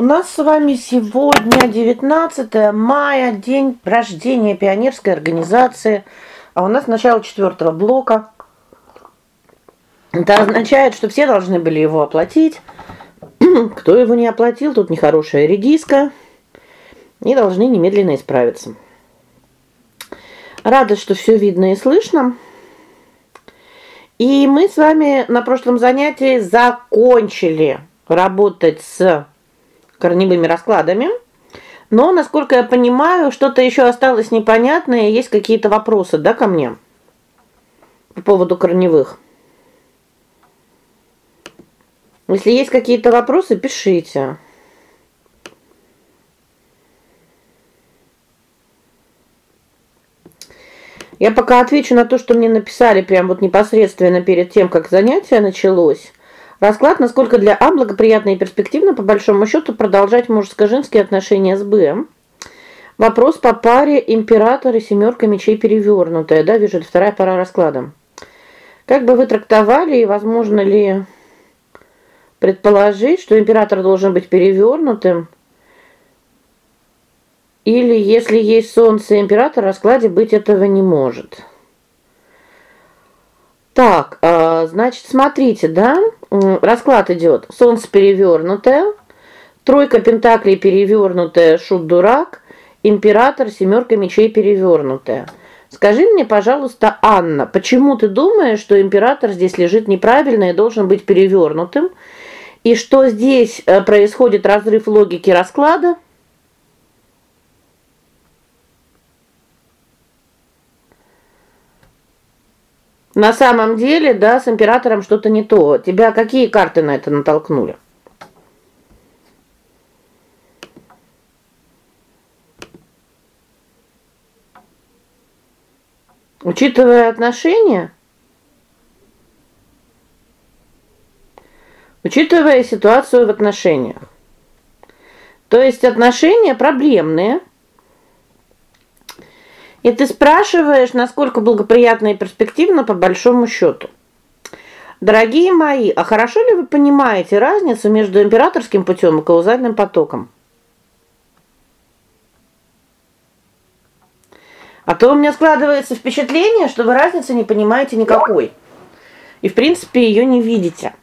У нас с вами сегодня 19 мая, день рождения пионерской организации. А у нас начало четвертого блока. Это означает, что все должны были его оплатить. Кто его не оплатил, тут нехорошая редиска. И должны немедленно исправиться. Рада, что все видно и слышно. И мы с вами на прошлом занятии закончили работать с корневыми раскладами. Но, насколько я понимаю, что-то еще осталось непонятное, есть какие-то вопросы, да, ко мне по поводу корневых. Если есть какие-то вопросы, пишите. Я пока отвечу на то, что мне написали прямо вот непосредственно перед тем, как занятие началось. Расклад, насколько для А благоприятно и перспективно по большому счету продолжать мужско-женские отношения с Б. Вопрос по паре император и семерка мечей перевернутая, да, вижу, это вторая пара расклада. Как бы вы трактовали и возможно ли предположить, что император должен быть перевернутым? Или если есть солнце император, в раскладе быть этого не может. Так, э, значит, смотрите, да? Расклад идет. Солнце перевернутое, тройка пентаклей перевернутая, шут дурак, император, семерка мечей перевернутая. Скажи мне, пожалуйста, Анна, почему ты думаешь, что император здесь лежит неправильно и должен быть перевернутым? И что здесь э, происходит разрыв логики расклада? На самом деле, да, с императором что-то не то. Тебя какие карты на это натолкнули? Учитывая отношения, учитывая ситуацию в отношениях. То есть отношения проблемные, и ты спрашиваешь, насколько благоприятно и перспективно по большому счету. Дорогие мои, а хорошо ли вы понимаете разницу между императорским путем и каузальным потоком? А то у меня складывается впечатление, что вы разницы не понимаете никакой. И в принципе ее не видите.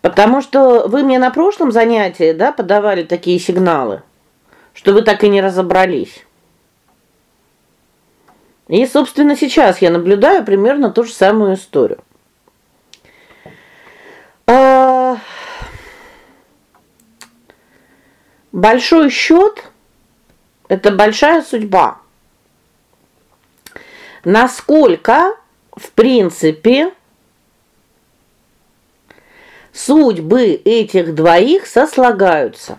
Потому что вы мне на прошлом занятии, да, подавали такие сигналы, что вы так и не разобрались. И, собственно, сейчас я наблюдаю примерно ту же самую историю. А... Большой счет – это большая судьба. Насколько, в принципе, судьбы этих двоих сослагаются.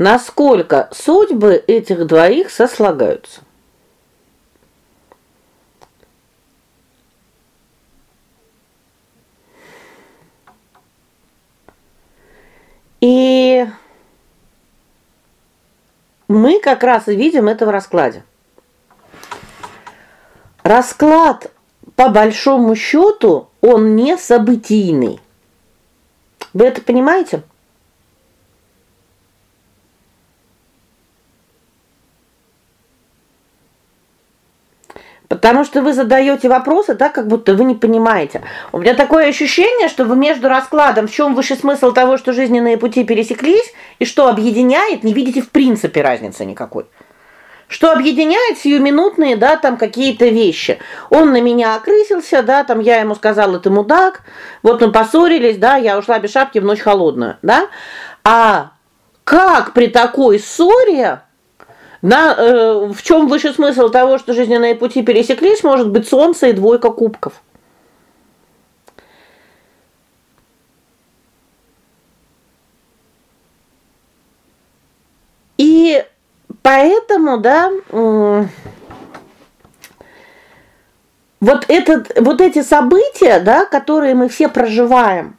Насколько судьбы этих двоих сослагаются. И мы как раз и видим это в раскладе. Расклад по большому счету, он не событийный. Вы это понимаете? Потому что вы задаете вопросы так, как будто вы не понимаете. У меня такое ощущение, что вы между раскладом, в чем высший смысл того, что жизненные пути пересеклись, и что объединяет, не видите в принципе разницы никакой. Что объединяет сиюминутные, да, там какие-то вещи. Он на меня окрысился, да, там я ему сказала: "Ты мудак". Вот мы поссорились, да, я ушла без шапки в ночь холодную, да? А как при такой ссоре на э, в чем высший смысл того, что жизненные пути пересеклись, может быть солнце и двойка кубков. И поэтому, да, э, вот этот вот эти события, да, которые мы все проживаем,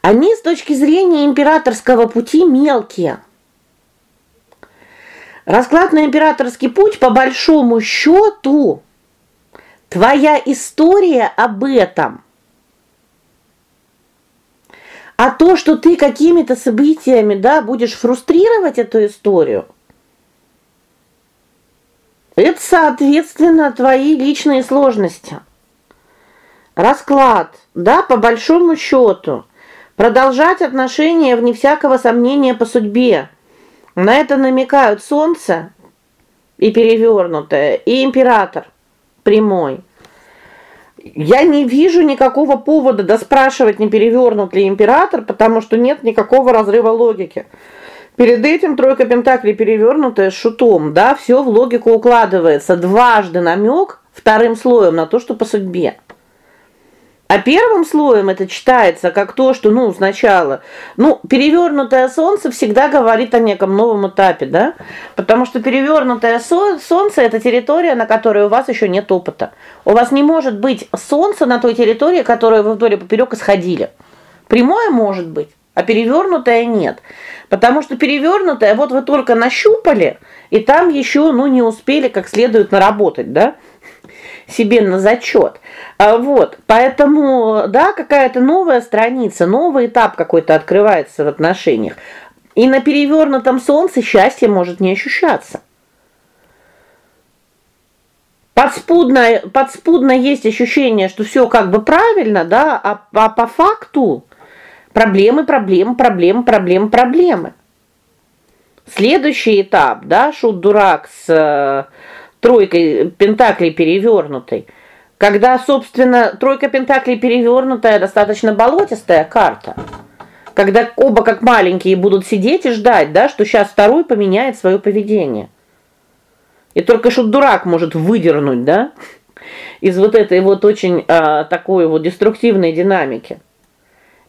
они с точки зрения императорского пути мелкие. Расклад на императорский путь по большому счету Твоя история об этом. А то, что ты какими-то событиями, да, будешь фрустрировать эту историю, это, соответственно, твои личные сложности. Расклад, да, по большому счету, продолжать отношения вне всякого сомнения по судьбе. На это намекают солнце и перевернутое, и император прямой. Я не вижу никакого повода доспрашивать, не перевернут ли император, потому что нет никакого разрыва логики. Перед этим тройка пентаклей перевернутая с шутом, да, все в логику укладывается. Дважды намек вторым слоем на то, что по судьбе. А первым слоем это читается как то, что, ну, сначала, ну, перевернутое солнце всегда говорит о неком новом этапе, да? Потому что перевернутое солнце это территория, на которой у вас еще нет опыта. У вас не может быть солнца на той территории, которую вы вдоль и поперек исходили. Прямое может быть, а перевернутое нет. Потому что перевернутое вот вы только нащупали, и там еще, ну, не успели как следует наработать, да? Себе на зачет. А вот, поэтому, да, какая-то новая страница, новый этап какой-то открывается в отношениях. И на перевернутом солнце счастье может не ощущаться. Подспудно подспудно есть ощущение, что все как бы правильно, да, а, а по факту проблемы, проблемы, проблемы, проблемы, проблемы. Следующий этап, да, шут дурак с тройкой пентаклей перевернутой. Когда, собственно, тройка пентаклей перевернутая, достаточно болотистая карта. Когда оба как маленькие будут сидеть и ждать, да, что сейчас второй поменяет свое поведение. И только что дурак может выдернуть, да, из вот этой вот очень а, такой вот деструктивной динамики.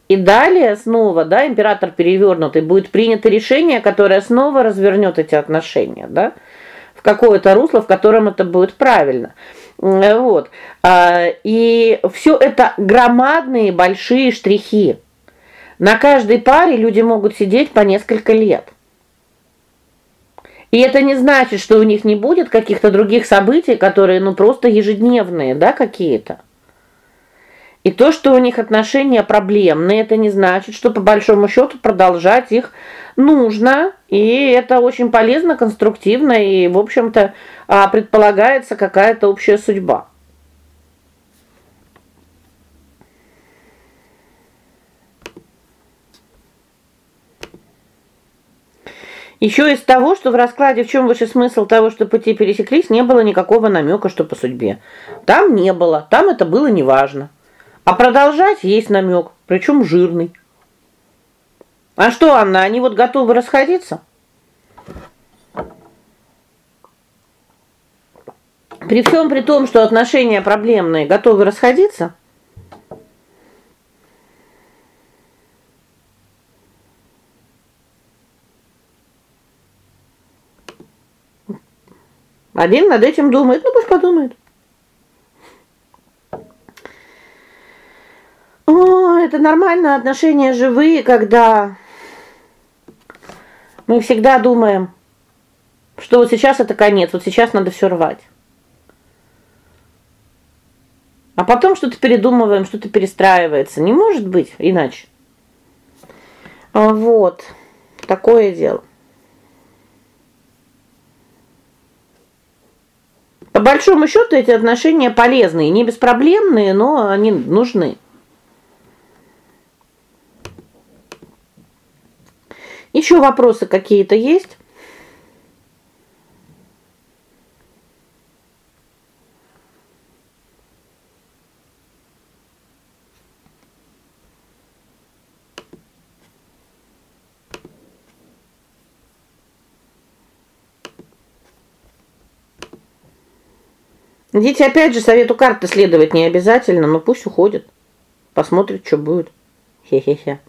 И далее снова, да, император перевернутый будет принято решение, которое снова развернет эти отношения, да? Какое-то русло, в котором это будет правильно. Вот. А, и все это громадные большие штрихи. На каждой паре люди могут сидеть по несколько лет. И это не значит, что у них не будет каких-то других событий, которые ну просто ежедневные, да, какие-то. И то, что у них отношения проблемные, это не значит, что по большому счету продолжать их нужно, и это очень полезно, конструктивно, и, в общем-то, а, предполагается какая-то общая судьба. Еще из того, что в раскладе в чем выше смысл того, что пути пересеклись, не было никакого намека, что по судьбе. Там не было, там это было неважно. А продолжать есть намек, причем жирный. А что, Анна, они вот готовы расходиться? При всем при том, что отношения проблемные, готовы расходиться? Один над этим думает, ну пусть подумает. О, это нормально, отношения живые, когда мы всегда думаем, что вот сейчас это конец, вот сейчас надо все рвать. А потом что-то передумываем, что-то перестраивается. Не может быть иначе. А, вот. Такое дело. По большому счету эти отношения полезные, не беспроблемные, но они нужны. Еще вопросы какие-то есть? Дети опять же совету карты следовать не обязательно, но пусть уходят. Посмотрят, что будет. Хе-хе-хе.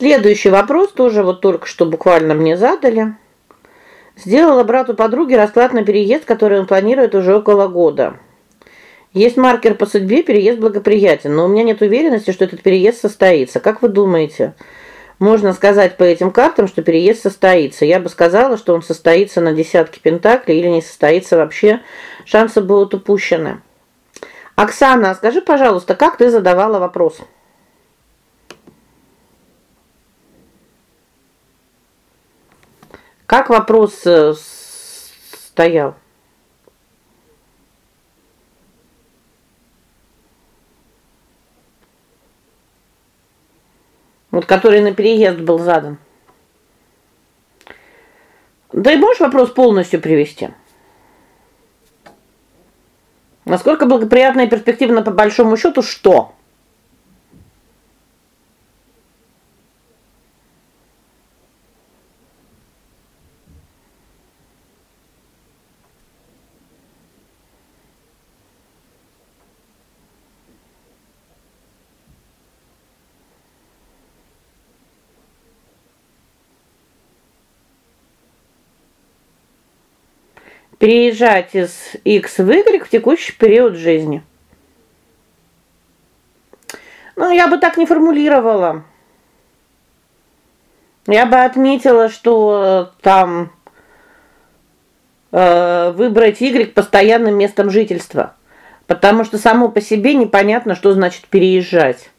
Следующий вопрос тоже вот только что буквально мне задали. Сделала брату подруги расклад на переезд, который он планирует уже около года. Есть маркер по судьбе, переезд благоприятен, но у меня нет уверенности, что этот переезд состоится. Как вы думаете, можно сказать по этим картам, что переезд состоится. Я бы сказала, что он состоится на десятке пентаклей или не состоится вообще. Шансы будут упущены. Оксана, скажи, пожалуйста, как ты задавала вопрос? Как вопрос э, стоял? Вот который на переезд был задан. Да и можешь вопрос полностью привести? Насколько благоприятная и перспективна по большому счету что? Переезжать из X в Y в текущий период жизни. Ну, я бы так не формулировала. Я бы отметила, что там э, выбрать Y постоянным местом жительства, потому что само по себе непонятно, что значит переезжать.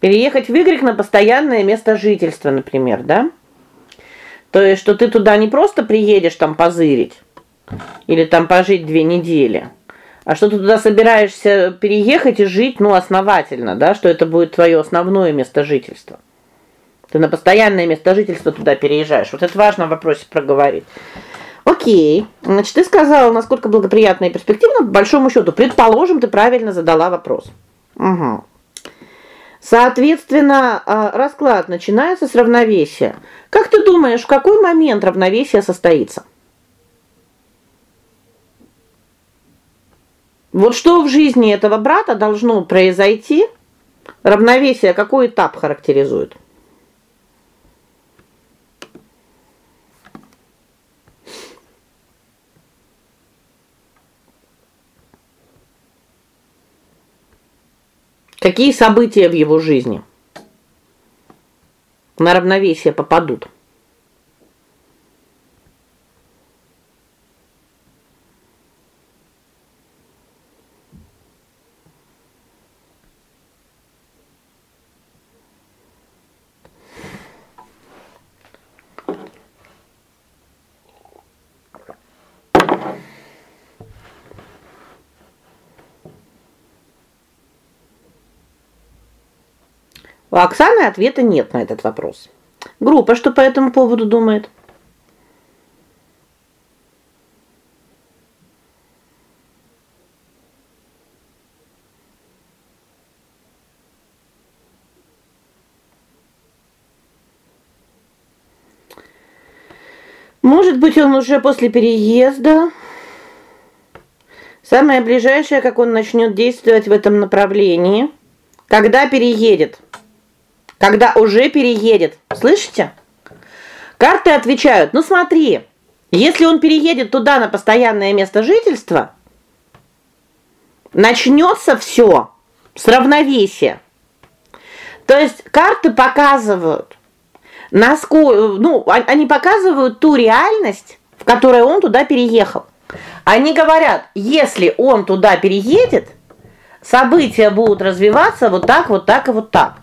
Переехать в Y на постоянное место жительства, например, да? То есть, что ты туда не просто приедешь там позырить или там пожить две недели, а что ты туда собираешься переехать и жить, ну, основательно, да, что это будет твое основное место жительства. Ты на постоянное место жительства туда переезжаешь. Вот это важно в вопросе проговорить. О'кей. Значит, ты сказала, насколько благоприятная и перспективна, по большому счету, предположим, ты правильно задала вопрос. Угу. Соответственно, а, расклад начинается с равновесия. Как ты думаешь, в какой момент равновесие состоится? Вот что в жизни этого брата должно произойти? Равновесие какой этап характеризует? Какие события в его жизни на равновесие попадут? У Оксаны ответа нет на этот вопрос. Группа что по этому поводу думает? Может быть, он уже после переезда. Самое ближайшее, как он начнет действовать в этом направлении, когда переедет когда уже переедет. Слышите? Карты отвечают: "Ну смотри, если он переедет туда на постоянное место жительства, начнется все с равновесия". То есть карты показывают насколько, ну, они показывают ту реальность, в которой он туда переехал. Они говорят: "Если он туда переедет, события будут развиваться вот так, вот так и вот так".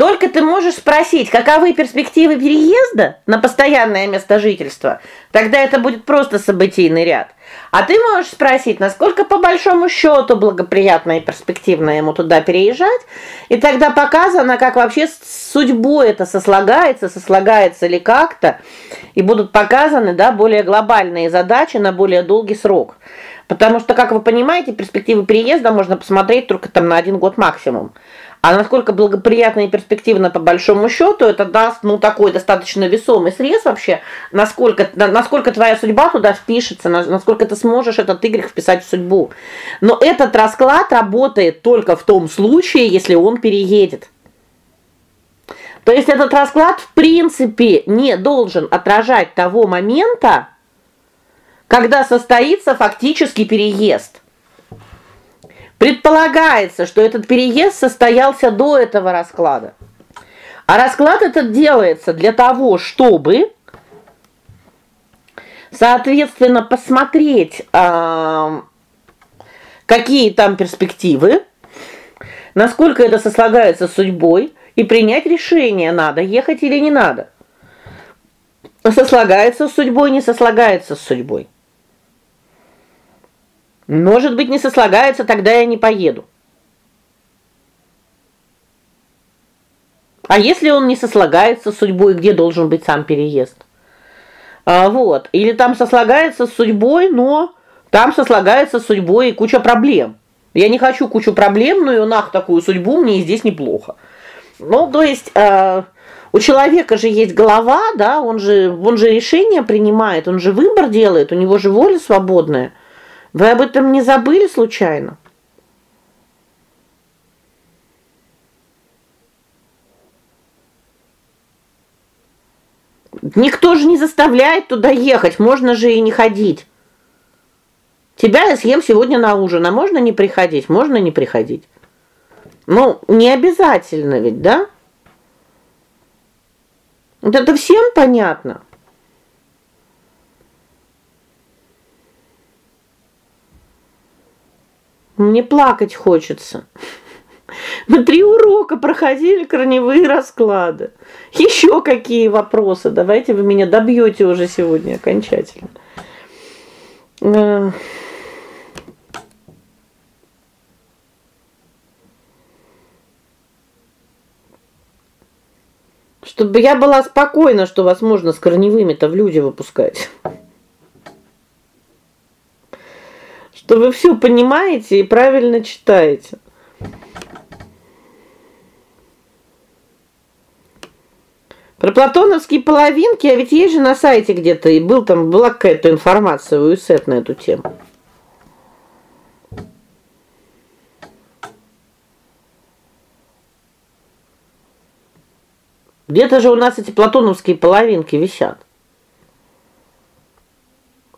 Только ты можешь спросить, каковы перспективы переезда на постоянное место жительства. Тогда это будет просто событийный ряд. А ты можешь спросить, насколько по большому счету благоприятно и перспективно ему туда переезжать, и тогда показано, как вообще с судьбой это сослагается, сослагается ли как-то, и будут показаны, да, более глобальные задачи на более долгий срок. Потому что, как вы понимаете, перспективы переезда можно посмотреть только там на один год максимум. А насколько благоприятно и перспективно по большому счету, это даст, ну, такой достаточно весомый срез вообще, насколько насколько твоя судьба туда впишется, насколько ты сможешь этот Y вписать в судьбу. Но этот расклад работает только в том случае, если он переедет. То есть этот расклад в принципе не должен отражать того момента, когда состоится фактически переезд. Предполагается, что этот переезд состоялся до этого расклада. А расклад этот делается для того, чтобы соответственно посмотреть, э, какие там перспективы, насколько это сослагается с судьбой и принять решение, надо ехать или не надо. Сослагается с судьбой, не сослагается с судьбой. Может быть, не сослагается, тогда я не поеду. А если он не сослагается с судьбой, где должен быть сам переезд? А вот, или там сослагается с судьбой, но там сослагается с судьбой и куча проблем. Я не хочу кучу проблем, но и нах такую судьбу, мне и здесь неплохо. Ну, то есть, э, у человека же есть голова, да, он же он же решение принимает, он же выбор делает, у него же воля свободная. Вы об этом не забыли случайно? Никто же не заставляет туда ехать, можно же и не ходить. Тебя я съем сегодня на ужин, а можно не приходить, можно не приходить. Ну, не обязательно ведь, да? Вот это всем понятно. Мне плакать хочется. Мы три урока проходили корневые расклады. Еще какие вопросы? Давайте вы меня добьете уже сегодня окончательно. Э. Чтобы я была спокойна, что вас можно с корневыми-то в люди выпускать. Что вы все понимаете и правильно читаете. Про платоновские половинки, а ведь есть же на сайте где-то и был там была какая-то информация у ИСЭТ на эту тему. Где-то же у нас эти платоновские половинки висят.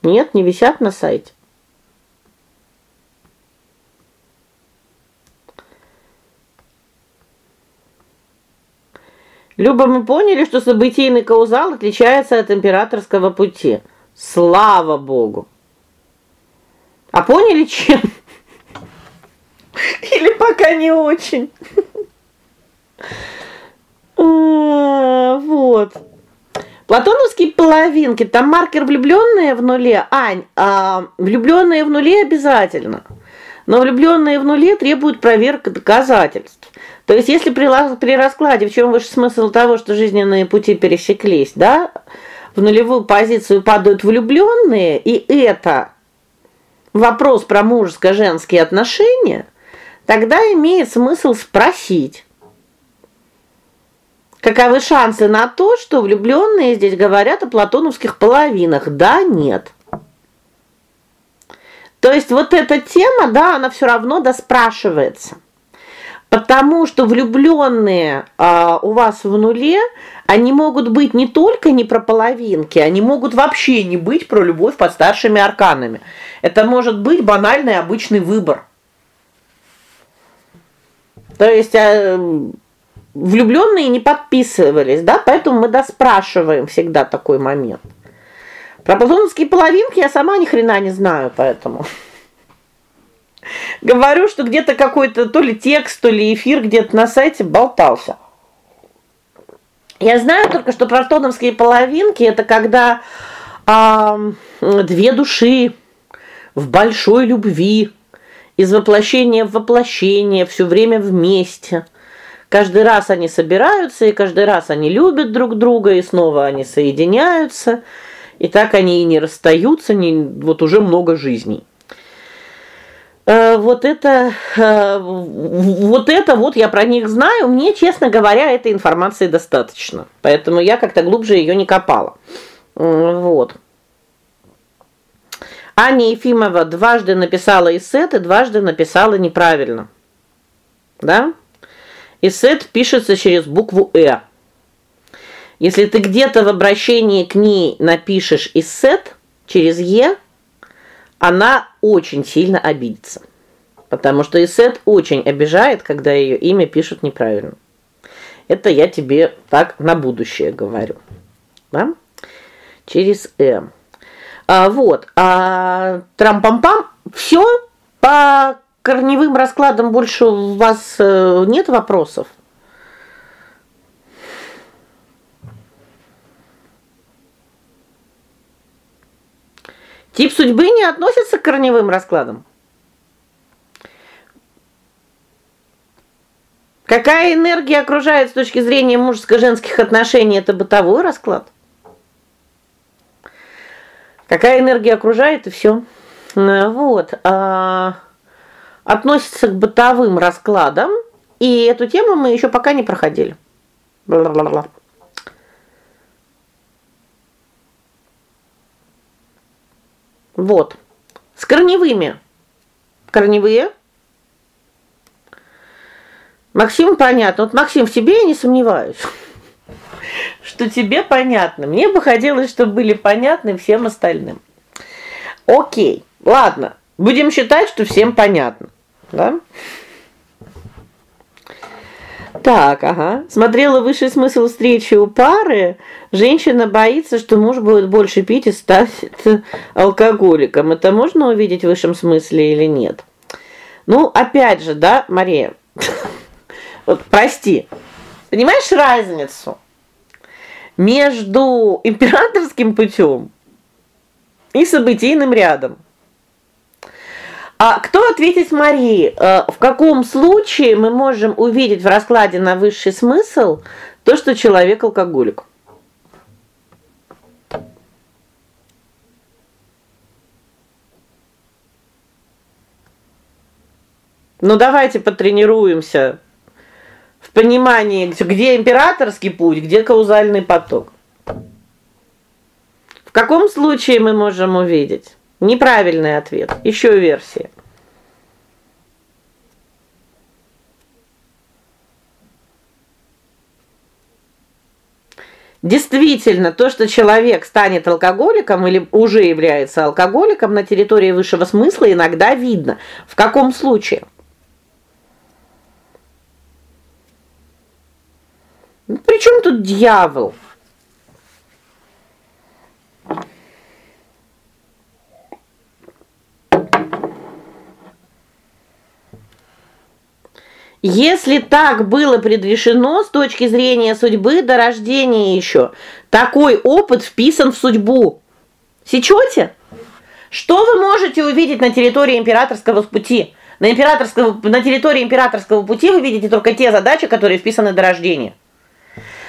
Нет, не висят на сайте. Люба, мы поняли, что событийный каузал отличается от императорского пути. Слава богу. А поняли чем? Или пока не очень? А, вот. Платоновские половинки, там маркер влюбленные в нуле. Ань, а влюбленные в нуле обязательно. Но влюбленные в нуле требуют проверки доказательств. То есть если при при раскладе, в чем выше смысл того, что жизненные пути пересеклись, да? В нулевую позицию падают влюбленные, и это вопрос про мужско-женские отношения, тогда имеет смысл спросить: Каковы шансы на то, что влюбленные здесь говорят о платоновских половинах? Да, нет. То есть вот эта тема, да, она все равно доспрашивается. Потому что влюбленные а, у вас в нуле, они могут быть не только не про половинки, они могут вообще не быть про любовь под старшими арканами. Это может быть банальный обычный выбор. То есть а, влюбленные не подписывались, да? Поэтому мы доспрашиваем всегда такой момент. Про платоновские половинки я сама ни хрена не знаю, поэтому говорю, что где-то какой-то то ли текст, то ли эфир где-то на сайте болтался. Я знаю только, что платоновские половинки это когда а, две души в большой любви, из воплощения в воплощение, все время вместе. Каждый раз они собираются, и каждый раз они любят друг друга, и снова они соединяются. И так они и не расстаются, не вот уже много жизней. Э, вот это э, вот это вот я про них знаю, мне, честно говоря, этой информации достаточно. Поэтому я как-то глубже ее не копала. Вот. Аня Ефимова дважды написала эссе, и дважды написала неправильно. Да? Эссет пишется через букву э. Если ты где-то в обращении к ней напишешь эссет через е, она очень сильно обидится. Потому что Исет очень обижает, когда ее имя пишут неправильно. Это я тебе так на будущее говорю. Да? Через э. А вот. А трам-пам-пам все по корневым раскладам больше у вас э, нет вопросов? Тип судьбы не относится к корневым раскладам. Какая энергия окружает с точки зрения мужско-женских отношений это бытовой расклад? Какая энергия окружает и все. Вот. А относится к бытовым раскладам, и эту тему мы еще пока не проходили. Бла-бла-бла. Вот. С корневыми. Корневые. Максим понятно. Вот Максим, в тебе я не сомневаюсь. Что тебе понятно. Мне бы хотелось, чтобы были понятны всем остальным. О'кей. Ладно. Будем считать, что всем понятно, да? Так, ага. Смотрела высший смысл встречи у пары. Женщина боится, что муж будет больше пить и станет алкоголиком. Это можно увидеть в высшем смысле или нет? Ну, опять же, да, Мария. Вот прости. Понимаешь разницу между императорским путем и событийным рядом? А кто ответит Марии? Э, в каком случае мы можем увидеть в раскладе на высший смысл то, что человек алкоголик? Ну давайте потренируемся в понимании, где императорский путь, где каузальный поток. В каком случае мы можем увидеть? Неправильный ответ. Еще версия. Действительно, то, что человек станет алкоголиком или уже является алкоголиком на территории высшего смысла, иногда видно. В каком случае? Причем тут дьявол? Если так было предрешено с точки зрения судьбы до рождения еще, такой опыт вписан в судьбу. Сечете? Что вы можете увидеть на территории императорского пути? На императорского на территории императорского пути вы видите только те задачи, которые вписаны до рождения.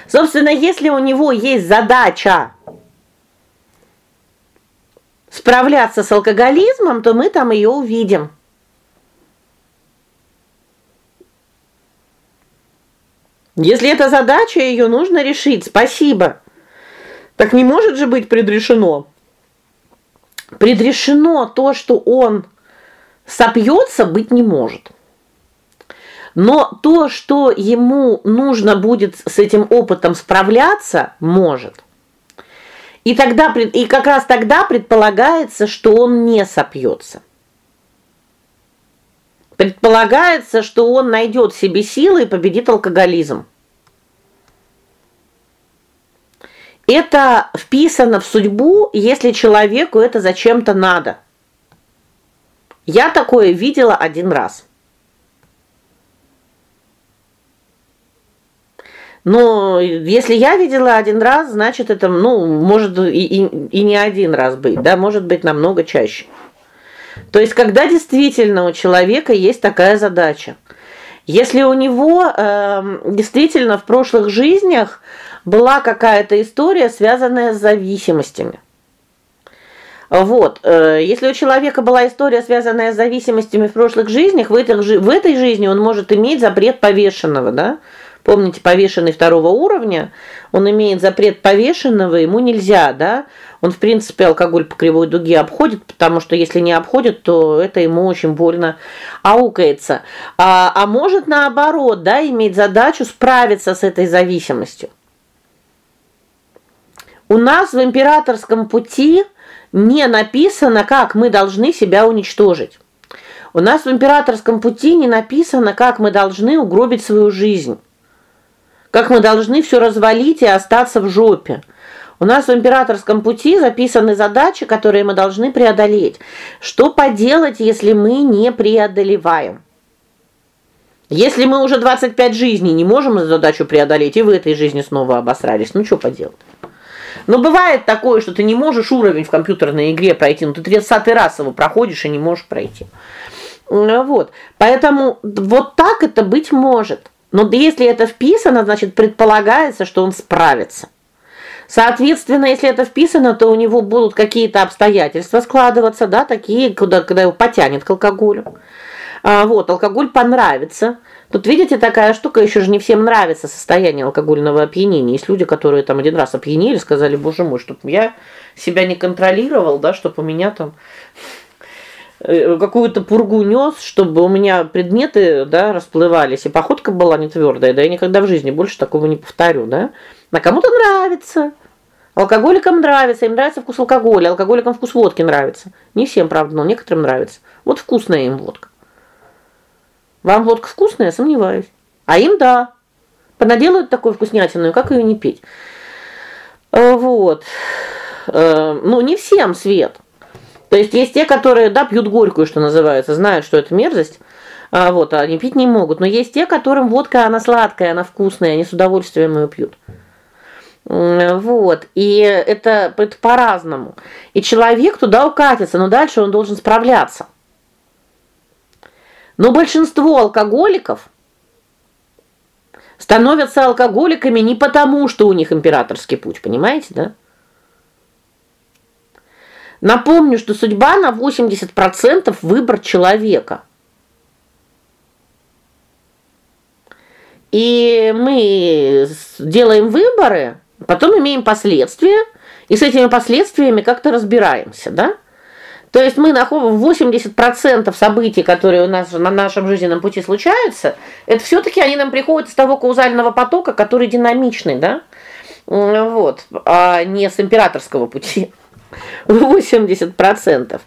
Собственно, если у него есть задача справляться с алкоголизмом, то мы там ее увидим. Если это задача, ее нужно решить. Спасибо. Так не может же быть предрешено. Предрешено то, что он сопьется, быть не может. Но то, что ему нужно будет с этим опытом справляться, может. И тогда и как раз тогда предполагается, что он не сопьется. Предполагается, что он найдет себе силы и победит алкоголизм. Это вписано в судьбу, если человеку это зачем-то надо. Я такое видела один раз. Но если я видела один раз, значит это, ну, может и, и, и не один раз быть, да, может быть намного чаще. То есть когда действительно у человека есть такая задача. Если у него э, действительно в прошлых жизнях была какая-то история, связанная с зависимостями. Вот. Э, если у человека была история, связанная с зависимостями в прошлых жизнях, в этой в этой жизни он может иметь запрет повешенного, да? Помните, повешенный второго уровня, он имеет запрет повешенного, ему нельзя, да? Он, в принципе, алкоголь по кривой дуге обходит, потому что если не обходит, то это ему очень больно аукается. А а может наоборот, да, иметь задачу справиться с этой зависимостью. У нас в императорском пути не написано, как мы должны себя уничтожить. У нас в императорском пути не написано, как мы должны угробить свою жизнь. Как мы должны все развалить и остаться в жопе. У нас в императорском пути записаны задачи, которые мы должны преодолеть. Что поделать, если мы не преодолеваем? Если мы уже 25 жизней не можем эту задачу преодолеть, и в этой жизни снова обосрались, ну что поделать? Но бывает такое, что ты не можешь уровень в компьютерной игре пройти, но ты 30 раз его проходишь и не можешь пройти. Ну вот. Поэтому вот так это быть может. Но если это вписано, значит, предполагается, что он справится. Соответственно, если это вписано, то у него будут какие-то обстоятельства складываться, да, такие, куда когда его потянет к алкоголю. А вот, алкоголь понравится. Тут видите, такая штука, еще же не всем нравится состояние алкогольного опьянения. Есть люди, которые там один раз опьянели, сказали: "Боже мой, чтобы я себя не контролировал, да, чтобы у меня там какую-то пургу нес, чтобы у меня предметы, да, расплывались, и походка была не твердая, да, я никогда в жизни больше такого не повторю, да? А кому-то нравится. Алкоголикам нравится, им нравится вкус алкоголя, алкоголикам вкус водки нравится. Не всем, правда, но некоторым нравится. Вот вкусная им водка. Вам водка вкусная, сомневаюсь. А им да. Понаделают такую вкуснятину, как ее не пить. Э, вот. Э, ну, не всем свет. То есть есть те, которые, да, пьют горькую, что называется, знают, что это мерзость. А вот, а они пить не могут. Но есть те, которым водка она сладкая, она вкусная, они с удовольствием ее пьют. Вот. И это это по-разному. И человек туда укатится, но дальше он должен справляться. Но большинство алкоголиков становятся алкоголиками не потому, что у них императорский путь, понимаете, да? Напомню, что судьба на 80% выбор человека. И мы делаем выборы, потом имеем последствия, и с этими последствиями как-то разбираемся, да? То есть мы находим 80% событий, которые у нас на нашем жизненном пути случаются, это все таки они нам приходят с того каузального потока, который динамичный, да? Вот, а не с императорского пути. 80%.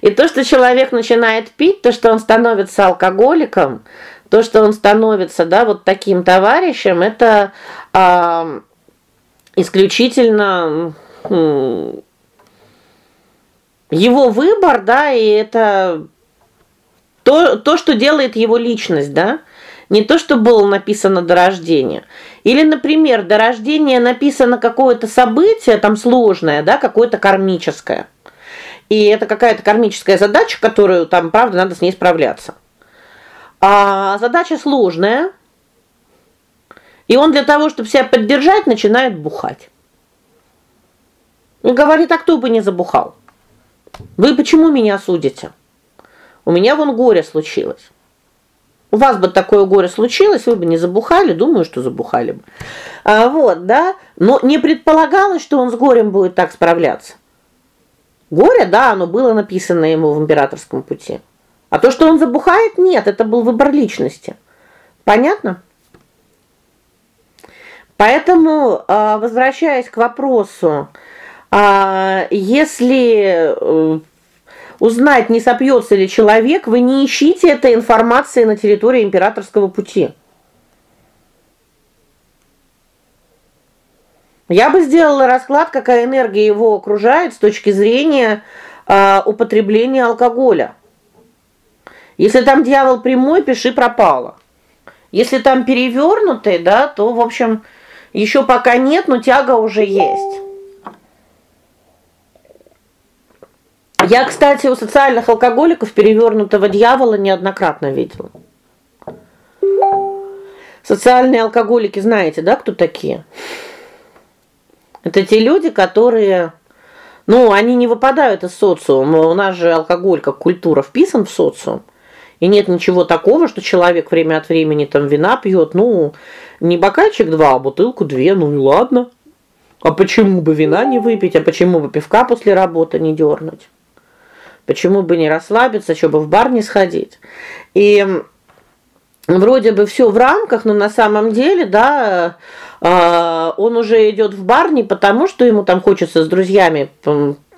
И то, что человек начинает пить, то, что он становится алкоголиком, то, что он становится, да, вот таким товарищем, это а, исключительно его выбор, да, и это то, то, что делает его личность, да? Не то, что было написано до рождения. Или, например, до рождения написано какое-то событие там сложное, да, какое-то кармическое. И это какая-то кармическая задача, которую там, правда, надо с ней справляться. А задача сложная. И он для того, чтобы себя поддержать, начинает бухать. И говорит: "А кто бы не забухал?" Вы почему меня судите? У меня вон горе случилось. У вас бы такое горе случилось, вы бы не забухали, думаю, что забухали бы. А вот, да? Но не предполагалось, что он с горем будет так справляться. Горе, да, оно было написано ему в императорском пути. А то, что он забухает, нет, это был выбор личности. Понятно? Поэтому, а, возвращаясь к вопросу, а если э, узнать, не сопьется ли человек, вы не ищите этой информации на территории императорского пути. Я бы сделала расклад, какая энергия его окружает с точки зрения э, употребления алкоголя. Если там дьявол прямой, пиши пропало. Если там перевернутый, да, то, в общем, еще пока нет, но тяга уже есть. Я, кстати, у социальных алкоголиков перевернутого дьявола неоднократно видела. Социальные алкоголики, знаете, да, кто такие? Это те люди, которые ну, они не выпадают из социума. У нас же алкоголь как культура вписан в социум. И нет ничего такого, что человек время от времени там вина пьет, ну, не бокальчик два, а бутылку две, ну и ладно. А почему бы вина не выпить, а почему бы пивка после работы не дернуть? Почему бы не расслабиться, чтобы в бар не сходить? И вроде бы все в рамках, но на самом деле, да, а, он уже идет в бар не потому, что ему там хочется с друзьями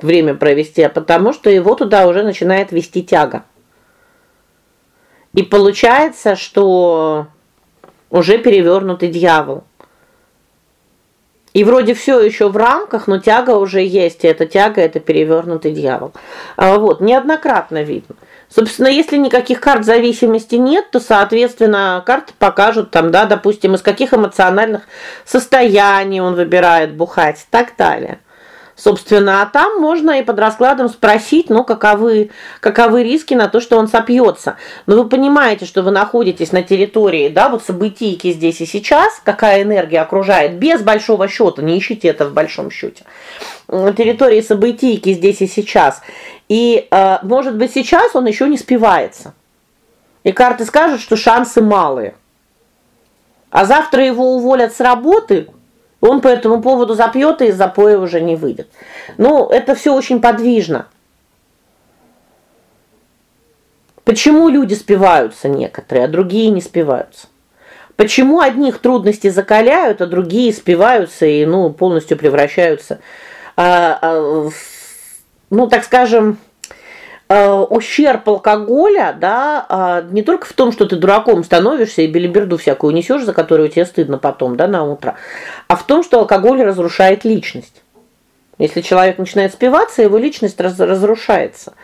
время провести, а потому что его туда уже начинает вести тяга. И получается, что уже перевернутый дьявол. И вроде все еще в рамках, но тяга уже есть, и эта тяга это перевернутый дьявол. А вот, неоднократно видно. Собственно, если никаких карт зависимости нет, то, соответственно, карты покажут там, да, допустим, из каких эмоциональных состояний он выбирает бухать и так далее. Собственно, а там можно и под раскладом спросить, ну, каковы каковы риски на то, что он сопьется. Но вы понимаете, что вы находитесь на территории, да, вот событийки здесь и сейчас, какая энергия окружает без большого счета, не ищите это в большом счете. На территории событийки здесь и сейчас. И, э, может быть, сейчас он еще не спивается. И карты скажут, что шансы малые. А завтра его уволят с работы, он по этому поводу запьет и из запоя уже не выйдет. Ну, это все очень подвижно. Почему люди спиваются некоторые, а другие не спиваются? Почему одних трудности закаляют, а другие спиваются и, ну, полностью превращаются а, а, в, ну, так скажем, ущерб алкоголя, да, а, не только в том, что ты дураком становишься и белиберду всякую несешь, за которую тебе стыдно потом, да, на утро, а в том, что алкоголь разрушает личность. Если человек начинает спиваться, его личность раз, разрушается.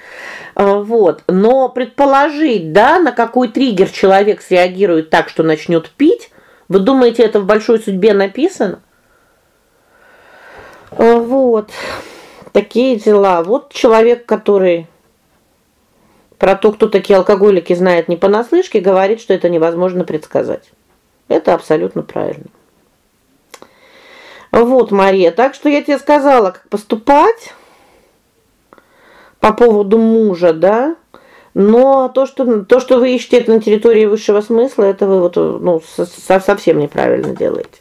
Э, вот. Но предположить, да, на какой триггер человек среагирует так, что начнет пить, вы думаете, это в большой судьбе написано? Э, вот. Такие дела. Вот человек, который про то, кто такие алкоголики, знает не понаслышке, говорит, что это невозможно предсказать. Это абсолютно правильно. Вот, Мария, так что я тебе сказала, как поступать по поводу мужа, да? Но то, что то, что вы ищете это на территории высшего смысла, это вы вот ну совсем неправильно делаете.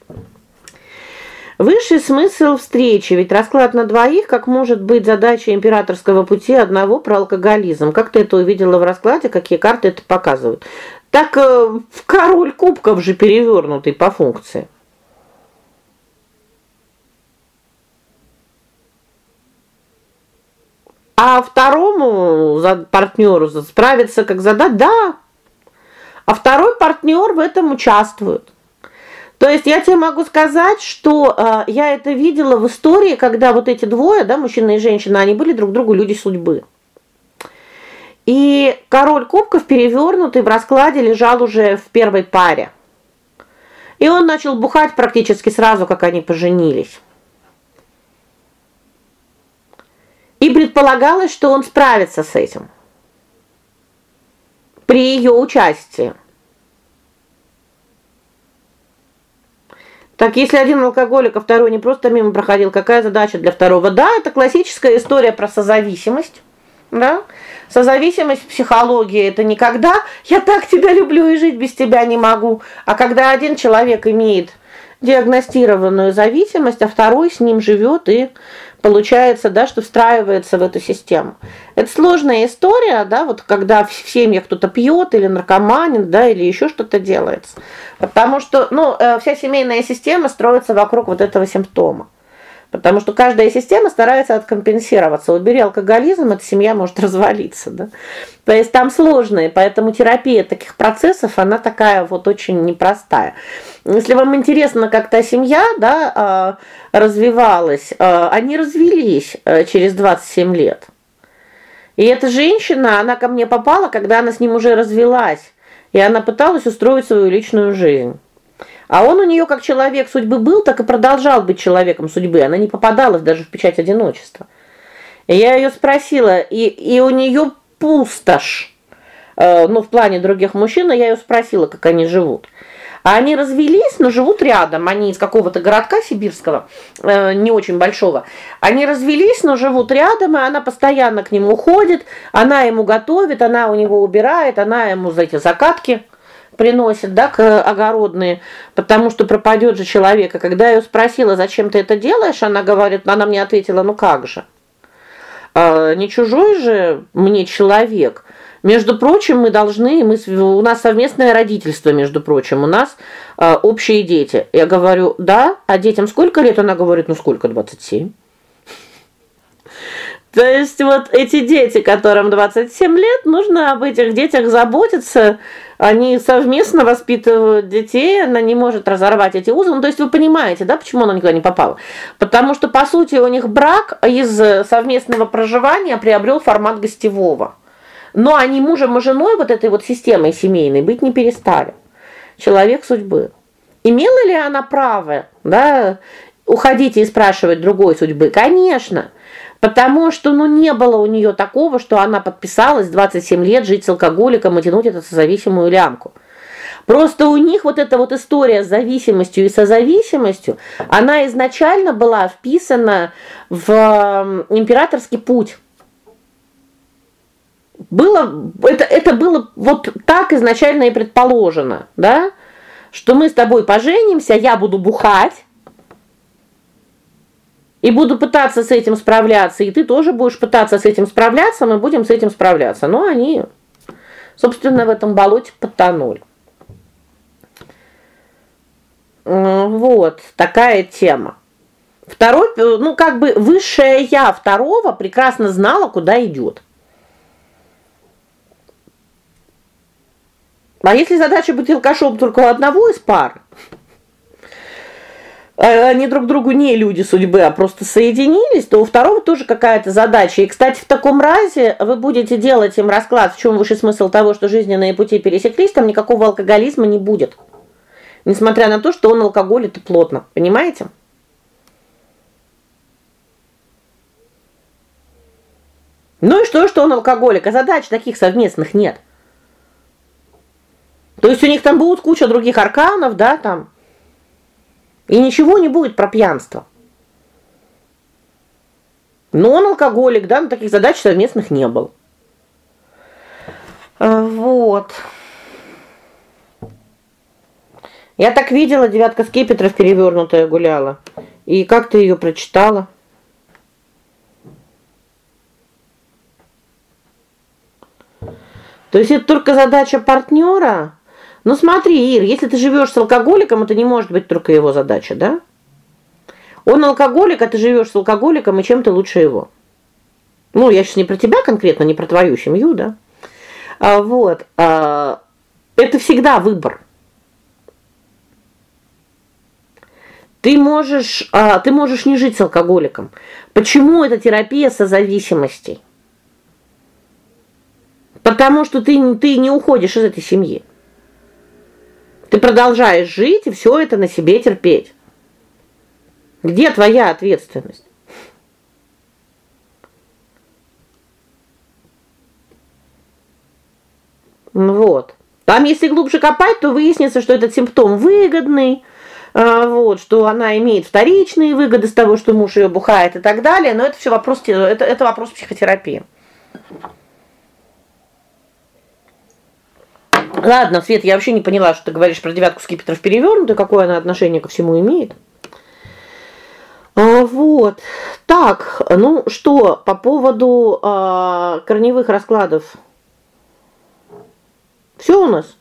Высший смысл встречи, ведь расклад на двоих, как может быть задача императорского пути одного про алкоголизм. Как ты это увидела в раскладе, какие карты это показывают? Так э, король кубков же перевернутый по функции. А второму партнеру справиться как задать, да. А второй партнер в этом участвует. То есть я тебе могу сказать, что э, я это видела в истории, когда вот эти двое, да, мужчина и женщина, они были друг другу люди судьбы. И король кубков перевернутый в раскладе лежал уже в первой паре. И он начал бухать практически сразу, как они поженились. И предполагалось, что он справится с этим. При ее участии. Так если один алкоголик, а второй не просто мимо проходил, какая задача для второго? Да, это классическая история про созависимость. Да? Созависимость в психологии это не когда я так тебя люблю и жить без тебя не могу, а когда один человек имеет диагностированную зависимость, а второй с ним живет и получается, да, что встраивается в эту систему. Это сложная история, да, вот когда в семье кто-то пьет или наркоманин, да, или еще что-то делается. Потому что, ну, э, вся семейная система строится вокруг вот этого симптома. Потому что каждая система старается откомпенсироваться. Убери алкоголизм, эта семья может развалиться, да? То есть там сложные, поэтому терапия таких процессов, она такая вот очень непростая. Если вам интересно, как та семья, да, а, развивалась, а, они развелись э, через 27 лет. И эта женщина, она ко мне попала, когда она с ним уже развелась, и она пыталась устроить свою личную жизнь. А он у нее как человек судьбы был, так и продолжал быть человеком судьбы. Она не попадалась даже в печать одиночества. Я ее спросила, и и у нее пустошь. Э, ну, в плане других мужчин, я ее спросила, как они живут. А они развелись, но живут рядом. Они из какого-то городка сибирского, э, не очень большого. Они развелись, но живут рядом, и она постоянно к нему ходит, она ему готовит, она у него убирает, она ему за эти закатки приносит, да, к огородные, потому что пропадет же человек. И когда я ее спросила: "Зачем ты это делаешь?" она говорит, она мне ответила: "Ну как же? А, не чужой же мне человек. Между прочим, мы должны, мы у нас совместное родительство, между прочим, у нас а, общие дети". Я говорю: "Да, а детям сколько лет?" Она говорит: "Ну сколько? 27". То есть вот эти дети, которым 27 лет, нужно об этих детях заботиться. Они совместно воспитывают детей, она не может разорвать эти узы. Ну, то есть вы понимаете, да, почему она никуда не попала? Потому что по сути у них брак из совместного проживания приобрел формат гостевого. Но они мужем и женой вот этой вот системой семейной быть не перестали. Человек судьбы. Имела ли она право, да, уходить и спрашивать другой судьбы? Конечно. Потому что ну не было у нее такого, что она подписалась 27 лет жить с алкоголиком и тянуть эту созависимую лямку. Просто у них вот эта вот история с зависимостью и созависимостью, она изначально была вписана в императорский путь. Было это это было вот так изначально и предположено, да? Что мы с тобой поженимся, я буду бухать, и буду пытаться с этим справляться, и ты тоже будешь пытаться с этим справляться, мы будем с этим справляться. Но они, собственно, в этом болоте потонули. Вот, такая тема. Второй, ну, как бы высшее я второго прекрасно знала, куда идет. А если задача быть алкашом только у одного из пар, они друг другу не люди судьбы, а просто соединились, то у второго тоже какая-то задача. И, кстати, в таком разе вы будете делать им расклад, в чем высший смысл того, что жизненные пути пересеклись, там никакого алкоголизма не будет. Несмотря на то, что он алкоголит и плотно, понимаете? Ну и что, что он алкоголик? А задач таких совместных нет. То есть у них там будут куча других арканов, да, там и ничего не будет про пьянство. Но он алкоголик, да, но таких задач совместных не было. А, вот. Я так видела, девятка скипетров перевернутая гуляла. И как ты ее прочитала? То есть это только задача партнера? Ну смотри, Ир, если ты живешь с алкоголиком, это не может быть только его задача, да? Он алкоголик, а ты живешь с алкоголиком, и чем ты лучше его? Ну, я сейчас не про тебя конкретно, не про твою семью, да? А вот. А, это всегда выбор. Ты можешь, а, ты можешь не жить с алкоголиком. Почему это терапия созависимостей? Потому что ты ты не уходишь из этой семьи. Ты продолжаешь жить и все это на себе терпеть. Где твоя ответственность? Ну вот. Там если глубже копать, то выяснится, что этот симптом выгодный, а, вот, что она имеет вторичные выгоды с того, что муж ее бухает и так далее, но это все вопрос это это вопрос психотерапии. Ладно, Свет, я вообще не поняла, что ты говоришь про девятку скипетров перевернутую, какое она отношение ко всему имеет. А, вот. Так, ну что, по поводу а, корневых раскладов. Все у нас.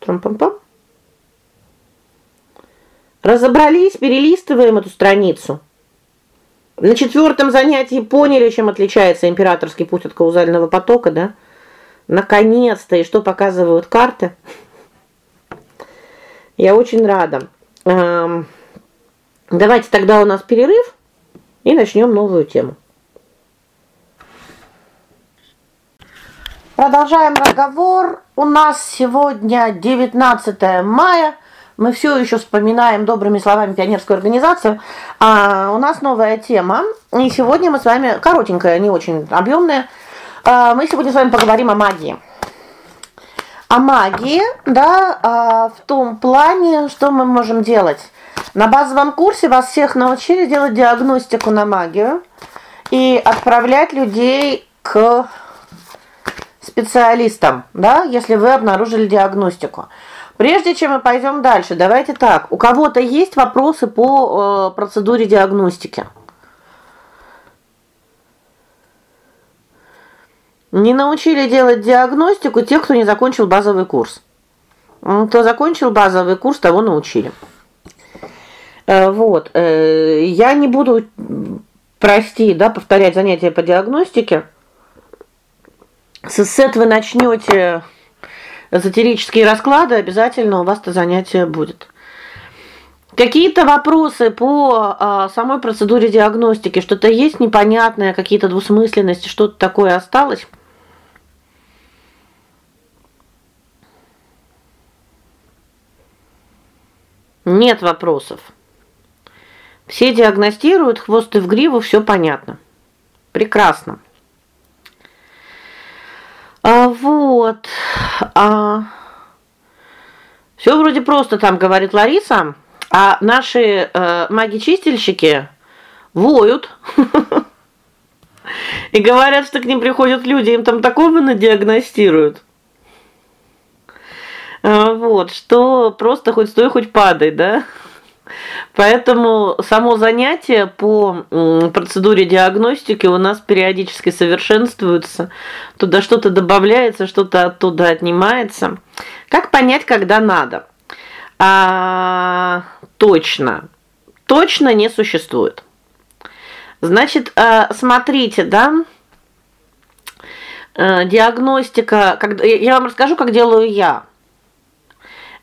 Трам-пам-пам. Разобрались, перелистываем эту страницу. На четвертом занятии поняли, чем отличается императорский путь от каузального потока, да? Наконец-то, и что показывают карты? Я очень рада. Эм, давайте тогда у нас перерыв и начнем новую тему. Продолжаем разговор. У нас сегодня 19 мая. Мы все еще вспоминаем добрыми словами пионерскую организацию. А у нас новая тема. И сегодня мы с вами коротенькая, не очень объемная мы сегодня с вами поговорим о магии. О магии, да, а, в том плане, что мы можем делать. На базовом курсе вас всех научили делать диагностику на магию и отправлять людей к специалистам, да, если вы обнаружили диагностику. Прежде чем мы пойдем дальше, давайте так. У кого-то есть вопросы по э, процедуре диагностики? Не научили делать диагностику тех, кто не закончил базовый курс. Кто закончил базовый курс, того научили. Э, вот. Э, я не буду прости, да, повторять занятия по диагностике, с сет вы начнете эзотерические расклады, обязательно у вас это занятие будет. Какие-то вопросы по а, самой процедуре диагностики, что-то есть непонятное, какие-то двусмысленности, что-то такое осталось? Нет вопросов. Все диагностируют, хвост и в гриву, все понятно. Прекрасно. А вот. А Все вроде просто там говорит Лариса, а наши э, маги-чистильщики воют. И говорят, что к ним приходят люди, им там такого надиагностируют. А, вот, что просто хоть стой, хоть падай, да? Поэтому само занятие по процедуре диагностики у нас периодически совершенствуется. Туда что-то добавляется, что-то оттуда отнимается. Как понять, когда надо? А точно. Точно не существует. Значит, а, смотрите, да? Э, диагностика, я вам расскажу, как делаю я.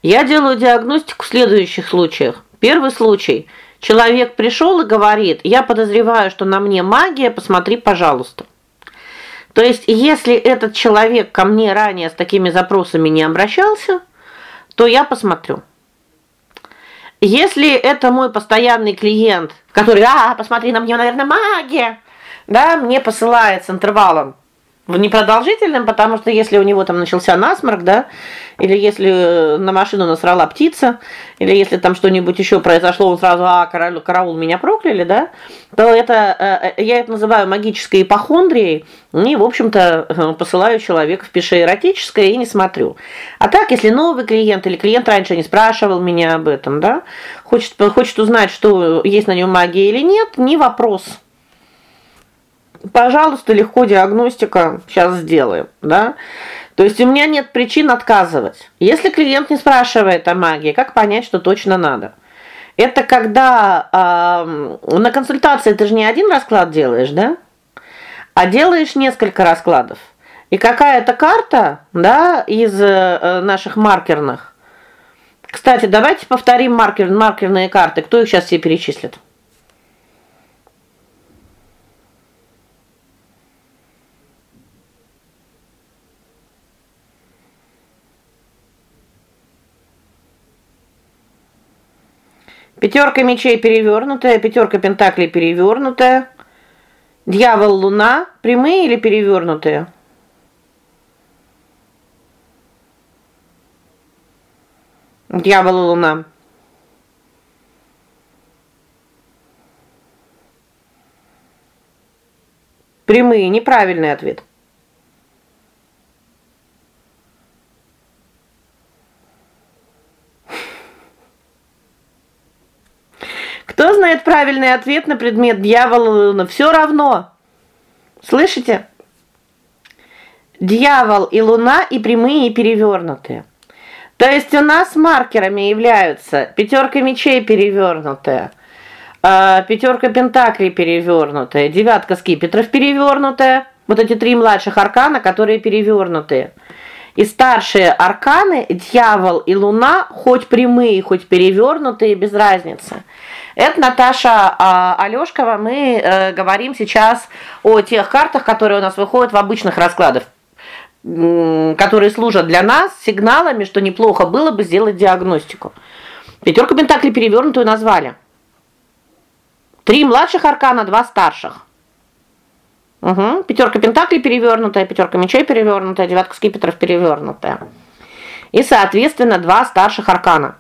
Я делаю диагностику в следующих случаях. Первый случай. Человек пришел и говорит: "Я подозреваю, что на мне магия, посмотри, пожалуйста". То есть, если этот человек ко мне ранее с такими запросами не обращался, то я посмотрю. Если это мой постоянный клиент, который: "А, посмотри, на мне, наверное, магия", да, мне посылает с интервалом в непродолжительном, потому что если у него там начался насморк, да, или если э, на машину насрала птица, или если там что-нибудь еще произошло, он сразу а караул, караул меня прокляли, да, то это э, э, я это называю магической ипохондрией, и, в общем-то, посылаю человека в пише эротическое и не смотрю. А так, если новый клиент или клиент раньше не спрашивал меня об этом, да, хочет хочет узнать, что есть на нем магия или нет, не вопрос. Пожалуйста, легко диагностика сейчас сделаем, да? То есть у меня нет причин отказывать. Если клиент не спрашивает о магии, как понять, что точно надо? Это когда э, на консультации ты же не один расклад делаешь, да? А делаешь несколько раскладов. И какая-то карта, да, из э, наших маркерных. Кстати, давайте повторим маркер, маркерные карты. Кто их сейчас все перечислит? Пятерка мечей перевернутая, пятерка пентаклей перевернутая. Дьявол, луна, прямые или перевернутые? Дьявол луна. Прямые, неправильный ответ. Кто знает правильный ответ на предмет дьявол луна? Все равно. Слышите? Дьявол и луна и прямые, и перевернутые. То есть у нас маркерами являются пятерка мечей перевернутая, э, пятерка пентаклей перевернутая, девятка скипетров перевернутая. Вот эти три младших аркана, которые перевернутые. И старшие арканы дьявол и луна, хоть прямые, хоть перевернутые, без разницы. Это Наташа а, Алёшкова. Мы э, говорим сейчас о тех картах, которые у нас выходят в обычных раскладах которые служат для нас сигналами, что неплохо было бы сделать диагностику. Пятерка пентаклей перевернутую назвали. Три младших аркана, два старших. Угу. Пятерка пентаклей перевернутая, пятерка мечей перевернутая, девятка скипетров перевернутая. И, соответственно, два старших аркана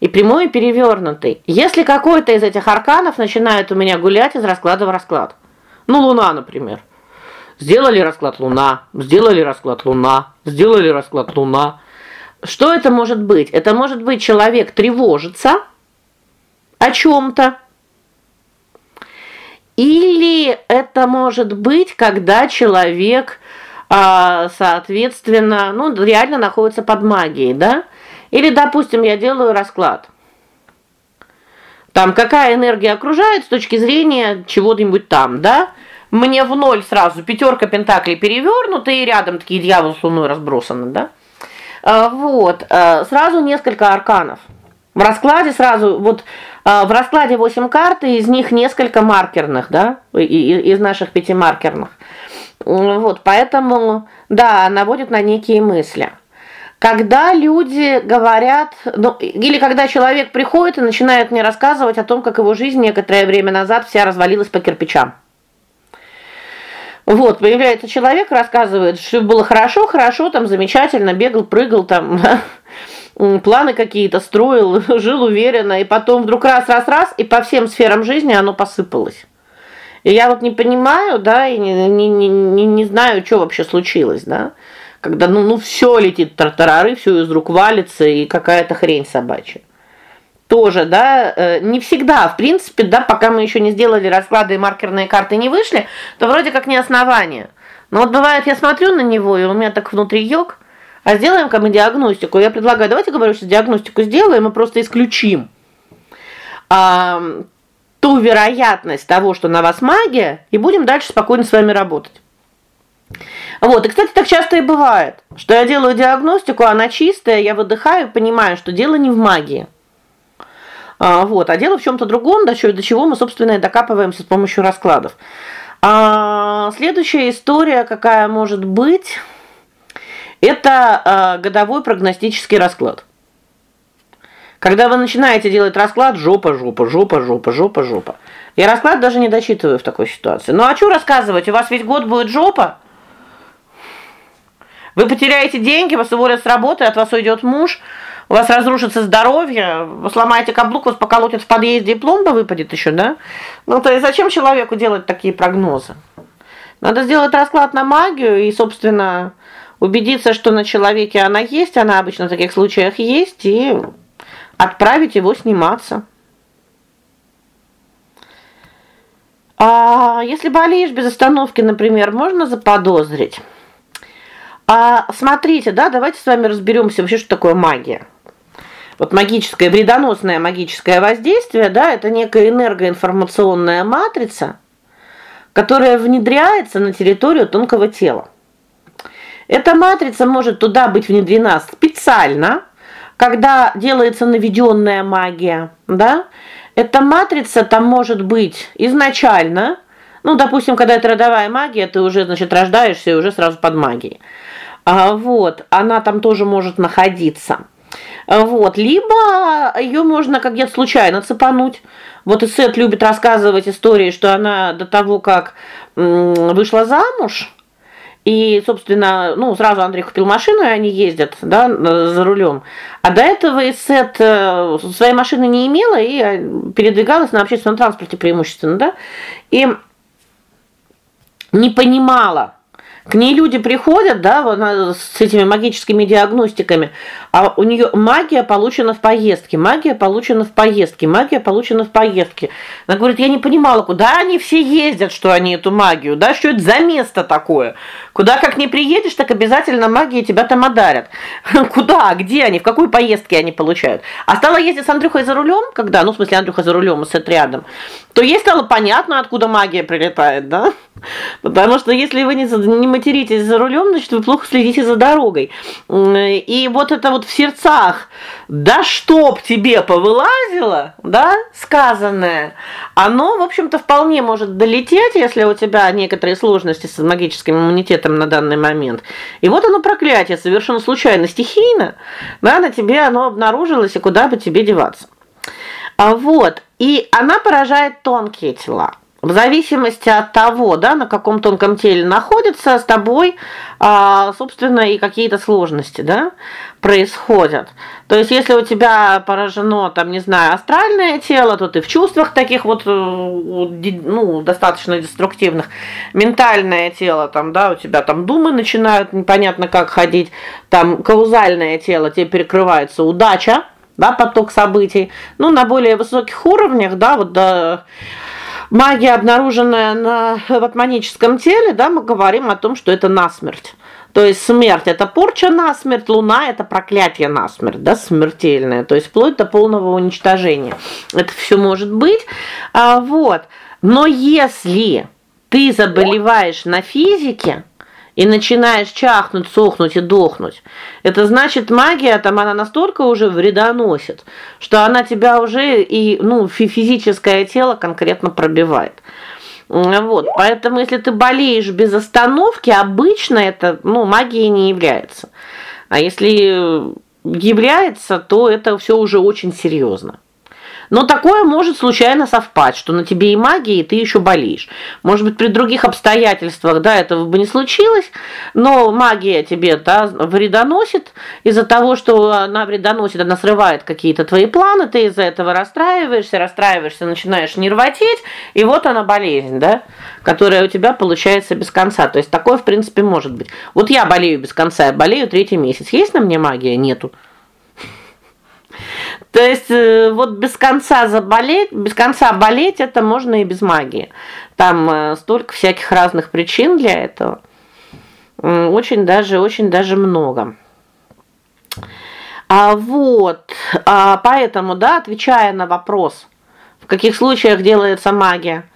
и прямой и перевернутый. Если какой-то из этих арканов начинает у меня гулять из расклада в расклад. Ну, луна, например. Сделали расклад луна, сделали расклад луна, сделали расклад луна. Что это может быть? Это может быть человек тревожится о чем то Или это может быть, когда человек а, соответственно, ну, реально находится под магией, да? Или, допустим, я делаю расклад. Там какая энергия окружает с точки зрения чего-нибудь там, да? Мне в ноль сразу пятерка пентаклей перевернута и рядом такие дьявол с луной разбросаны, да? А, вот, а, сразу несколько арканов. В раскладе сразу вот а, в раскладе 8 карт, и из них несколько маркерных, да? Из наших пяти маркерных. Вот, поэтому да, наводит на некие мысли. Когда люди говорят, ну, или когда человек приходит и начинает мне рассказывать о том, как его жизнь некоторое время назад вся развалилась по кирпичам. Вот, появляется человек, рассказывает, что было хорошо, хорошо, там замечательно, бегал, прыгал там, планы какие-то строил, жил уверенно, и потом вдруг раз раз раз и по всем сферам жизни оно посыпалось. И я вот не понимаю, да, и не не не не знаю, что вообще случилось, да? Когда ну ну все летит тартарары, все из рук валится и какая-то хрень собачья тоже, да, э, не всегда, в принципе, да, пока мы еще не сделали расклады и маркерные карты не вышли, то вроде как не основание. Но вот бывает, я смотрю на него, и у меня так внутри ёг, а сделаем-ка мы диагностику. Я предлагаю, давайте, говорю, сейчас диагностику сделаем, мы просто исключим а, ту вероятность того, что на вас магия, и будем дальше спокойно с вами работать. Вот, и, кстати, так часто и бывает, что я делаю диагностику, она чистая, я выдыхаю, понимаю, что дело не в магии. А, вот, а дело в чем то другом, до чего, до чего мы, собственно, и докапываемся с помощью раскладов. А следующая история, какая может быть, это а, годовой прогностический расклад. Когда вы начинаете делать расклад жопа, жопа, жопа, жопа, жопа, жопа. Я расклад даже не дочитываю в такой ситуации. Ну а что рассказывать? У вас весь год будет жопа? Вы потеряете деньги, вас уволят с работы, от вас уйдет муж, у вас разрушится здоровье, вы сломаете каблук, вас поколотят в подъезде и пломба выпадет еще, да? Ну то есть зачем человеку делать такие прогнозы? Надо сделать расклад на магию и, собственно, убедиться, что на человеке она есть, она обычно в таких случаях есть, и отправить его сниматься. А если болеешь без остановки, например, можно заподозрить. А смотрите, да, давайте с вами разберемся вообще, что такое магия. Вот магическое вредоносное магическое воздействие, да, это некая энергоинформационная матрица, которая внедряется на территорию тонкого тела. Эта матрица может туда быть внедрена специально, когда делается наведенная магия, да? Эта матрица там может быть изначально, ну, допустим, когда это родовая магия, ты уже, значит, рождаешься и уже сразу под магией. А вот, она там тоже может находиться. Вот, либо ее можно как где-то случайно цепануть. Вот и Сет любит рассказывать истории, что она до того, как вышла замуж, и, собственно, ну, сразу Андрей купил машину, и они ездят, да, за рулем. А до этого Исет э, своей машины не имела и э, передвигалась на общественном транспорте преимущественно, да? И не понимала, к ней люди приходят, да, с этими магическими диагностиками, а у нее магия получена в поездке, магия получена в поездке, магия получена в поездке. Она говорит: "Я не понимала, куда они все ездят, что они эту магию, да, что это за место такое? Куда как не приедешь, так обязательно магия тебя там одарят. Куда, где они, в какой поездке они получают?" А стала ездить с Андрюхой за рулем, когда, ну, в смысле, Андрюха за рулем, и Сет рядом. То ей стало понятно, откуда магия прилетает, да? Потому что если вы не материтесь за рулем, значит, вы плохо следите за дорогой. И вот это вот в сердцах, да чтоб тебе повылазило, да, сказанное, оно, в общем-то, вполне может долететь, если у тебя некоторые сложности с магическим иммунитетом на данный момент. И вот оно проклятие совершенно случайно, стихийно, да, на тебе оно обнаружилось, и куда бы тебе деваться. А вот, и она поражает тонкие тела. В зависимости от того, да, на каком тонком теле находится, с тобой, а, собственно, и какие-то сложности, да, происходят. То есть если у тебя поражено, там, не знаю, астральное тело, то ты в чувствах таких вот, э, ну, достаточно деструктивных, ментальное тело, там, да, у тебя там думы начинают непонятно как ходить, там каузальное тело, тебе перекрывается удача, да, поток событий. Ну, на более высоких уровнях, да, вот до магия, обнаруженная на в атманическом теле, да, мы говорим о том, что это насмерть. То есть смерть это порча на смерть, луна это проклятие на смерть, да, смертельное, то есть вплоть до полного уничтожения. Это все может быть. А вот. Но если ты заболеваешь на физике, и начинаешь чахнуть, сохнуть и дохнуть. Это значит, магия там она настолько уже вредоносит, что она тебя уже и, ну, физическое тело конкретно пробивает. Вот. Поэтому если ты болеешь без остановки, обычно это, ну, магией не является. А если является, то это все уже очень серьезно. Но такое может случайно совпасть, что на тебе и магия, и ты еще болеешь. Может быть, при других обстоятельствах, да, этого бы не случилось, но магия тебе, да, вредоносит из-за того, что она вредоносит, она срывает какие-то твои планы, ты из-за этого расстраиваешься, расстраиваешься, начинаешь нервотеть, и вот она болезнь, да, которая у тебя получается без конца. То есть такое, в принципе, может быть. Вот я болею без конца, я болею третий месяц. Есть на мне магия? Нету. То есть э, вот без конца заболеть, без конца болеть это можно и без магии. Там э, столько всяких разных причин для этого. Очень даже очень даже много. А вот, а поэтому, да, отвечая на вопрос, в каких случаях делается магия?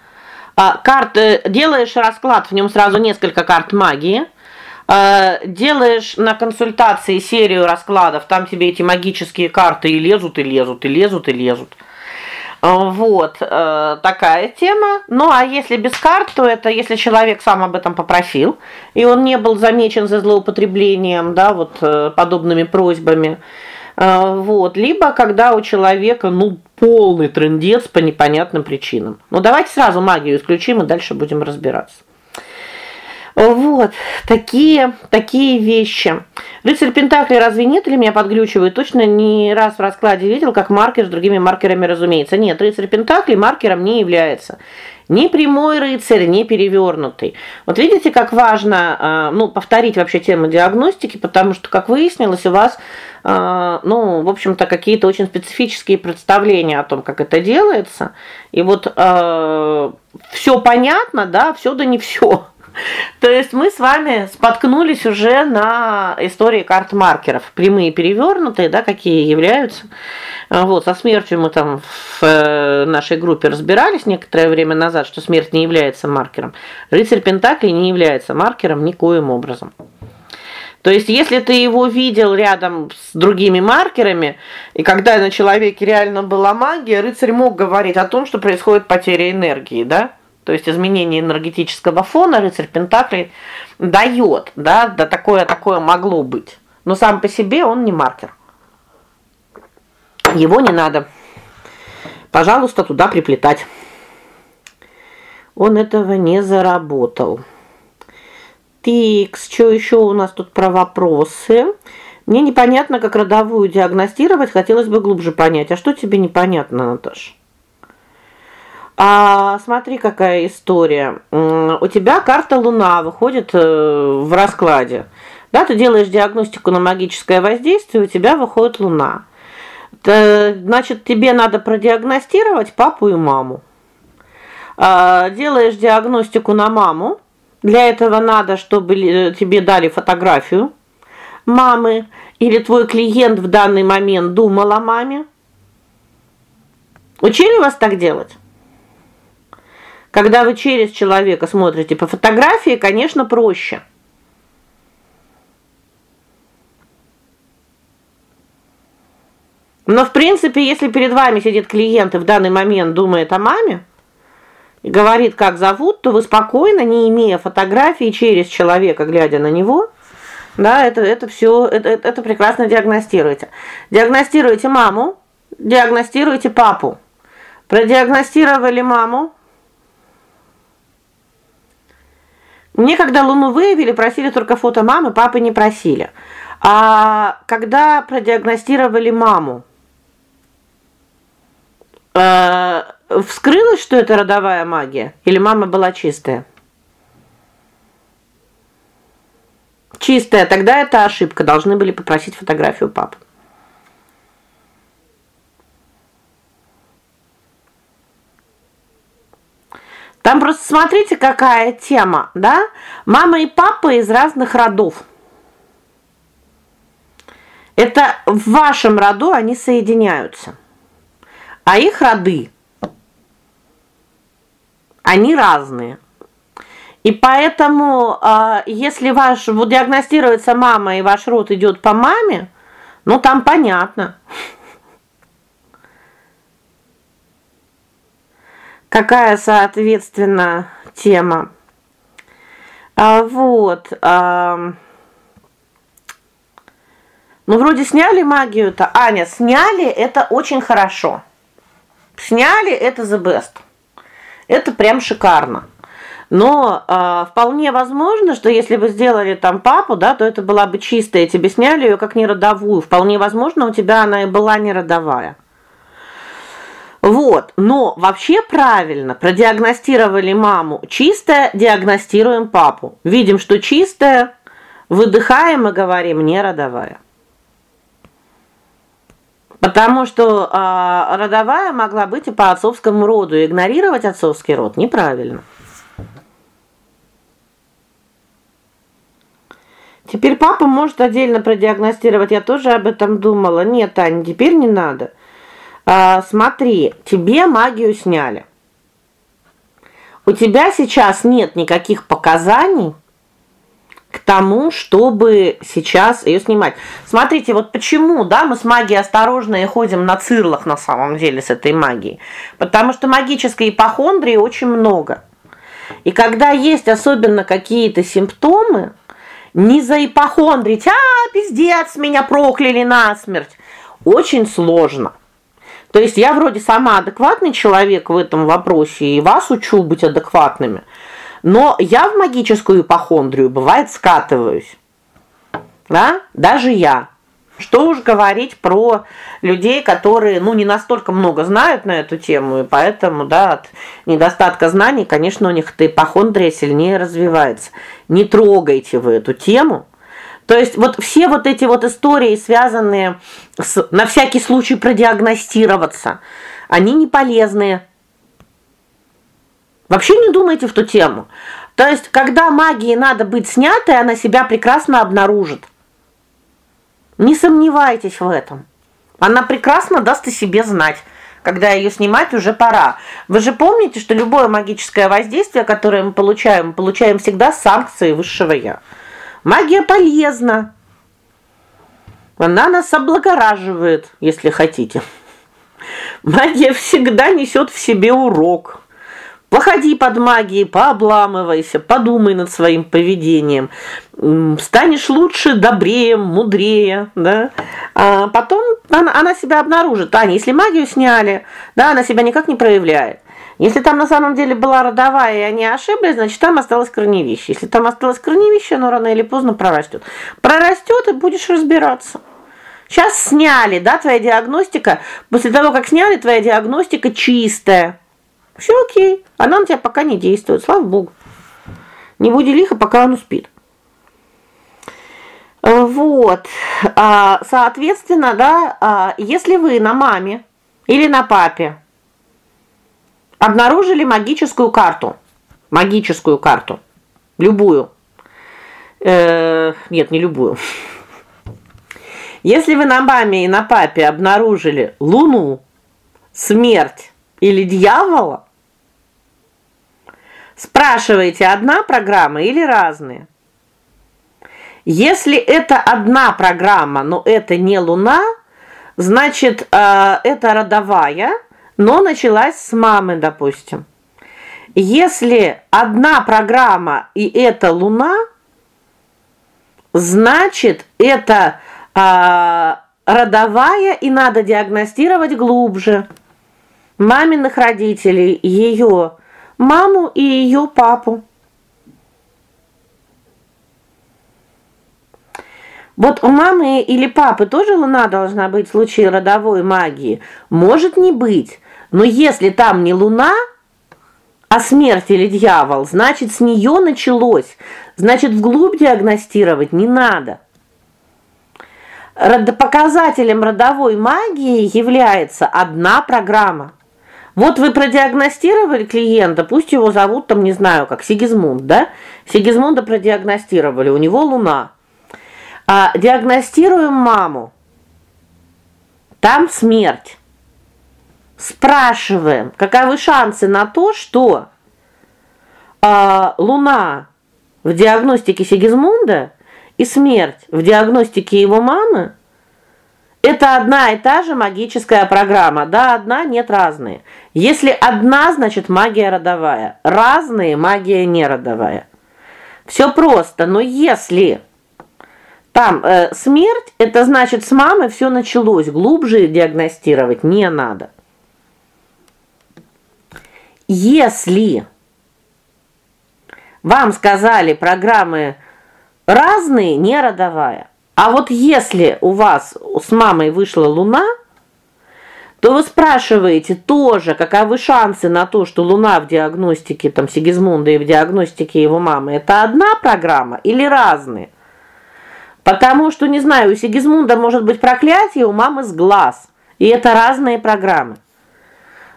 А, карты делаешь расклад, в нем сразу несколько карт магии. Э, делаешь на консультации серию раскладов, там тебе эти магические карты и лезут, и лезут, и лезут, и лезут. Э, вот, э, такая тема. Ну, а если без карт, то это если человек сам об этом попросил, и он не был замечен за злоупотреблением, да, вот подобными просьбами. Вот, либо когда у человека, ну, полный трындец по непонятным причинам. Ну, давайте сразу магию исключим и дальше будем разбираться. Вот, такие такие вещи. Рыцарь Пентакли разве нет или меня подглючивает? Точно не раз в раскладе видел, как маркер с другими маркерами, разумеется. Нет, рыцарь Пентакли маркером не является. Ни прямой рыцарь, ни перевернутый. Вот видите, как важно, а, ну, повторить вообще тему диагностики, потому что, как выяснилось, у вас а, ну, в общем-то, какие-то очень специфические представления о том, как это делается. И вот э, все понятно, да, все да не все. То есть мы с вами споткнулись уже на истории карт маркеров, прямые перевернутые, да, какие являются. Вот, со смертью мы там в э, нашей группе разбирались некоторое время назад, что смерть не является маркером. Рыцарь пентаклей не является маркером никоим образом. То есть, если ты его видел рядом с другими маркерами, и когда на человеке реально была магия, рыцарь мог говорить о том, что происходит потеря энергии, да? То есть изменение энергетического фона рыцарь пентаклей дает, да, да такое такое могло быть. Но сам по себе он не маркер. Его не надо. Пожалуйста, туда приплетать. Он этого не заработал. Тикс, что еще у нас тут про вопросы? Мне непонятно, как родовую диагностировать, хотелось бы глубже понять. А что тебе непонятно, Наташ? А смотри, какая история. У тебя карта Луна выходит э, в раскладе. Да, ты делаешь диагностику на магическое воздействие, у тебя выходит Луна. значит, тебе надо продиагностировать папу и маму. А, делаешь диагностику на маму. Для этого надо, чтобы тебе дали фотографию мамы или твой клиент в данный момент думал о маме. Учили вас так делать? Когда вы через человека смотрите по фотографии, конечно, проще. Но в принципе, если перед вами сидит клиент и в данный момент думает о маме и говорит, как зовут, то вы спокойно, не имея фотографии через человека, глядя на него, да, это это все это, это прекрасно диагностируете. Диагностируете маму, диагностируете папу. Продиагностировали маму, Мне когда Луну выявили, просили только фото мамы, папы не просили. А когда продиагностировали маму, э, вскрылось, что это родовая магия или мама была чистая? Чистая, тогда это ошибка, должны были попросить фотографию папы. Там просто смотрите, какая тема, да? Мама и папа из разных родов. Это в вашем роду они соединяются. А их роды они разные. И поэтому, э, если ваш вот диагностируется мама и ваш род идет по маме, ну там понятно. Какая, соответственно, тема. А вот, а, ну вроде сняли магию-то. Аня, сняли это очень хорошо. Сняли это the best. Это прям шикарно. Но э, вполне возможно, что если бы сделали там папу, да, то это была бы чистая, тебе сняли ее как неродовую. Вполне возможно, у тебя она и была неродовая. Вот. Но вообще правильно, продиагностировали маму чистая, диагностируем папу. Видим, что чистая, выдыхаем и говорим неродовая. Потому что э, родовая могла быть и по отцовскому роду, игнорировать отцовский род неправильно. Теперь папа может отдельно продиагностировать. Я тоже об этом думала. Нет, Аня, теперь не надо. А, смотри, тебе магию сняли. У тебя сейчас нет никаких показаний к тому, чтобы сейчас ее снимать. Смотрите, вот почему, да, мы с магией осторожно и ходим на цирлах на самом деле с этой магией. Потому что магической ипохондрии очень много. И когда есть особенно какие-то симптомы, не за ипохондрить, а, пиздец, меня прокляли насмерть. Очень сложно. То есть я вроде сама адекватный человек в этом вопросе, и вас учу быть адекватными. Но я в магическую ипохондрию бывает скатываюсь. Да? Даже я. Что уж говорить про людей, которые, ну, не настолько много знают на эту тему, и поэтому, да, от недостатка знаний, конечно, у них эта ипохондрия сильнее развивается. Не трогайте вы эту тему. То есть вот все вот эти вот истории, связанные с на всякий случай продиагностироваться, они не полезные. Вообще не думайте в ту тему. То есть, когда магии надо быть снятой, она себя прекрасно обнаружит. Не сомневайтесь в этом. Она прекрасно даст о себе знать, когда ее снимать уже пора. Вы же помните, что любое магическое воздействие, которое мы получаем, получаем всегда с санкцией высшего я. Магия полезна. Она нас облагораживает, если хотите. Магия всегда несет в себе урок. Походи под магией, пообламывайся, подумай над своим поведением. Станешь лучше, добрее, мудрее, да? А потом она, она себя обнаружит. Таня, если магию сняли, да, она себя никак не проявляет. Если там на самом деле была родовая, и они ошиблись, значит, там осталось корневище. Если там осталось корневище, оно рано или поздно прорастет. Прорастет, и будешь разбираться. Сейчас сняли, да, твоя диагностика. После того, как сняли, твоя диагностика чистая. Все о'кей. Она на тебя пока не действует, слава богу. Не буди лихо, пока он спит. Вот. А, соответственно, да, а, если вы на маме или на папе обнаружили магическую карту, магическую карту, любую. Э, нет, не любую. Если вы на маме и на папе обнаружили луну, смерть или дьявола, Спрашиваете, одна программа или разные? Если это одна программа, но это не Луна, значит, э, это родовая, но началась с мамы, допустим. Если одна программа и это Луна, значит, это э, родовая и надо диагностировать глубже. Маминых родителей, ее маму и ее папу. Вот у мамы или папы тоже луна должна быть в случае родовой магии. Может не быть. Но если там не луна, а смерть или дьявол, значит, с нее началось. Значит, вглубь диагностировать не надо. Показателем родовой магии является одна программа. Вот вы продиагностировали клиента, пусть его зовут там, не знаю, как Сигизмунд, да? Сигизмунда продиагностировали, у него луна. А диагностируем маму. Там смерть. Спрашиваем, каковы шансы на то, что а, Луна в диагностике Сигизмунда и смерть в диагностике его мамы это одна и та же магическая программа. Да, одна, нет разные. Если одна, значит магия родовая. Разные магия неродовая. Все просто, но если там э, смерть, это значит с мамой все началось, глубже диагностировать не надо. Если вам сказали программы разные, не родовая. А вот если у вас с мамой вышла луна, то вы спрашиваете тоже, каковы шансы на то, что луна в диагностике там Сигизмунда и в диагностике его мамы это одна программа или разные? Потому что, не знаю, у Сигизмунда может быть проклятие, у мамы с глаз. И это разные программы.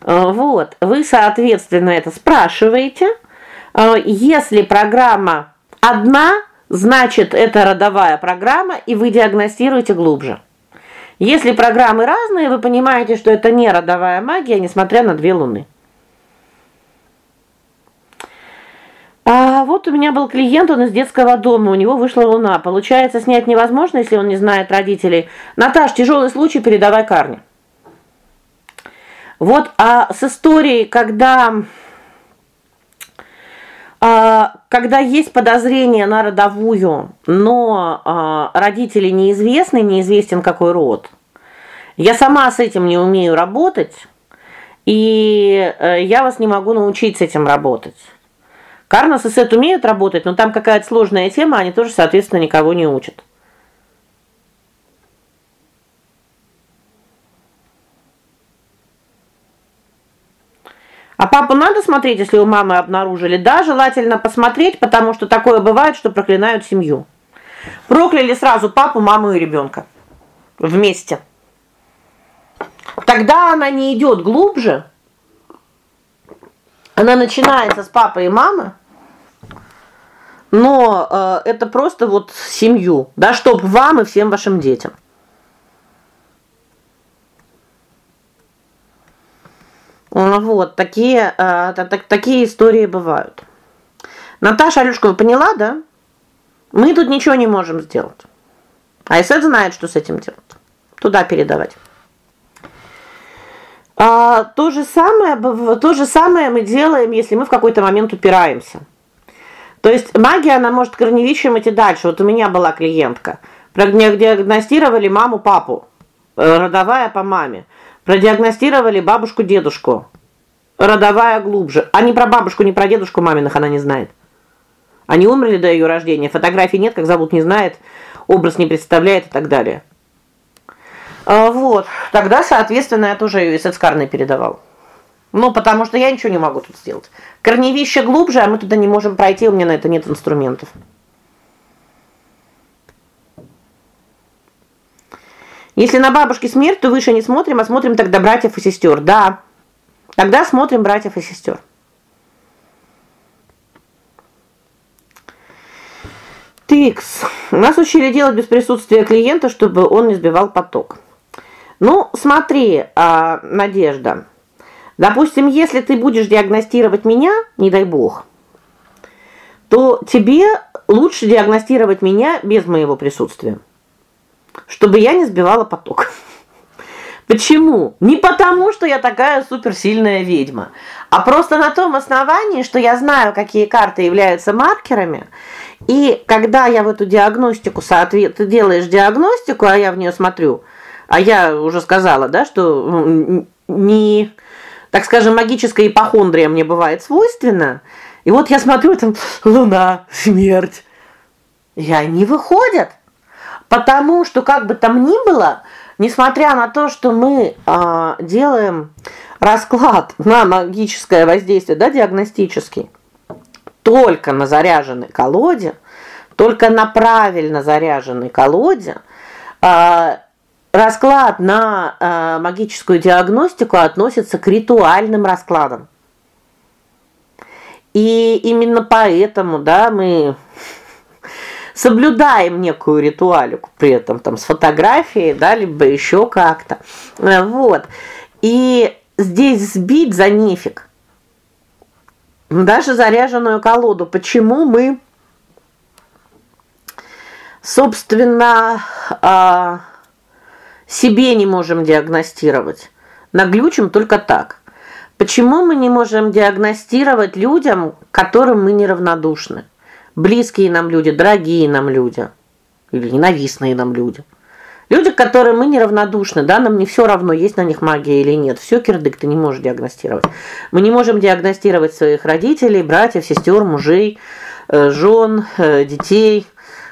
Э, вот, вы, соответственно, это спрашиваете. Э, если программа одна, значит, это родовая программа, и вы диагностируете глубже. Если программы разные, вы понимаете, что это не родовая магия, несмотря на две луны. А вот у меня был клиент, он из детского дома, у него вышла луна. Получается, снять невозможно, если он не знает родителей. Наташ, тяжелый случай, передавай Карне. Вот, а с историей, когда а, когда есть подозрение на родовую, но а, родители неизвестны, неизвестен какой род. Я сама с этим не умею работать, и э, я вас не могу научить с этим работать. Карнос и Сет умеют работать, но там какая-то сложная тема, они тоже, соответственно, никого не учат. А папу надо смотреть, если у мамы обнаружили? Да, желательно посмотреть, потому что такое бывает, что проклинают семью. Прокляли сразу папу, маму и ребенка вместе. Тогда она не идет глубже. Она начинается с папы и мамы. Но э, это просто вот семью, да, чтоб вам и всем вашим детям. Вот, такие э, так, такие истории бывают. Наташа Алюшкова поняла, да? Мы тут ничего не можем сделать. А Айсет знает, что с этим делать. Туда передавать. А то же самое то же самое мы делаем, если мы в какой-то момент упираемся. То есть магия она может корневищем идти дальше. Вот у меня была клиентка. Продиагностировали маму, папу. Э, родовая по маме. Продиагностировали бабушку, дедушку. Родовая глубже. А не про бабушку, не про дедушку маминых она не знает. Они умерли до ее рождения, фотографий нет, как зовут не знает, образ не представляет и так далее. А, вот. Тогда, соответственно, я тоже ее из Эцкарной передавал. Ну, потому что я ничего не могу тут сделать. Корневище глубже, а мы туда не можем пройти, у меня на это нет инструментов. Если на бабушке смерть, то выше не смотрим, а смотрим тогда братьев и сестер. Да. Тогда смотрим братьев и сестер. Тикс. Нас учили делать без присутствия клиента, чтобы он не сбивал поток. Ну, смотри, а, Надежда. Допустим, если ты будешь диагностировать меня, не дай бог, то тебе лучше диагностировать меня без моего присутствия чтобы я не сбивала поток. Почему? Не потому, что я такая суперсильная ведьма, а просто на том основании, что я знаю, какие карты являются маркерами. И когда я в эту диагностику, ты делаешь диагностику, а я в нее смотрю, а я уже сказала, да, что ну, не, так скажем, магическая ипохондрия мне бывает свойственна. И вот я смотрю там луна, смерть. И они выходят. Потому что как бы там ни было, несмотря на то, что мы э, делаем расклад на магическое воздействие, да, диагностический, только на заряженной колоде, только на правильно заряженной колоде, э, расклад на э, магическую диагностику относится к ритуальным раскладам. И именно поэтому, да, мы соблюдаем некую ритуалику при этом там с фотографией, да, либо еще как-то. Э, вот. И здесь сбить за нефиг. Даже заряженную колоду. Почему мы собственно, а, себе не можем диагностировать? Наглючим только так. Почему мы не можем диагностировать людям, которым мы неравнодушны? Близкие нам люди, дорогие нам люди или ненавистные нам люди. Люди, к которым мы неравнодушны, да, нам не все равно, есть на них магия или нет. Все кирдык ты не можешь диагностировать. Мы не можем диагностировать своих родителей, братьев, сестер, мужей, э, жен, э, детей,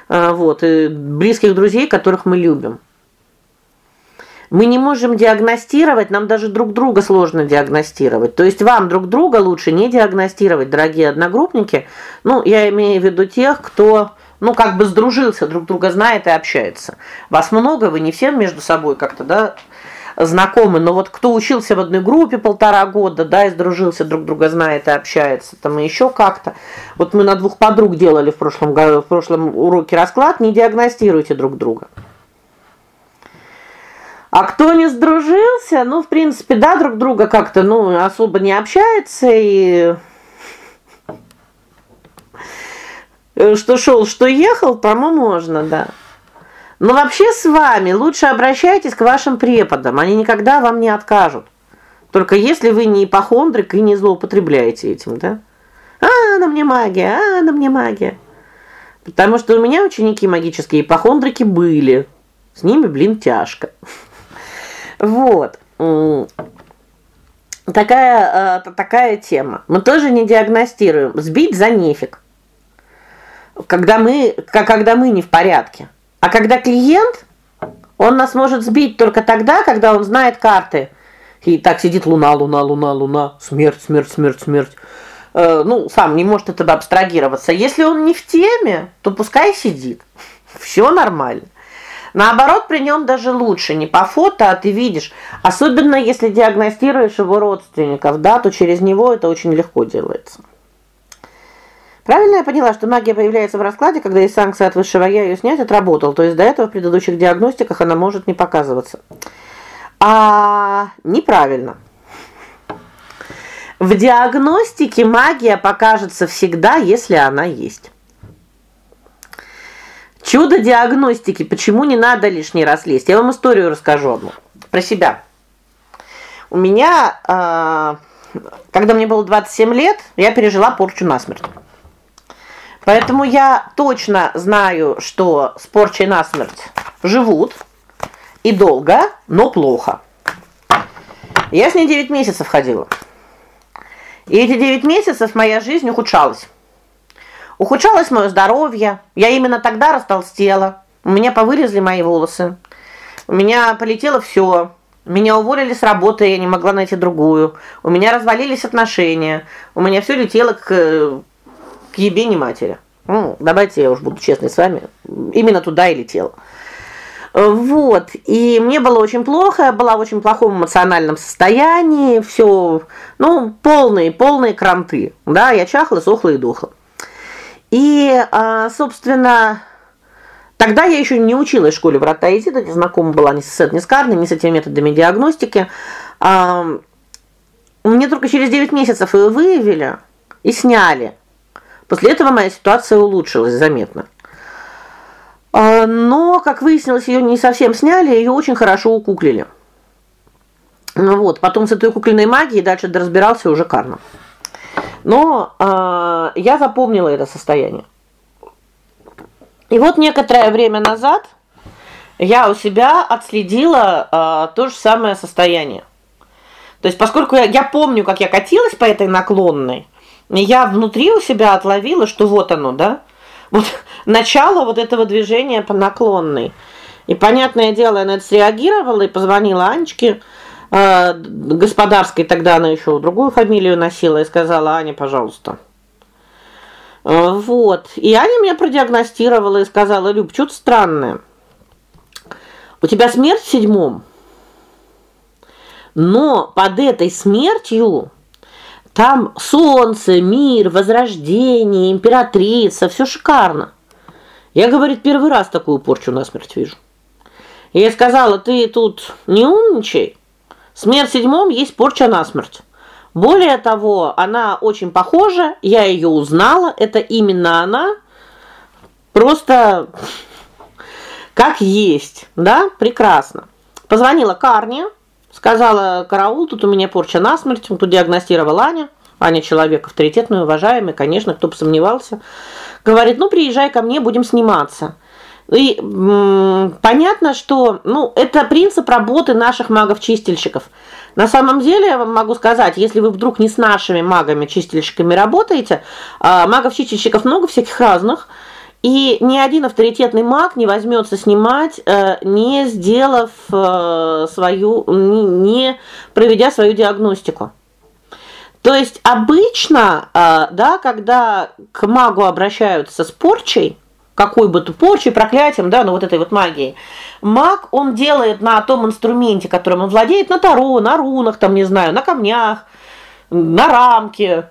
э, вот, и близких друзей, которых мы любим. Мы не можем диагностировать, нам даже друг друга сложно диагностировать. То есть вам друг друга лучше не диагностировать, дорогие одногруппники. Ну, я имею в виду тех, кто ну, как бы сдружился, друг друга знает и общается. Вас много, вы не все между собой как-то, да, знакомы, но вот кто учился в одной группе полтора года, да, и сдружился, друг друга знает и общается, там и еще как-то. Вот мы на двух подруг делали в прошлом году, в прошлом уроке расклад, не диагностируйте друг друга. А кто не сдружился, ну, в принципе, да, друг друга как-то, ну, особо не общается и Э, что шел, что ехал, тому можно, да. Но вообще с вами лучше обращайтесь к вашим преподам, они никогда вам не откажут. Только если вы не ипохондрик и не злоупотребляете этим, да? А, на мне магия, а, на мне магия. Потому что у меня ученики магические ипохондрики были. С ними, блин, тяжко. Вот. Такая э, такая тема. Мы тоже не диагностируем. Сбить за нефиг когда мы когда мы не в порядке. А когда клиент, он нас может сбить только тогда, когда он знает карты. И так сидит луна, луна, луна, луна, смерть, смерть, смерть, смерть. Э, ну, сам не может этого абстрагироваться. Если он не в теме, то пускай сидит. Все нормально. Наоборот, при нем даже лучше, не по фото, а ты видишь. Особенно если диагностируешь его родственников, да, то через него это очень легко делается. Правильно я поняла, что магия появляется в раскладе, когда есть санкция от высшего я ее снять отработал. То есть до этого в предыдущих диагностиках она может не показываться. А неправильно. В диагностике магия покажется всегда, если она есть. Чудо диагностики, почему не надо лишний раз лезть? Я вам историю расскажу одну про себя. У меня, э, когда мне было 27 лет, я пережила порчу насмерть. Поэтому я точно знаю, что с порчей насмерть живут и долго, но плохо. Я с ней 9 месяцев ходила. И эти 9 месяцев моя жизнь ухудшалась. Ухудшалось мое здоровье. Я именно тогда растолстела. У меня повырезали мои волосы. У меня полетело все. Меня уволили с работы, я не могла найти другую. У меня развалились отношения. У меня все летело к к ебени матери. Ну, давайте я уж буду честной с вами. Именно туда и летела. Вот. И мне было очень плохо, я была в очень плохом эмоциональном состоянии, все, ну, полные, полные кранты. Да, я чахла, сохла и дохла. И, а, собственно, тогда я еще не училась в школе врата Изида, не знакома была ни с ни с Карной, ни с этими методами диагностики. А, мне только через 9 месяцев ее выявили и сняли. После этого моя ситуация улучшилась заметно. А, но, как выяснилось, ее не совсем сняли, ее очень хорошо укуклили. Ну вот, потом с этой кукольной магией дальше разбирался уже Карна. Но э, я запомнила это состояние. И вот некоторое время назад я у себя отследила э, то же самое состояние. То есть поскольку я, я помню, как я катилась по этой наклонной, я внутри у себя отловила, что вот оно, да? Вот начало вот этого движения по наклонной. И понятное дело, я на это среагировала и позвонила Анечке э господарской, тогда она еще другую фамилию носила, и сказала: "Аня, пожалуйста". Э, вот. И Аня меня продиагностировала и сказала: "Люб, что-то странное. У тебя смерть в седьмом. Но под этой смертью там солнце, мир, возрождение, императрица, все шикарно. Я, говорит, первый раз такую порчу на смерть вижу. Я сказала: "Ты тут не умничай. Смерть седьмом есть порча на смерть. Более того, она очень похожа, я ее узнала, это именно она. Просто как есть, да? Прекрасно. Позвонила Карне, сказала: "Караул, тут у меня порча на смерть". Тут диагностировала Аня. Аня человек авторитетный, уважаемый, конечно, кто бы сомневался. Говорит: "Ну, приезжай ко мне, будем сниматься". И понятно, что, ну, это принцип работы наших магов-чистильщиков. На самом деле, я вам могу сказать, если вы вдруг не с нашими магами-чистильщиками работаете, а магов-чистильщиков много всяких разных, и ни один авторитетный маг не возьмется снимать, э, не сделав э, свою не проведя свою диагностику. То есть обычно, э, да, когда к магу обращаются с порчей, какой бы то порчей, проклятием, да, ну вот этой вот магией. Маг, он делает на том инструменте, которым он владеет, на таро, на рунах, там, не знаю, на камнях, на рамке,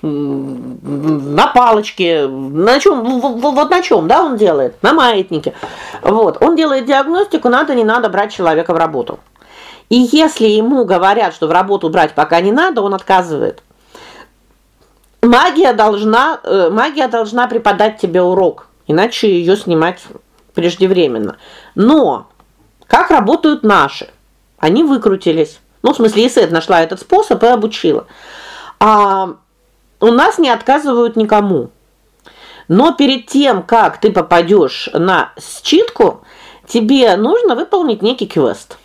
на палочке, на чем, вот на чем, да, он делает, на маятнике. Вот. Он делает диагностику, надо не надо брать человека в работу. И если ему говорят, что в работу брать пока не надо, он отказывает. Магия должна э, магия должна преподать тебе урок. Иначе ее снимать преждевременно. Но как работают наши? Они выкрутились. Ну, в смысле, Исет нашла этот способ и обучила. А у нас не отказывают никому. Но перед тем, как ты попадешь на считку, тебе нужно выполнить некий квест.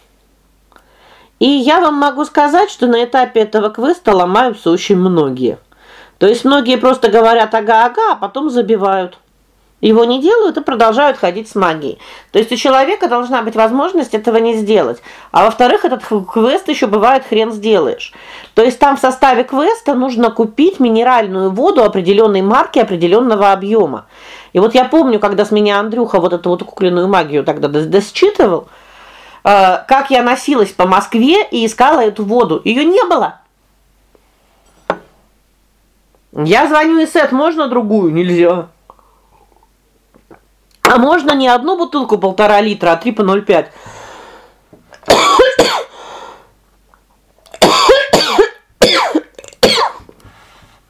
И я вам могу сказать, что на этапе этого квеста ломаются очень многие. То есть многие просто говорят: "Ага-ага", а потом забивают. Его не делают и продолжают ходить с магией. То есть у человека должна быть возможность этого не сделать. А во-вторых, этот квест еще бывает хрен сделаешь. То есть там в составе квеста нужно купить минеральную воду определенной марки, определенного объема. И вот я помню, когда с меня Андрюха вот эту вот кукленную магию тогда досчитывал, э, как я носилась по Москве и искала эту воду. Ее не было. Я звоню и сет, можно другую? Нельзя. А можно не одну бутылку полтора литра, а три по 0,5.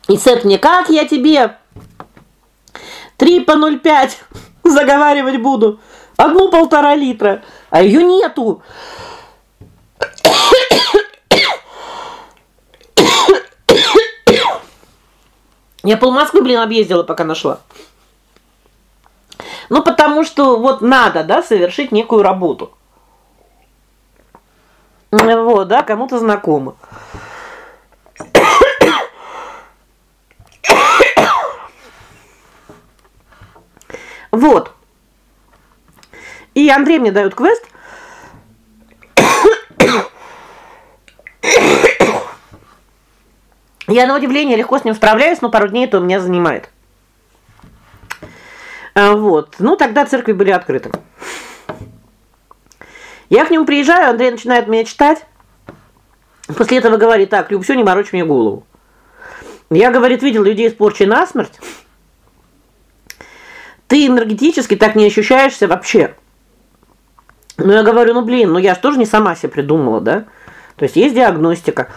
И Сет мне: "Как я тебе 3 по 0,5 заговаривать буду? Одну полтора литра, а ее нету". Я пол Москвы, блин, объездила, пока нашла. Ну потому что вот надо, да, совершить некую работу. Вот, да, кому-то знакомо. Вот. И Андрей мне дает квест. Я на удивление легко с ним справляюсь, но пару дней это у меня занимает. А, вот. Ну, тогда церкви были открыты. Я к нему приезжаю, Андрей начинает меня читать. После этого говорит: "Так, Люб, всё, не морочь мне голову". Я, говорит, видел людей с порчей насмерть. Ты энергетически так не ощущаешься вообще. Ну я говорю: "Ну, блин, ну я ж тоже не сама себе придумала, да? То есть есть диагностика".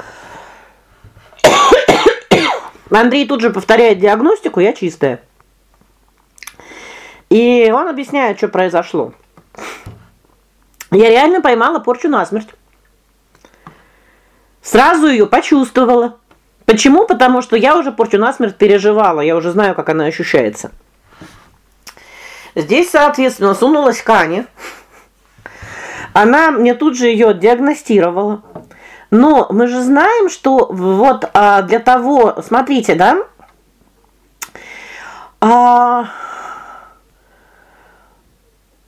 Андрей тут же повторяет диагностику, я чистая. И он объясняет, что произошло. Я реально поймала порчу насмерть. Сразу ее почувствовала. Почему? Потому что я уже порчу насмерть переживала, я уже знаю, как она ощущается. Здесь, соответственно, сунулась Кане. Она мне тут же ее диагностировала. Но мы же знаем, что вот а, для того, смотрите, да? А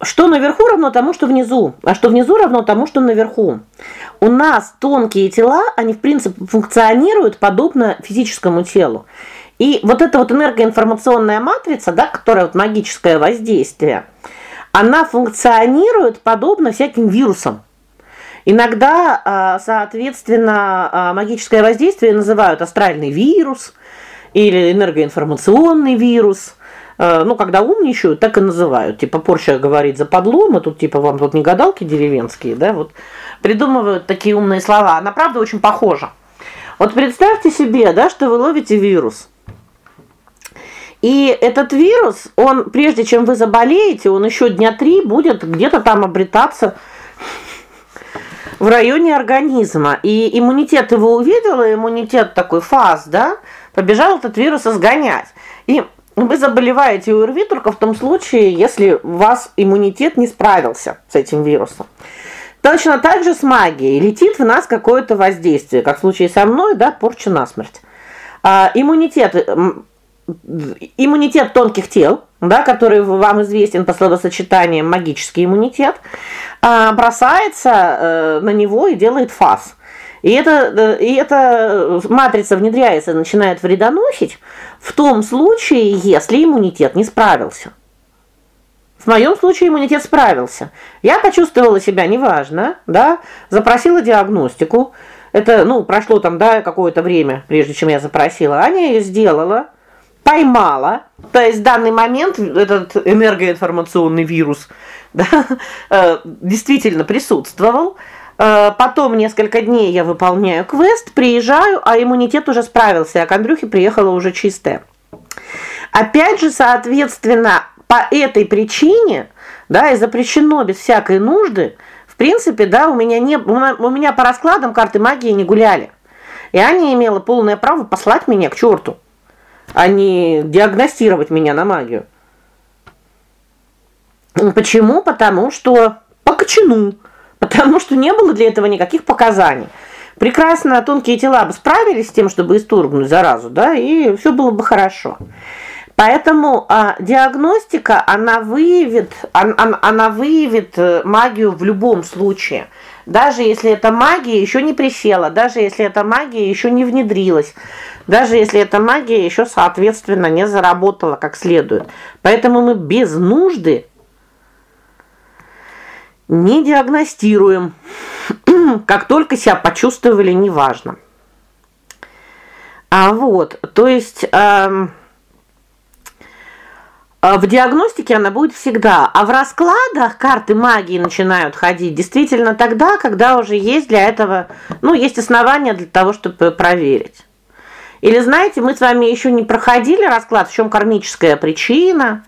что наверху равно тому, что внизу, а что внизу равно тому, что наверху. У нас тонкие тела, они в принципе функционируют подобно физическому телу. И вот эта вот энергоинформационная матрица, да, которая вот магическое воздействие, она функционирует подобно всяким вирусам. Иногда, а, соответственно, а, магическое воздействие называют астральный вирус или энергоинформационный вирус. Э, ну, когда умничают, так и называют. Типа Порча говорит за подлом, и тут типа вам тут не гадалки деревенские, да, вот придумывают такие умные слова. Она правда очень похожа. Вот представьте себе, да, что вы ловите вирус. И этот вирус, он прежде чем вы заболеете, он еще дня три будет где-то там обретаться в районе организма. И иммунитет его увидел, и иммунитет такой фаз, да, побежал этот вирус изгонять. И вы заболеваете ОРВИ только в том случае, если у вас иммунитет не справился с этим вирусом. Точно так же с магией. Летит в нас какое-то воздействие, как в случае со мной, да, порча насмерть. А иммунитет иммунитет тонких тел, да, который вам известен по словосочетаниям магический иммунитет, а, бросается э, на него и делает фаз. И это э, и эта матрица внедряется, начинает вредоносить в том случае, если иммунитет не справился. В моем случае иммунитет справился. Я почувствовала себя неважно, да, запросила диагностику. Это, ну, прошло там, да, какое-то время, прежде чем я запросила. Аня ее сделала поймала. То есть в данный момент этот энергоинформационный вирус, да, э, действительно присутствовал. Э, потом несколько дней я выполняю квест, приезжаю, а иммунитет уже справился, а к Андрюхе приехала уже чистая. Опять же, соответственно, по этой причине, да, и запрещено без всякой нужды, в принципе, да, у меня не у меня по раскладам карты магии не гуляли. И Аня имела полное право послать меня к черту а не диагностировать меня на магию. Почему? Потому что по. Потому что не было для этого никаких показаний. Прекрасно тонкие тела бы справились с тем, чтобы исторгнуть заразу, да, и все было бы хорошо. Поэтому а, диагностика, она выявит, она, она выявит э, магию в любом случае. Даже если эта магия еще не присела, даже если эта магия еще не внедрилась даже если эта магия еще соответственно не заработала как следует. Поэтому мы без нужды не диагностируем. как только себя почувствовали, неважно. А вот, то есть эм, а в диагностике она будет всегда, а в раскладах карты магии начинают ходить действительно тогда, когда уже есть для этого, ну, есть основания для того, чтобы проверить. Или знаете, мы с вами еще не проходили расклад, в чем кармическая причина,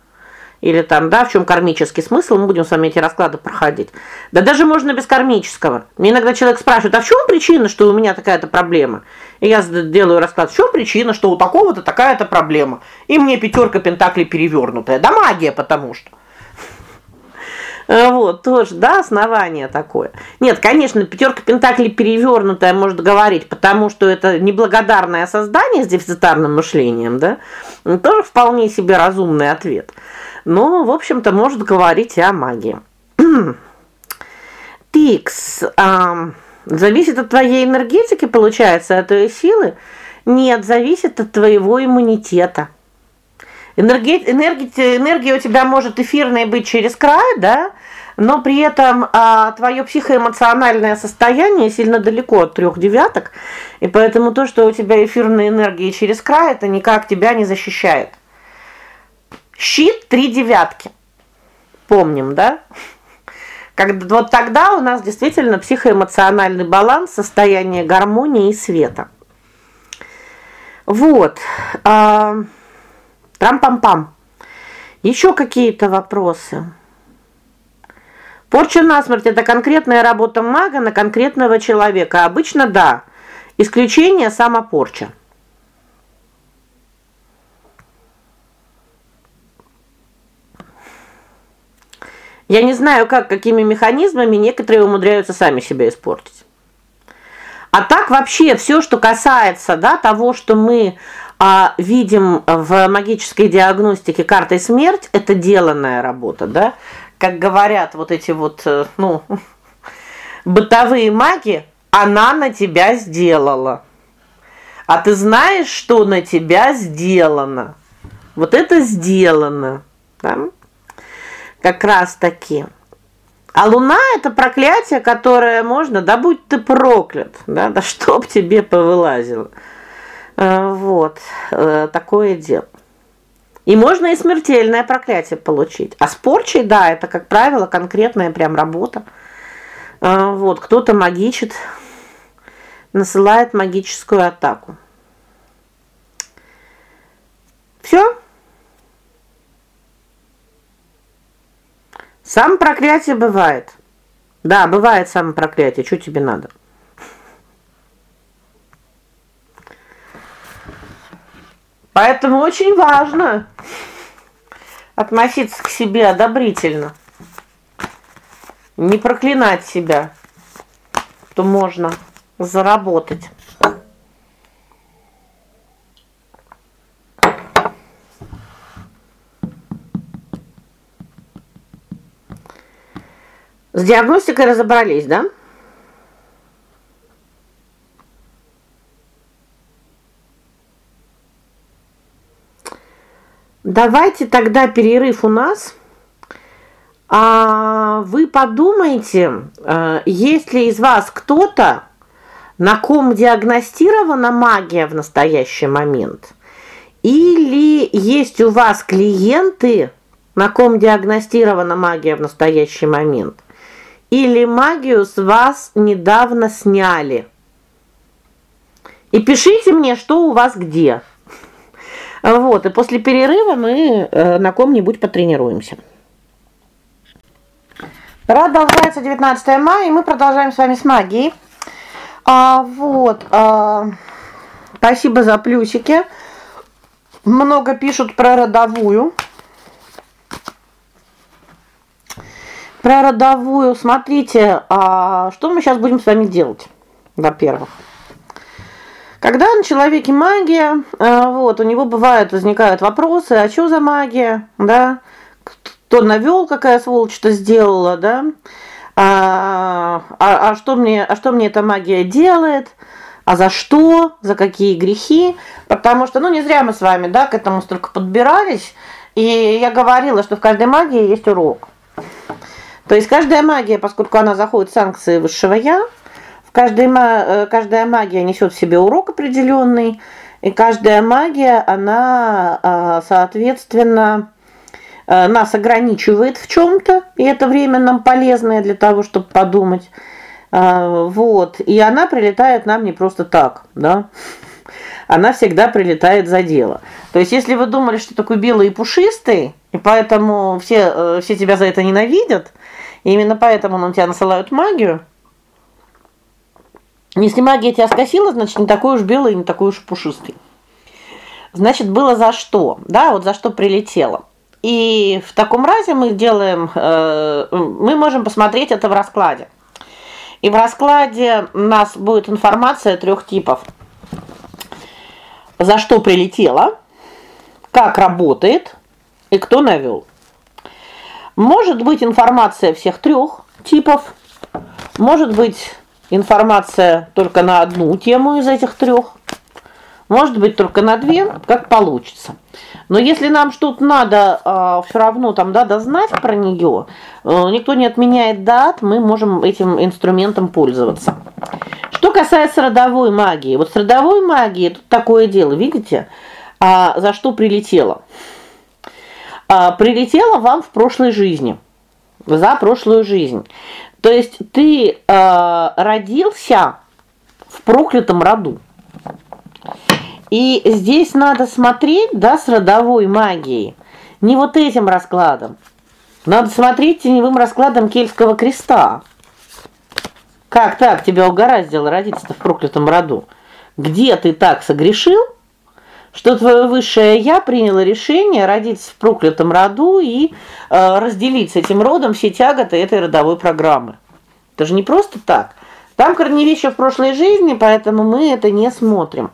или там, да, в чем кармический смысл, мы будем с вами эти расклады проходить. Да даже можно без кармического. Мне иногда человек спрашивает: "А в чем причина, что у меня такая-то проблема?" И я делаю расклад: "В чем причина, что у такого-то такая-то проблема?" И мне пятерка пентаклей перевернутая. Да магия, потому что Э, вот, тоже, да, основание такое. Нет, конечно, пятерка пентаклей перевернутая может говорить, потому что это неблагодарное создание с дефицитарным мышлением, да? Ну, тоже вполне себе разумный ответ. Но, в общем-то, может говорить и о магии. Тикс, а, зависит от твоей энергетики, получается, от твоей силы? Нет, зависит от твоего иммунитета. Энергия энергия у тебя может эфирная быть через край, да? но при этом а, твое психоэмоциональное состояние сильно далеко от трех девяток, и поэтому то, что у тебя эфирная энергия через край, это никак тебя не защищает. Щит три девятки. Помним, да? Когда вот тогда у нас действительно психоэмоциональный баланс, состояние гармонии и света. Вот. А трам-пам-пам. Еще какие-то вопросы? Порча насмерть это конкретная работа мага на конкретного человека. Обычно да. Исключение самопорча. Я не знаю, как какими механизмами некоторые умудряются сами себя испортить. А так вообще все, что касается, да, того, что мы а, видим в магической диагностике картой смерть, это деланная работа, да? как говорят вот эти вот, э, ну, бытовые маги, она на тебя сделала. А ты знаешь, что на тебя сделано? Вот это сделано, да? Как раз таки. А луна это проклятие, которое можно, да будь ты проклят, да, да чтоб тебе повылазило. Э, вот. Э, такое дело. И можно и смертельное проклятие получить. А с порчей, да, это, как правило, конкретная прям работа. А, вот, кто-то магичит, насылает магическую атаку. Все? Сам проклятие бывает. Да, бывает проклятие. Что тебе надо? Поэтому очень важно относиться к себе одобрительно. Не проклинать себя. То можно заработать. С диагностикой разобрались, да? Давайте тогда перерыв у нас. А вы подумайте, э, есть ли из вас кто-то, на ком диагностирована магия в настоящий момент? Или есть у вас клиенты, на ком диагностирована магия в настоящий момент? Или магию с вас недавно сняли? И пишите мне, что у вас где. Вот, и после перерыва мы э, на ком-нибудь потренируемся. Продолжается 19 мая, и мы продолжаем с вами с магией. А вот, а, спасибо за плюсики. Много пишут про родовую. Про родовую, смотрите, а что мы сейчас будем с вами делать? Во-первых, когда на человеке магия, э, вот, у него бывают возникают вопросы: а что за магия, да? Кто навел, какая сволочь что сделала, да? А, а а что мне, а что мне эта магия делает? А за что? За какие грехи? Потому что, ну, не зря мы с вами, да, к этому столько подбирались, и я говорила, что в каждой магии есть урок. То есть каждая магия, поскольку она заходит в санкции высшего я, Каждая э, каждая магия несет в себе урок определенный, и каждая магия, она, а, соответственно, э, нас ограничивает в чем то и это время нам полезное для того, чтобы подумать. А, вот, и она прилетает нам не просто так, да? Она всегда прилетает за дело. То есть если вы думали, что такой белый и пушистый, и поэтому все э, все тебя за это ненавидят, и именно поэтому на тебя насылают магию, если магия тебя скосила, значит, не такой уж белый, не такой уж пушистый. Значит, было за что? Да, вот за что прилетело. И в таком разе мы делаем э, мы можем посмотреть это в раскладе. И в раскладе у нас будет информация трех типов. За что прилетело, как работает и кто навел. Может быть информация всех трех типов. Может быть информация только на одну тему из этих трех, Может быть, только на две, как получится. Но если нам что-то надо э, а, все равно там да дознать про нее, э, никто не отменяет дат, мы можем этим инструментом пользоваться. Что касается родовой магии, вот с родовой магией тут такое дело, видите? А за что прилетело? А прилетело вам в прошлой жизни. За прошлую жизнь. То есть ты э, родился в проклятом роду. И здесь надо смотреть, да, с родовой магией. Не вот этим раскладом. Надо смотреть теневым раскладом кельтского креста. Как так тебя угораздило родиться в проклятом роду? Где ты так согрешил, что твое высшее я приняло решение родиться в проклятом роду и э, разделить с этим родом все тяготы этой родовой программы. Это же не просто так. Там корневища в прошлой жизни, поэтому мы это не смотрим.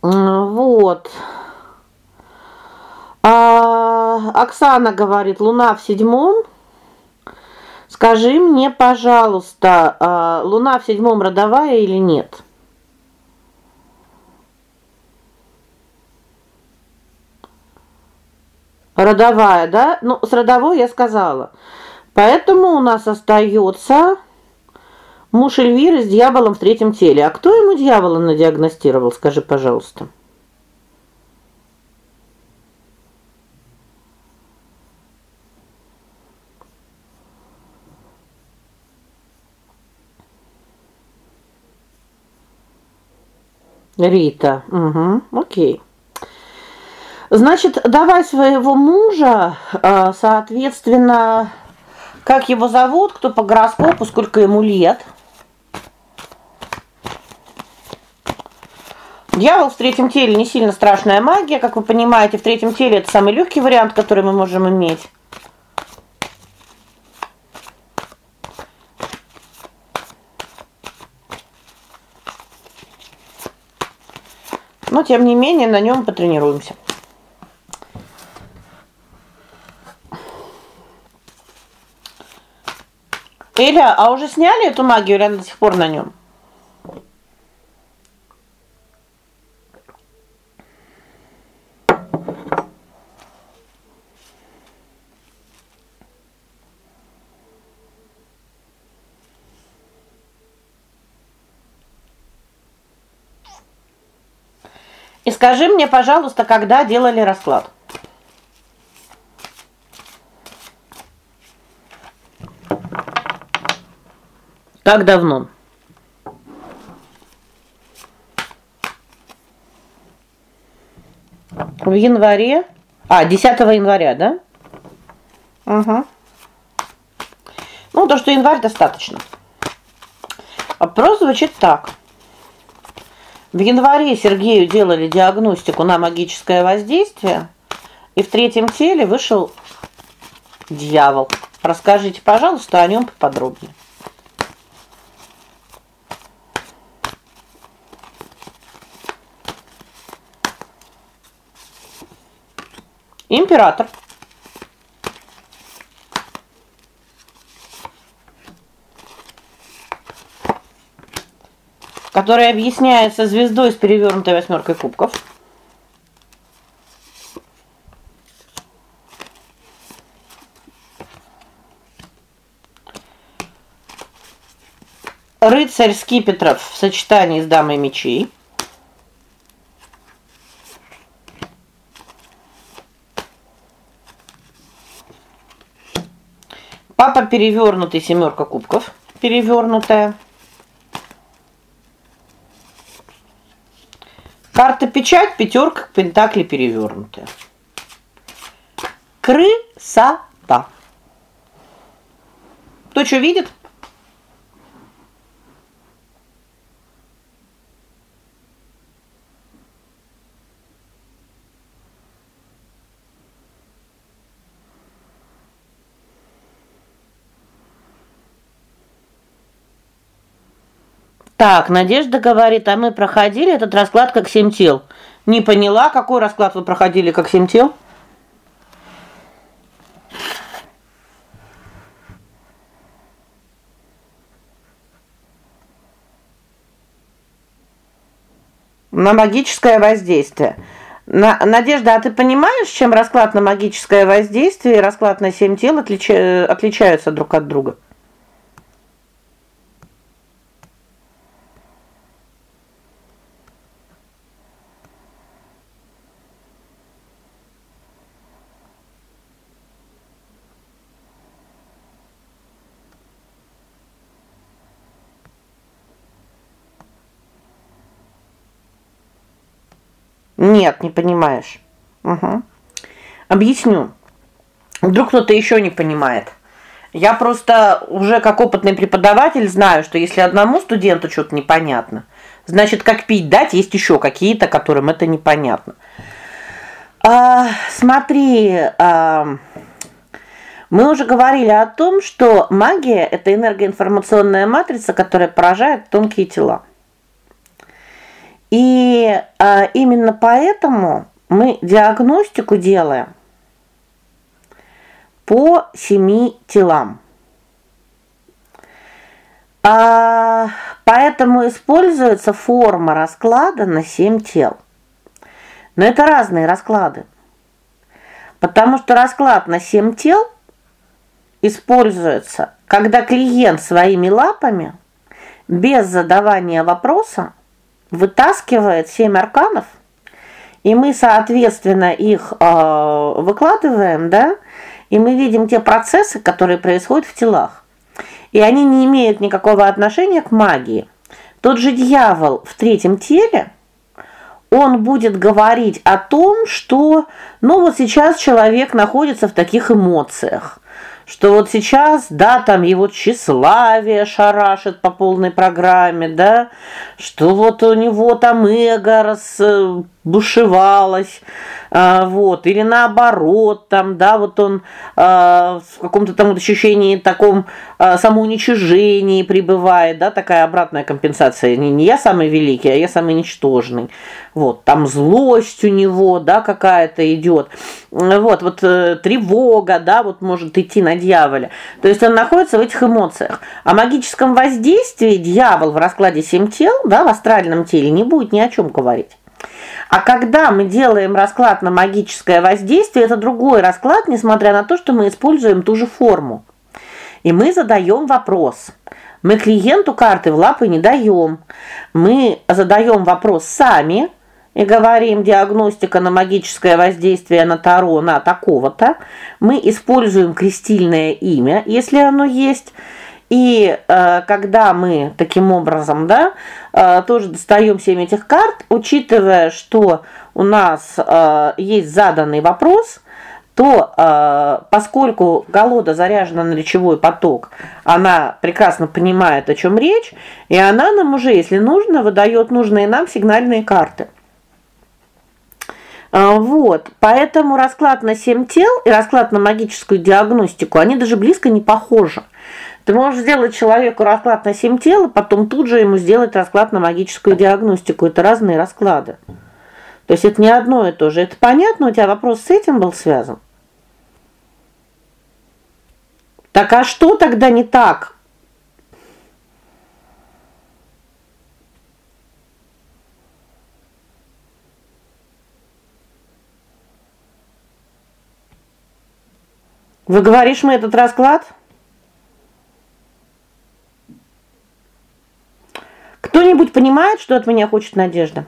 Вот. А, Оксана говорит: "Луна в седьмом. Скажи мне, пожалуйста, а, Луна в седьмом родовая или нет?" Родовая, да? Ну, с родовой я сказала. Поэтому у нас остается муж Эльвиры с дьяволом в третьем теле. А кто ему дьявола надиагностировал, скажи, пожалуйста? Рита. Угу. О'кей. Значит, давай своего мужа, а, соответственно, как его зовут, кто по гороскопу, сколько ему лет? Дьявол в третьем теле не сильно страшная магия, как вы понимаете, в третьем теле это самый легкий вариант, который мы можем иметь. Но тем не менее на нем потренируемся. Эля, а уже сняли эту магию или она до сих пор на нем? И скажи мне, пожалуйста, когда делали расклад? Как давно? В январе? А, 10 января, да? Угу. Ну, то, что январь достаточно. Вопрос звучит так. В январе Сергею делали диагностику на магическое воздействие, и в третьем теле вышел дьявол. Расскажите, пожалуйста, о нем поподробнее. Император. Который объясняется звездой с перевернутой восьмеркой кубков. Рыцарь скипетров в сочетании с дамой мечей. Папа перевернутый, семерка кубков, перевернутая. Карта печать, пятерка пентаклей перевернутая. Красота. Кто что видит? Так, Надежда говорит: "А мы проходили этот расклад как семь тел". Не поняла, какой расклад вы проходили как семь тел? На магическое воздействие. На, Надежда, а ты понимаешь, чем расклад на магическое воздействие и расклад на семь тел отлича, отличаются друг от друга? Нет, не понимаешь. Угу. Объясню. Вдруг кто-то еще не понимает. Я просто уже как опытный преподаватель знаю, что если одному студенту что-то непонятно, значит, как пить дать, есть еще какие-то, которым это непонятно. А, смотри, а, мы уже говорили о том, что магия это энергоинформационная матрица, которая поражает тонкие тела. И а, именно поэтому мы диагностику делаем по семи телам. А, поэтому используется форма расклада на 7 тел. Но это разные расклады. Потому что расклад на 7 тел используется, когда клиент своими лапами без задавания вопроса вытаскивает семь арканов, и мы, соответственно, их э, выкладываем, да? И мы видим те процессы, которые происходят в телах. И они не имеют никакого отношения к магии. Тот же дьявол в третьем теле он будет говорить о том, что ну вот сейчас человек находится в таких эмоциях что вот сейчас, да, там его тщеславие шарашит по полной программе, да, что вот у него там эго разбушевалось, а, вот, или наоборот, там, да, вот он а, в каком-то там ощущении таком а, самоуничижении пребывает, да, такая обратная компенсация. Не, я самый великий, а я самый ничтожный. Вот, там злость у него, да, какая-то идет. Вот, вот э, тревога, да, вот может идти на дьяволя. То есть он находится в этих эмоциях. О магическом воздействии дьявол в раскладе семь тел, да, в астральном теле не будет ни о чем говорить. А когда мы делаем расклад на магическое воздействие, это другой расклад, несмотря на то, что мы используем ту же форму. И мы задаем вопрос. Мы клиенту карты в лапы не даем. Мы задаем вопрос сами и говорим диагностика на магическое воздействие на таро на такого-то. Мы используем крестильное имя, если оно есть. И э, когда мы таким образом, да, э, тоже достаем семь этих карт, учитывая, что у нас э, есть заданный вопрос, то э, поскольку колода заряжена на речевой поток, она прекрасно понимает, о чем речь, и она нам уже, если нужно, выдает нужные нам сигнальные карты. А, вот. Поэтому расклад на семь тел и расклад на магическую диагностику, они даже близко не похожи. Ты можешь сделать человеку расклад на семь тел, а потом тут же ему сделать расклад на магическую диагностику. Это разные расклады. То есть это не одно и то же. Это понятно, у тебя вопрос с этим был связан? Так а что тогда не так? Вы говоришь, мы этот расклад? Кто-нибудь понимает, что от меня хочет Надежда?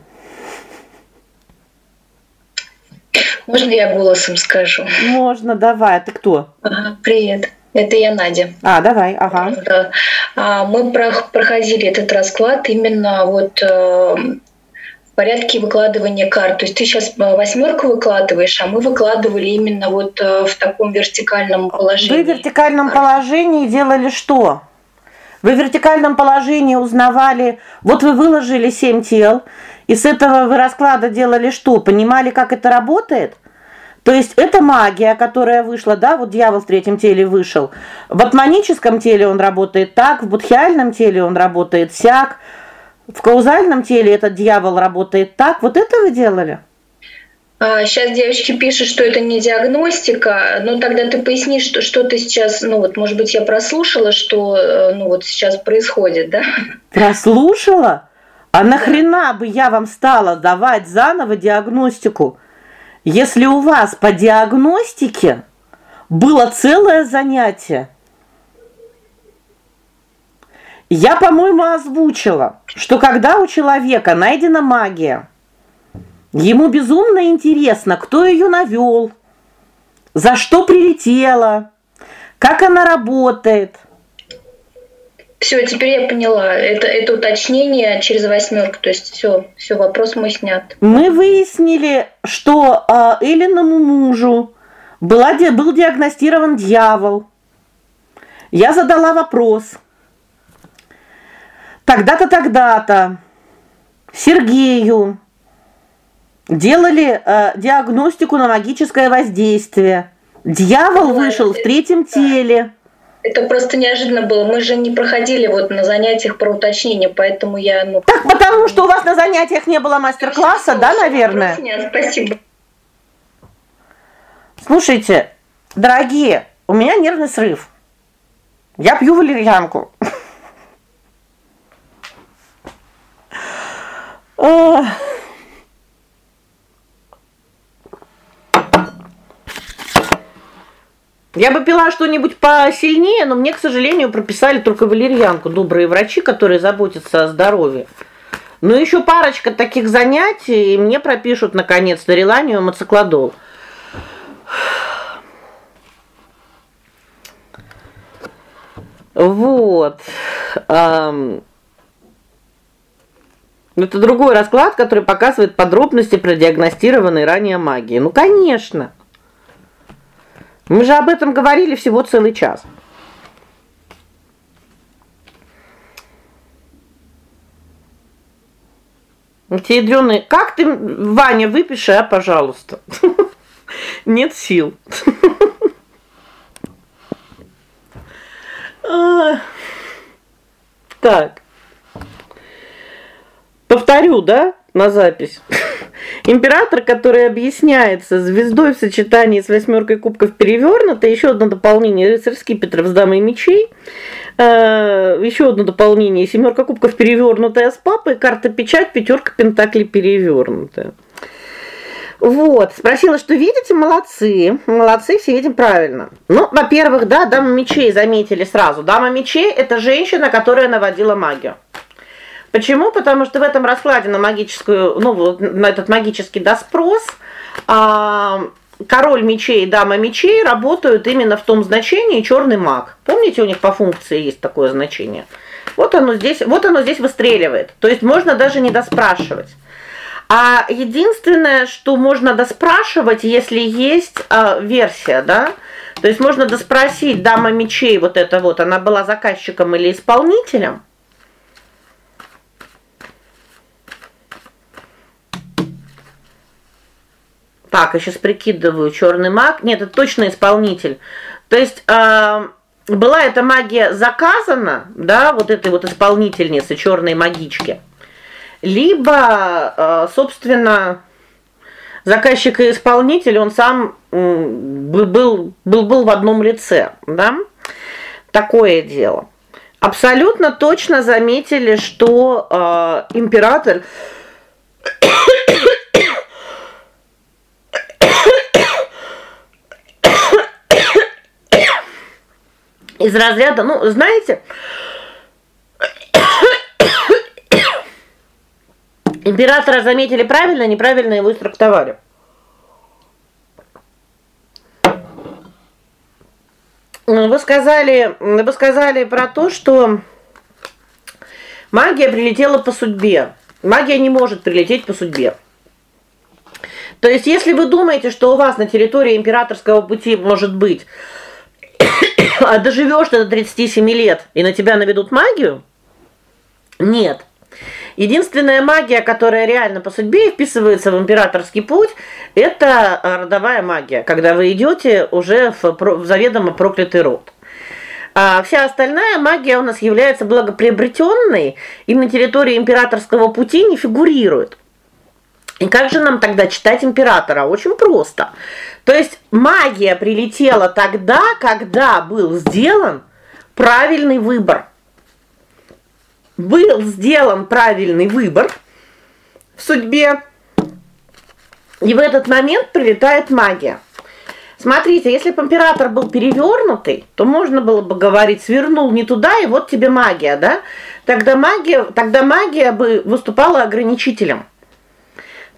Можно я голосом скажу? Можно, давай. Ты кто? Ага, привет. Это я Надя. А, давай, ага. Да. А, мы проходили этот расклад именно вот э, в порядке выкладывания карт. То есть ты сейчас восьмерку выкладываешь, а мы выкладывали именно вот э, в таком вертикальном положении. Вы в вертикальном положении делали что? Вы в вертикальном положении узнавали, вот вы выложили семь тел, и с этого вы расклада делали что? Понимали, как это работает? То есть это магия, которая вышла, да, вот дьявол в третьем теле вышел. В атманическом теле он работает так, в будхиальном теле он работает сяк, в каузальном теле этот дьявол работает так. Вот это вы делали? Сейчас а, девочки пишут, что это не диагностика, но тогда ты поясни, что что ты сейчас, ну вот, может быть, я прослушала, что э, ну вот сейчас происходит, да? Прослушала? А нахрена бы я вам стала давать заново диагностику, если у вас по диагностике было целое занятие? Я, по-моему, озвучила, что когда у человека найдена магия, Ему безумно интересно, кто ее навел, за что прилетела, как она работает. Все, теперь я поняла. Это это уточнение через восьмерку, то есть все, все вопрос мой снят. Мы выяснили, что э, Элиному мужу была был диагностирован дьявол. Я задала вопрос. Тогда-то, тогда-то Сергею делали э, диагностику на магическое воздействие. Дьявол да, вышел это, в третьем да. теле. Это просто неожиданно было. Мы же не проходили вот на занятиях про уточнение, поэтому я ну Так потому что у вас на занятиях не было мастер-класса, да, наверное? Нет, спасибо. Слушайте, дорогие, у меня нервный срыв. Я пью валерьянку. Ох. Я бы пила что-нибудь посильнее, но мне, к сожалению, прописали только валерьянку. Добрые врачи, которые заботятся о здоровье. Ну еще парочка таких занятий, и мне пропишут наконец-то реланиум и циклодол. Вот. Это другой расклад, который показывает подробности продиагностированной ранее магии. Ну, конечно. Мы же об этом говорили всего целый час. Эти ядреные... Как ты, Ваня, выпиши, а, пожалуйста. Нет сил. Так. Повторю, да, на запись. Император, который объясняется звездой в сочетании с восьмеркой кубков перевернутой, еще одно дополнение рыцарь скипетров с дамой мечей. Э, еще одно дополнение семерка кубков перевернутая с папой, карта печать, пятерка пентаклей перевернутая. Вот, спросила, что видите, молодцы. Молодцы, все видим правильно. Ну, во-первых, да, дама мечей заметили сразу. Дама мечей это женщина, которая наводила магию. Почему? Потому что в этом раскладе на магическую, ну, на этот магический доспрос, а король мечей дама мечей работают именно в том значении черный маг. Помните, у них по функции есть такое значение. Вот оно здесь, вот оно здесь выстреливает. То есть можно даже не доспрашивать. А единственное, что можно доспрашивать, если есть э, версия, да? То есть можно доспросить дама мечей вот это вот, она была заказчиком или исполнителем? Так, я сейчас прикидываю, черный маг. Нет, это точно исполнитель. То есть э, была эта магия заказана, да, вот этой вот исполнительницы черной магички. Либо, э, собственно, заказчик и исполнитель, он сам был был был в одном лице, да? Такое дело. Абсолютно точно заметили, что э, император из разряда, ну, знаете, императора заметили правильно, неправильно его истрактовали. Вы сказали, вы сказали про то, что магия прилетела по судьбе. Магия не может прилететь по судьбе. То есть, если вы думаете, что у вас на территории императорского пути может быть а доживешь ты до 37 лет и на тебя наведут магию? Нет. Единственная магия, которая реально по судьбе вписывается в императорский путь, это а, родовая магия, когда вы идете уже в, в заведомо проклятый род. А вся остальная магия у нас является благоприобретенной и на территории императорского пути не фигурирует. И как же нам тогда читать императора? Очень просто. То есть магия прилетела тогда, когда был сделан правильный выбор. Был сделан правильный выбор в судьбе. И в этот момент прилетает магия. Смотрите, если бы император был перевернутый, то можно было бы говорить: свернул не туда, и вот тебе магия, да? Тогда магия, тогда магия бы выступала ограничителем.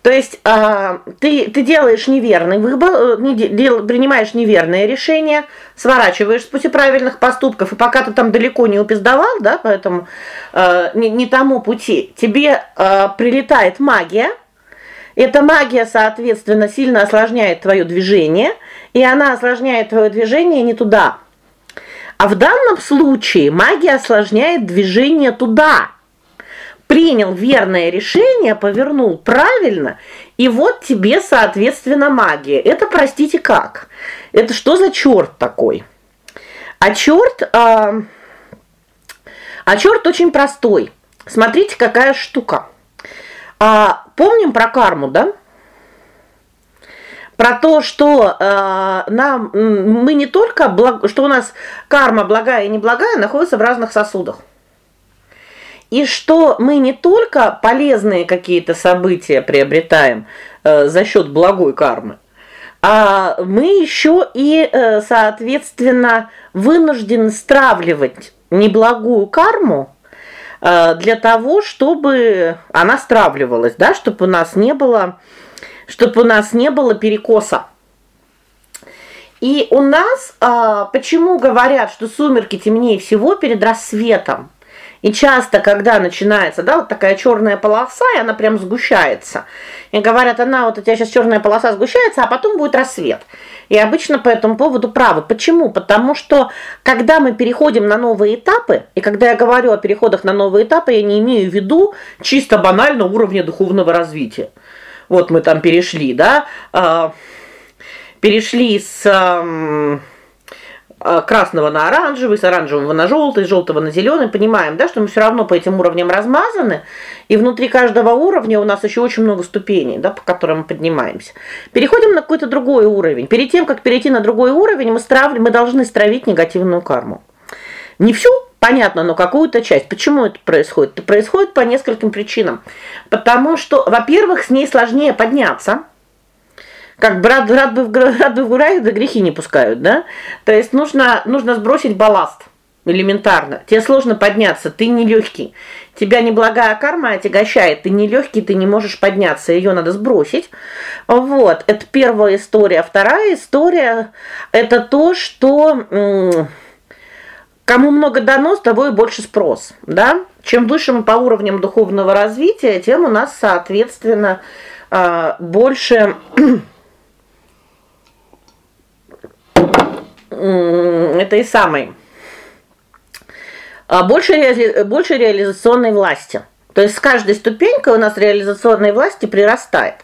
То есть, а, ты ты делаешь неверный выбор, э, не дел, принимаешь неверное решение, сворачиваешь с пути правильных поступков, и пока ты там далеко не упиздавал, да, поэтому э, не не тому пути, тебе э, прилетает магия. Эта магия, соответственно, сильно осложняет твое движение, и она осложняет твое движение не туда. А в данном случае магия осложняет движение туда принял верное решение, повернул правильно, и вот тебе, соответственно, магия. Это, простите, как? Это что за черт такой? А черт, а, а черт очень простой. Смотрите, какая штука. А, помним про карму, да? Про то, что э, нам мы не только благ, что у нас карма благая и неблагая находятся в разных сосудах. И что мы не только полезные какие-то события приобретаем э, за счет благой кармы, а мы еще и, э, соответственно, вынуждены стравливать неблагую карму э, для того, чтобы она стравливалась, да, чтобы у нас не было чтобы у нас не было перекоса. И у нас а, почему говорят, что сумерки темнее всего перед рассветом? И часто, когда начинается, да, вот такая черная полоса, и она прям сгущается. И говорят: "Она вот у тебя сейчас черная полоса сгущается, а потом будет рассвет". И обычно по этому поводу правы. Почему? Потому что когда мы переходим на новые этапы, и когда я говорю о переходах на новые этапы, я не имею в виду чисто банально уровня духовного развития. Вот мы там перешли, да? А, перешли с красного на оранжевый, с оранжевого на желтый, с желтого на зеленый, понимаем, да, что мы все равно по этим уровням размазаны, и внутри каждого уровня у нас еще очень много ступеней, да, по которым мы поднимаемся. Переходим на какой-то другой уровень. Перед тем, как перейти на другой уровень, мы стравли, мы должны стравить негативную карму. Не всю, понятно, но какую-то часть. Почему это происходит? Это происходит по нескольким причинам. Потому что, во-первых, с ней сложнее подняться. Как брат рад бы в рад бы в рай, да грехи не пускают, да? То есть нужно нужно сбросить балласт элементарно. Тебе сложно подняться, ты не легкий. Тебя неблагая карма отягощает, ты не легкий, ты не можешь подняться, ее надо сбросить. Вот, это первая история. Вторая история это то, что кому много дано, с того и больше спрос, да? Чем выше мы по уровням духовного развития, тем у нас, соответственно, а, больше этой самой а больше больше реализационной власти. То есть с каждой ступенькой у нас реализационной власти прирастает.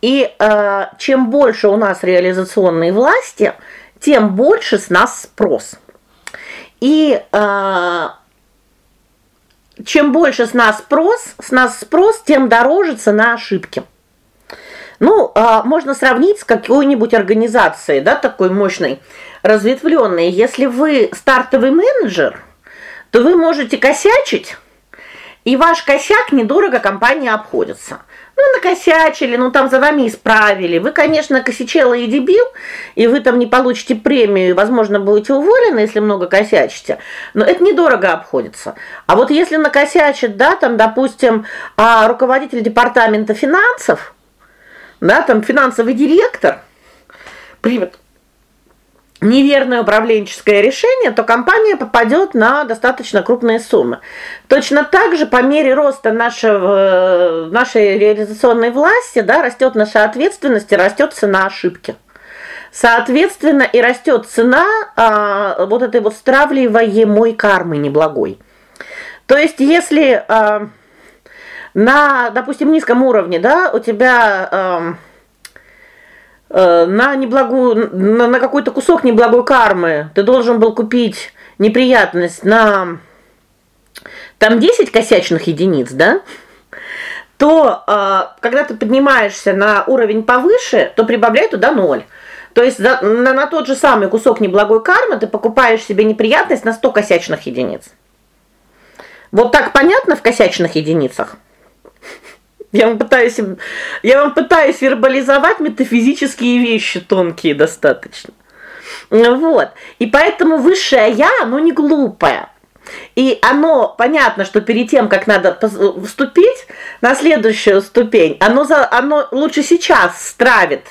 И э, чем больше у нас реализационной власти, тем больше с нас спрос. И э, чем больше с нас спрос, с нас спрос, тем дороже цена ошибки. Ну, а, можно сравнить с какой-нибудь организацией, да, такой мощной, разветвленной. Если вы стартовый менеджер, то вы можете косячить, и ваш косяк недорого компании обходится. Ну, накосячили, ну там за вами исправили. Вы, конечно, косячела и дебил, и вы там не получите премию, и, возможно, будете уволены, если много косячите. Но это недорого обходится. А вот если накосячит, да, там, допустим, а, руководитель департамента финансов, да, там финансовый директор примет неверное управленческое решение, то компания попадет на достаточно крупные суммы. Точно так же по мере роста нашего нашей реализационной власти, да, растет наша ответственность и растет цена ошибки. Соответственно, и растет цена а, вот этой вот стравливаемой кармы неблагой. То есть, если а, на, допустим, низком уровне, да, у тебя э, э, на неблагую на, на какой-то кусок неблагой кармы ты должен был купить неприятность на там 10 косячных единиц, да? То э, когда ты поднимаешься на уровень повыше, то прибавляй туда 0. То есть на, на тот же самый кусок неблагой кармы ты покупаешь себе неприятность на 100 косячных единиц. Вот так понятно в косячных единицах? Я вам пытаюсь я вам пытаюсь вербализовать метафизические вещи тонкие достаточно. Вот. И поэтому высшее я, оно не глупое. И оно понятно, что перед тем, как надо вступить на следующую ступень, оно за оно лучше сейчас стравит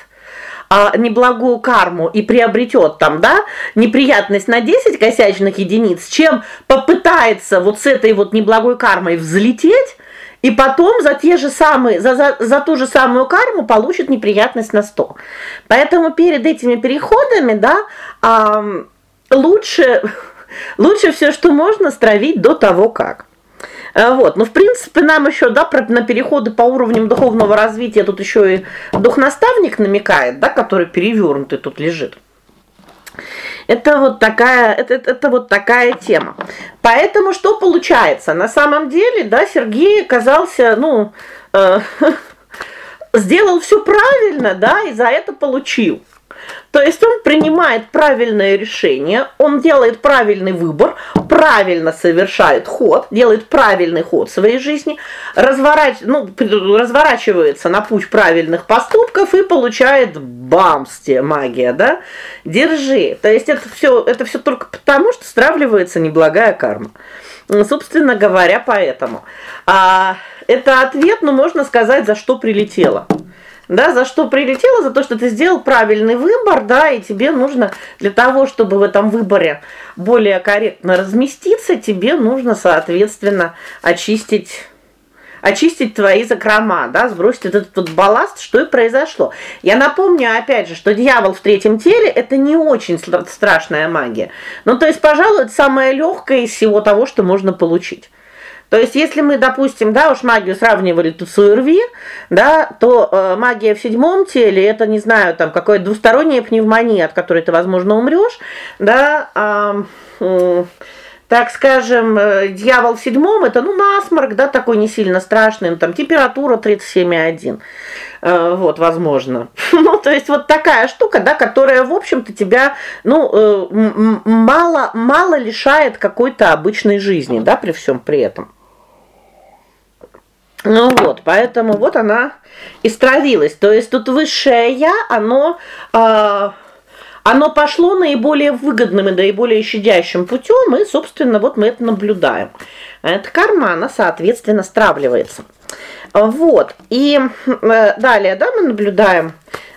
а, неблагую карму и приобретет там, да, неприятность на 10 косячных единиц, чем попытается вот с этой вот неблагой кармой взлететь и потом за те же самые за за, за ту же самую карму получит неприятность на 100. Поэтому перед этими переходами, да, а, лучше лучше все, что можно, стравить до того, как. А, вот. Ну, в принципе, нам еще, да, про на переходы по уровням духовного развития тут еще и дух-наставник намекает, да, который перевернутый тут лежит. Это вот такая это, это вот такая тема. Поэтому что получается? На самом деле, да, Сергей оказался, ну, э, сделал все правильно, да, и за это получил. То есть он принимает правильное решение, он делает правильный выбор, правильно совершает ход, делает правильный ход в своей жизни, разворач, ну, разворачивается на путь правильных поступков и получает бамсте магия, да? Держи. То есть это все это все только потому, что стравливается неблагая карма. Собственно говоря, поэтому. А это ответ, ну, можно сказать, за что прилетело. Да, за что прилетело? За то, что ты сделал правильный выбор, да, и тебе нужно для того, чтобы в этом выборе более корректно разместиться, тебе нужно, соответственно, очистить очистить твои закрома, да, сбросить этот вот балласт, что и произошло. Я напомню опять же, что дьявол в третьем теле это не очень страшная магия. Ну, то есть, пожалуй, это самое легкое из всего того, что можно получить. То есть, если мы, допустим, да, уж магию сравнивали тут с УРВИ, да, то э, магия в седьмом теле это, не знаю, там какая-то двусторонняя пневмония, от которой ты, возможно, умрешь, да, э, э, так скажем, э, дьявол в седьмом это ну насморк, да, такой не сильно страшный, ну, там температура 37,1. Э, вот, возможно. Ну, то есть вот такая штука, да, которая, в общем-то, тебя, ну, э, мало мало лишает какой-то обычной жизни, да, при всем при этом. Ну вот, поэтому вот она и стравилась. То есть тут высшее я, оно э, оно пошло наиболее выгодным и наиболее щадящим путем, и, собственно, вот мы это наблюдаем. Эта карма, она, соответственно, стравливается. Вот. И э, далее, да, мы наблюдаем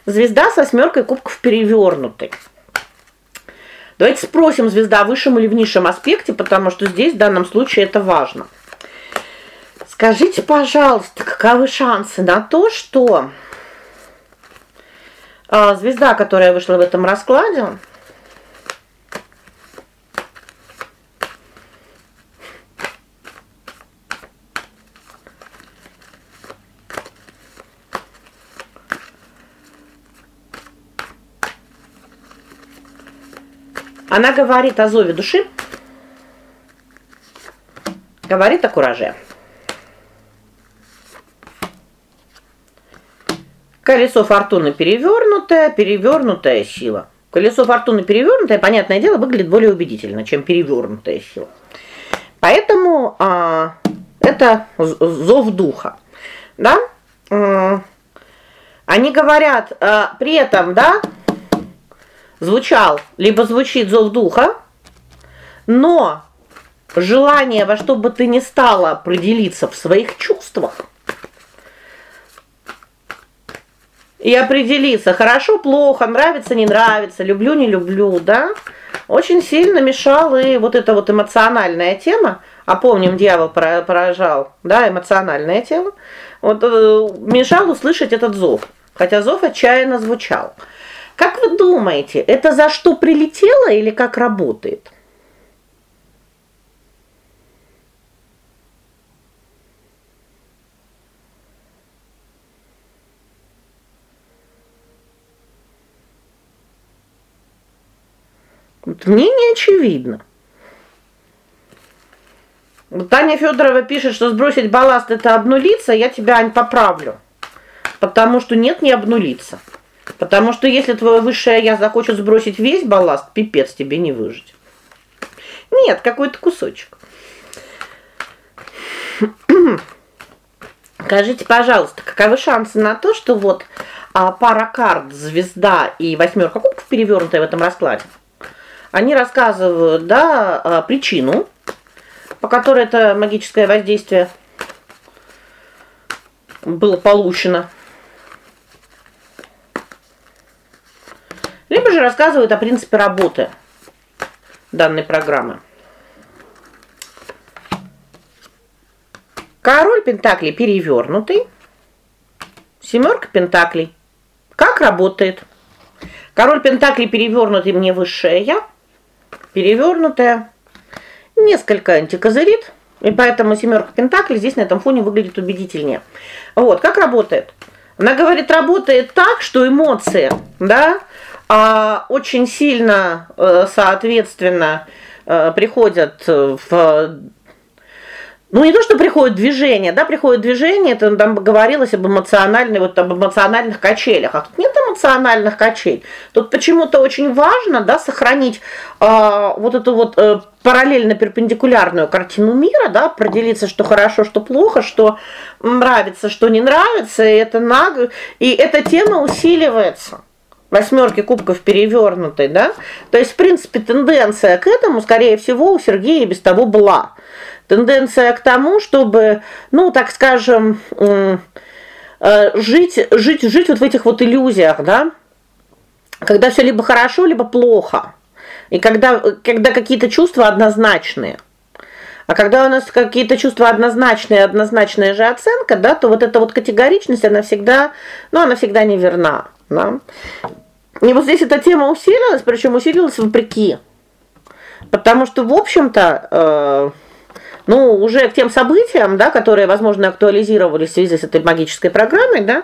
звезда со восьмеркой кубков перевернутой. Давайте спросим, звезда в высшем или в низшем аспекте, потому что здесь в данном случае это важно. Скажите, пожалуйста, каковы шансы на то, что а, звезда, которая вышла в этом раскладе, Она говорит о зове души. Говорит о кураже. Колесо фортуны перевернутое, перевернутая сила. Колесо фортуны перевернутое, понятное дело, выглядит более убедительно, чем перевернутая сила. Поэтому а, это зов духа. Да? Они говорят, а, при этом, да, звучал, либо звучит зов духа, но желание во что бы ты ни стало определиться в своих чувствах и определиться, хорошо, плохо, нравится, не нравится, люблю, не люблю, да? Очень сильно мешала и вот эта вот эмоциональная тема. А помним, дьявол поражал, да, эмоциональная тема. Вот э, мешал услышать этот зов, хотя зов отчаянно звучал. Как вы думаете, это за что прилетело или как работает? Мне не очевидно. Таня Федорова пишет, что сбросить балласт это обнулиться, я тебя Ань поправлю. Потому что нет, не обнулиться. Потому что если твое высшее я захочет сбросить весь балласт, пипец тебе не выжить. Нет, какой-то кусочек. Скажите, пожалуйста, каковы шансы на то, что вот а, пара карт звезда и восьмерка кубков перевернутая в этом раскладе? Они рассказывают, да, причину, по которой это магическое воздействие было получено. Либо же рассказывают о принципе работы данной программы. Король пентаклей перевернутый. Семерка пентаклей. Как работает? Король пентаклей перевернутый мне высшее я перевернутая, несколько антикозырит, и поэтому семерка пентаклей здесь на этом фоне выглядит убедительнее. Вот, как работает? Она говорит, работает так, что эмоции, да, а очень сильно, э, соответственно, э, приходят в ну не то, что приходит движение, да, приходит движение, это там говорилось об эмоциональной вот об эмоциональных качелях. А тут нет эмоциональных качелей. Тут почему-то очень важно, да, сохранить э, вот эту вот э, параллельно перпендикулярную картину мира, да, определиться, что хорошо, что плохо, что нравится, что не нравится, и это надо, и эта тема усиливается восьмерки кубков перевернутой, да? То есть, в принципе, тенденция к этому, скорее всего, у Сергея без того была. Тенденция к тому, чтобы, ну, так скажем, э, жить жить жить вот в этих вот иллюзиях, да? Когда все либо хорошо, либо плохо. И когда когда какие-то чувства однозначные. А когда у нас какие-то чувства однозначные, однозначная же оценка, да, то вот эта вот категоричность, она всегда, ну, она всегда неверна, да? И вот здесь эта тема усилилась, причем усилилась вопреки. Потому что, в общем-то, э ну, уже к тем событиям, да, которые, возможно, актуализировались в связи с этой магической программой, да,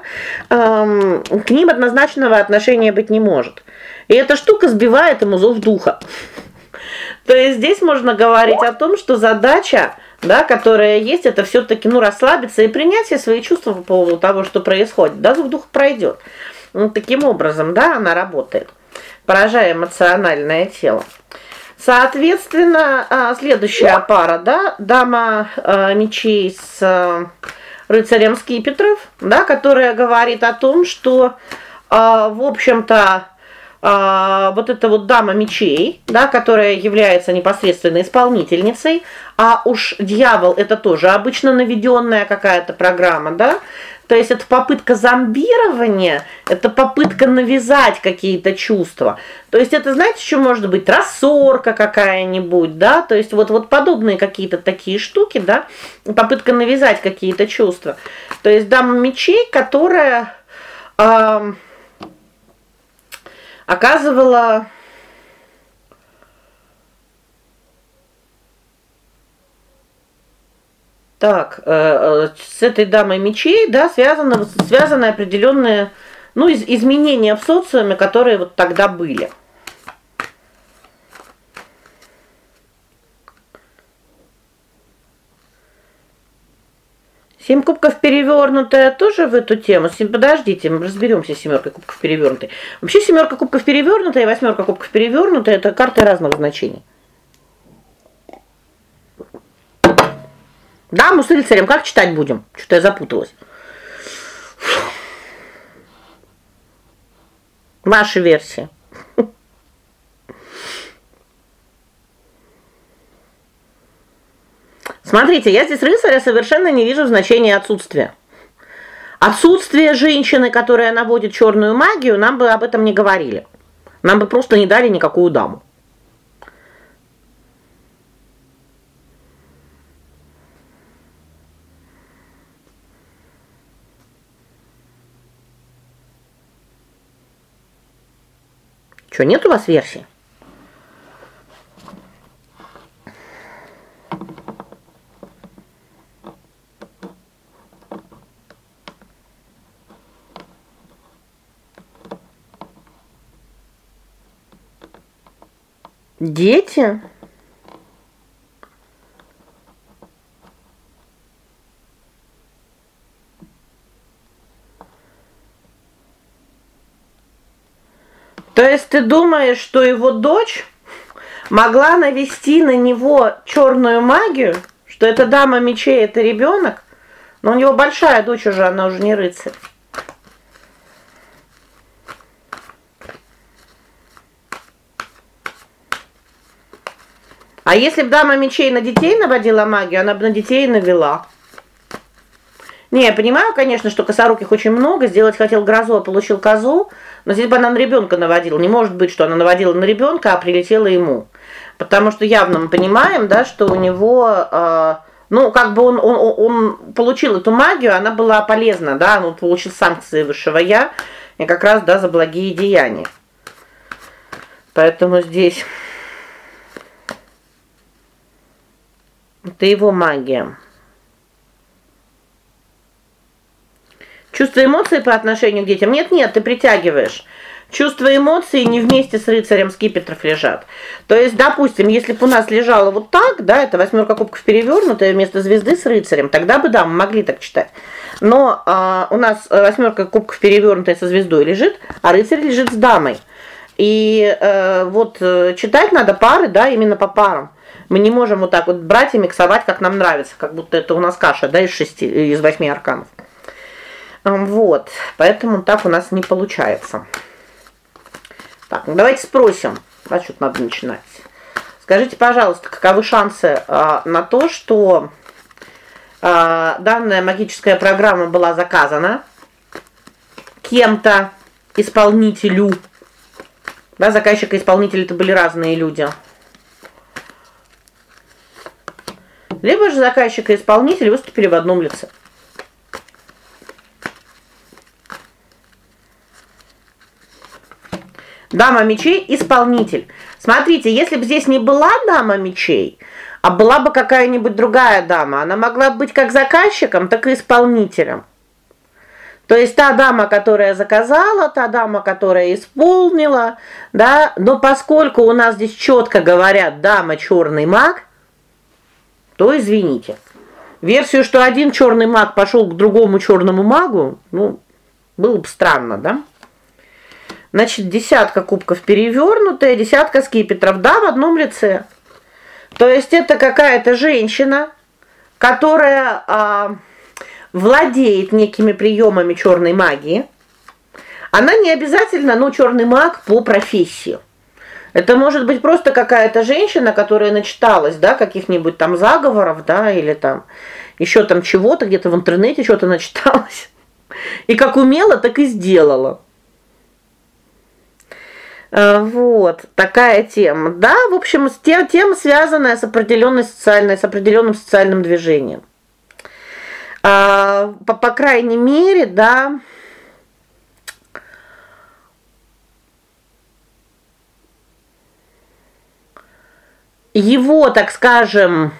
эм, к ним однозначного отношения быть не может. И эта штука сбивает ему зов духа. То есть здесь можно говорить о том, что задача, да, которая есть, это все таки ну расслабиться и принять все свои чувства по поводу того, что происходит. Да, зов духа пройдет. Ну, таким образом, да, она работает, поражая эмоциональное тело. Соответственно, а, следующая пара, да, дама а, мечей с а, рыцарем скипетров, да, которая говорит о том, что в общем-то вот эта вот дама мечей, да, которая является непосредственно исполнительницей, а уж дьявол это тоже обычно наведенная какая-то программа, да? То есть это попытка зомбирования, это попытка навязать какие-то чувства. То есть это, знаете, что может быть рассорка какая-нибудь, да? То есть вот вот подобные какие-то такие штуки, да? Попытка навязать какие-то чувства. То есть дама мечей, которая э, оказывала Так, э, э, с этой дамой мечей, да, связано связаны определенные, ну, из, изменения в социуме, которые вот тогда были. Семь кубков перевернутая тоже в эту тему. Подождите, мы разберемся с семеркой кубков перевернутой. Вообще семерка кубков перевернутая и восьмерка кубков перевернутая это карты разных значений. Да, мы с рыцарем как читать будем? Что-то я запуталась. Ваша версия. Смотрите, я здесь рыцаря совершенно не вижу значения отсутствия. Отсутствие женщины, которая наводит черную магию, нам бы об этом не говорили. Нам бы просто не дали никакую даму. Что, нет у вас версии? Дети? То есть ты думаешь, что его дочь могла навести на него черную магию, что эта дама мечей это ребенок, но у него большая дочь уже, она уже не рыцарь. А если бы дама мечей на детей наводила магию, она бы на детей навела. Не, я понимаю, конечно, что косоруких очень много, сделать хотел грозу, а получил козу, но здесь бы она на ребенка наводила. Не может быть, что она наводила на ребенка, а прилетела ему. Потому что явно мы понимаем, да, что у него э, ну, как бы он он он получил эту магию, она была полезна, да, он получил санкции высшего я, и как раз да за благие деяния. Поэтому здесь это его магия. Чувство эмоций по отношению к детям. Нет, нет, ты притягиваешь. Чувства эмоций не вместе с рыцарем скипетров лежат. То есть, допустим, если бы у нас лежало вот так, да, это восьмерка кубков перевернутая вместо звезды с рыцарем, тогда бы да, мы могли так читать. Но а, у нас восьмерка кубков перевернутая со звездой лежит, а рыцарь лежит с дамой. И э, вот э, читать надо пары, да, именно по парам. Мы не можем вот так вот брать и миксовать, как нам нравится, как будто это у нас каша, да, из шести из восьми арканов. Вот. Поэтому так у нас не получается. Так, ну давайте спросим. А что надо начинать. Скажите, пожалуйста, каковы шансы а, на то, что а, данная магическая программа была заказана кем-то исполнителю. Да, заказчик и исполнитель это были разные люди. Либо же заказчик и исполнитель выступили в одном лице. Дама мечей исполнитель. Смотрите, если бы здесь не была дама мечей, а была бы какая-нибудь другая дама, она могла быть как заказчиком, так и исполнителем. То есть та дама, которая заказала, та дама, которая исполнила, да? Но поскольку у нас здесь четко говорят дама черный маг, то извините. Версию, что один черный маг пошел к другому черному магу, ну, было бы странно, да? Значит, десятка кубков перевернутая, десятка скипетров, да, в одном лице. То есть это какая-то женщина, которая а, владеет некими приемами черной магии. Она не обязательно, ну, черный маг по профессии. Это может быть просто какая-то женщина, которая начиталась, да, каких-нибудь там заговоров, да, или там еще там чего-то, где-то в интернете что-то начиталась. И как умела, так и сделала. Э, вот, такая тема. Да, в общем, тем тема связанная с определенной социальной, с определенным социальным движением. А, по, по крайней мере, да, его, так скажем,